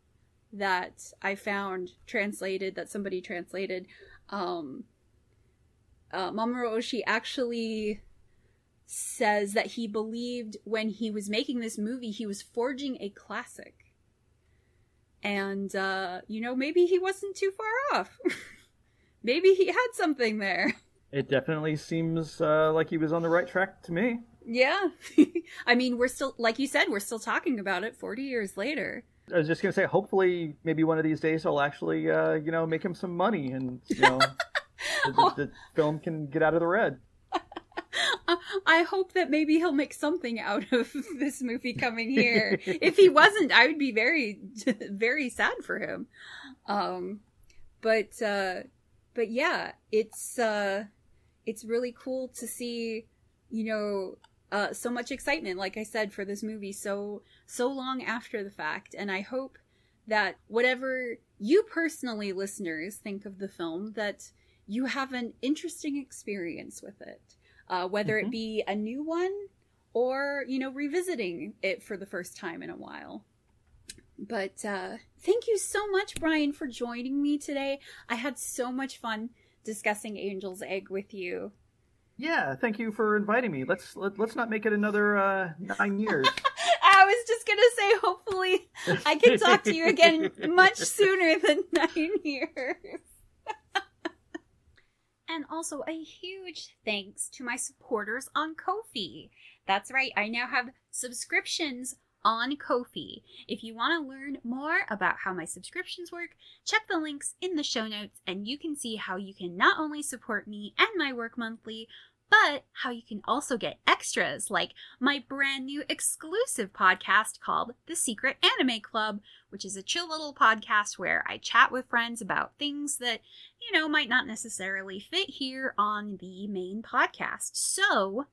that I found translated, that somebody translated, um, uh, Mamoru Oshii actually says that he believed when he was making this movie, he was forging a classic. And, uh, you know, maybe he wasn't too far off. maybe he had something there. It definitely seems uh, like he was on the right track to me. Yeah. I mean, we're still, like you said, we're still talking about it 40 years later. I was just gonna say, hopefully, maybe one of these days I'll actually, uh, you know, make him some money, and you know, the, the, the film can get out of the red. I hope that maybe he'll make something out of this movie coming here. if he wasn't, I would be very, very sad for him. Um, but, uh, but yeah, it's, uh, it's really cool to see, you know, uh, so much excitement, like I said, for this movie so, so long after the fact. And I hope that whatever you personally, listeners, think of the film, that you have an interesting experience with it uh, whether it Mhm. be a new one or you know revisiting it for the first time in a while but uh, thank you so much brian for joining me today i had so much fun discussing angel's egg with you Yeah, thank you for inviting me. Let's let, let's not make it another uh, nine years. i was just gonna say hopefully i can talk to you again much sooner than nine years And also a huge thanks to my supporters on Ko-fi. That's right, I now have subscriptions on Ko-fi. If you want to learn more about how my subscriptions work, check the links in the show notes and you can see how you can not only support me and my work monthly, but how you can also get extras like my brand new exclusive podcast called The Secret Anime Club, which is a chill little podcast where I chat with friends about things that you know, might not necessarily fit here on the main podcast. So,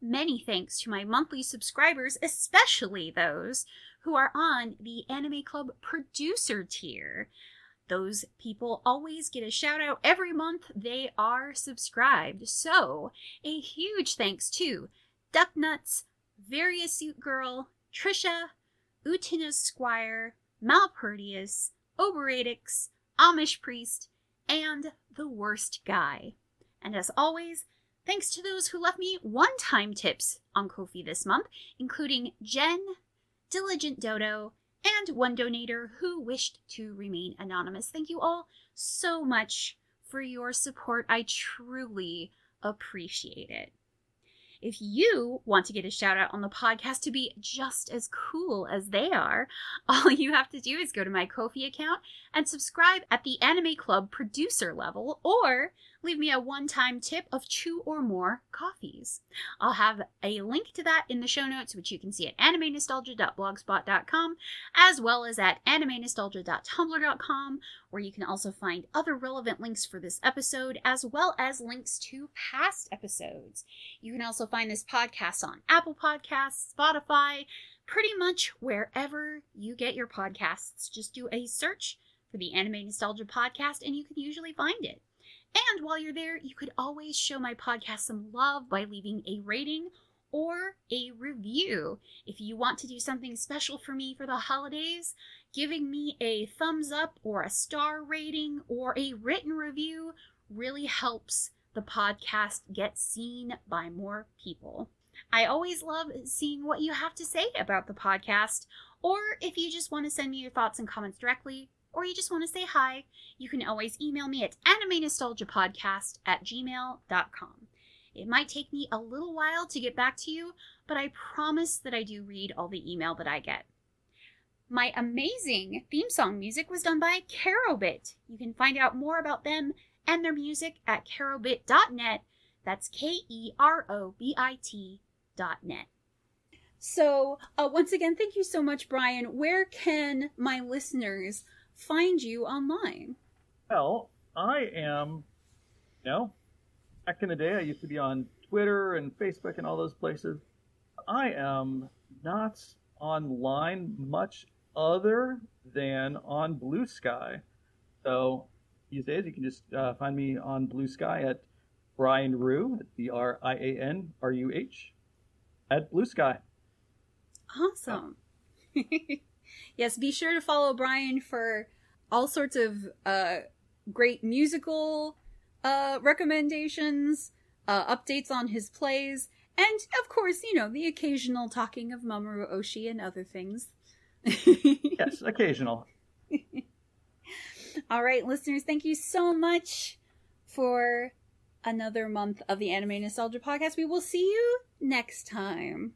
many thanks to my monthly subscribers, especially those who are on the Anime Club producer tier. Those people always get a shout out every month they are subscribed. So, a huge thanks to Ducknuts, Various Suit Girl, Trisha, Utina's Squire, Malpertius, Oberadix, Amish Priest, and the worst guy. And as always, thanks to those who left me one time tips on Ko-fi this month, including Jen, Diligent Dodo, and one donator who wished to remain anonymous. Thank you all so much for your support. I truly appreciate it. If you want to get a shout out on the podcast to be just as cool as they are, all you have to do is go to my Ko-fi account and subscribe at the Anime Club producer level or leave me a one time tip of two or more coffees. I'll have a link to that in the show notes, which you can see at animenostalgia.blogspot.com as well as at animenostalgia.tumblr.com, where you can also find other relevant links for this episode as well as links to past episodes. You can also find this podcast on Apple Podcasts, Spotify, pretty much wherever you get your podcasts. Just do a search for the Anime Nostalgia Podcast and you can usually find it. And while you're there, you could always show my podcast some love by leaving a rating or a review. If you want to do something special for me for the holidays, giving me a thumbs up or a star rating or a written review really helps the podcast get seen by more people. I always love seeing what you have to say about the podcast, or if you just want to send me your thoughts and comments directly, or you just want to say hi, you can always email me at animenostalgiapodcast at gmail.com. It might take me a little while to get back to you, but I promise that I do read all the email that I get. My amazing theme song music was done by Kerobit. You can find out more about them and their music at kerobit.net. That's K E R O B I T dot net. So, uh, once again, thank you so much, Brian. Where can my listeners find you online? Well, I am, you know, back in the day, I used to be on Twitter and Facebook and all those places. I am not online much other than on Bluesky. So these days, you can just uh, find me on Bluesky at Brian Ruh, B R I A N R U H, at Bluesky. Awesome. yes, be sure to follow Brian for all sorts of uh, great musical uh, recommendations, uh, updates on his plays, and of course, you know, the occasional talking of Mamoru Oshii and other things. yes, occasional. All right, listeners, thank you so much for another month of the Anime Nostalgia Podcast. We will see you next time.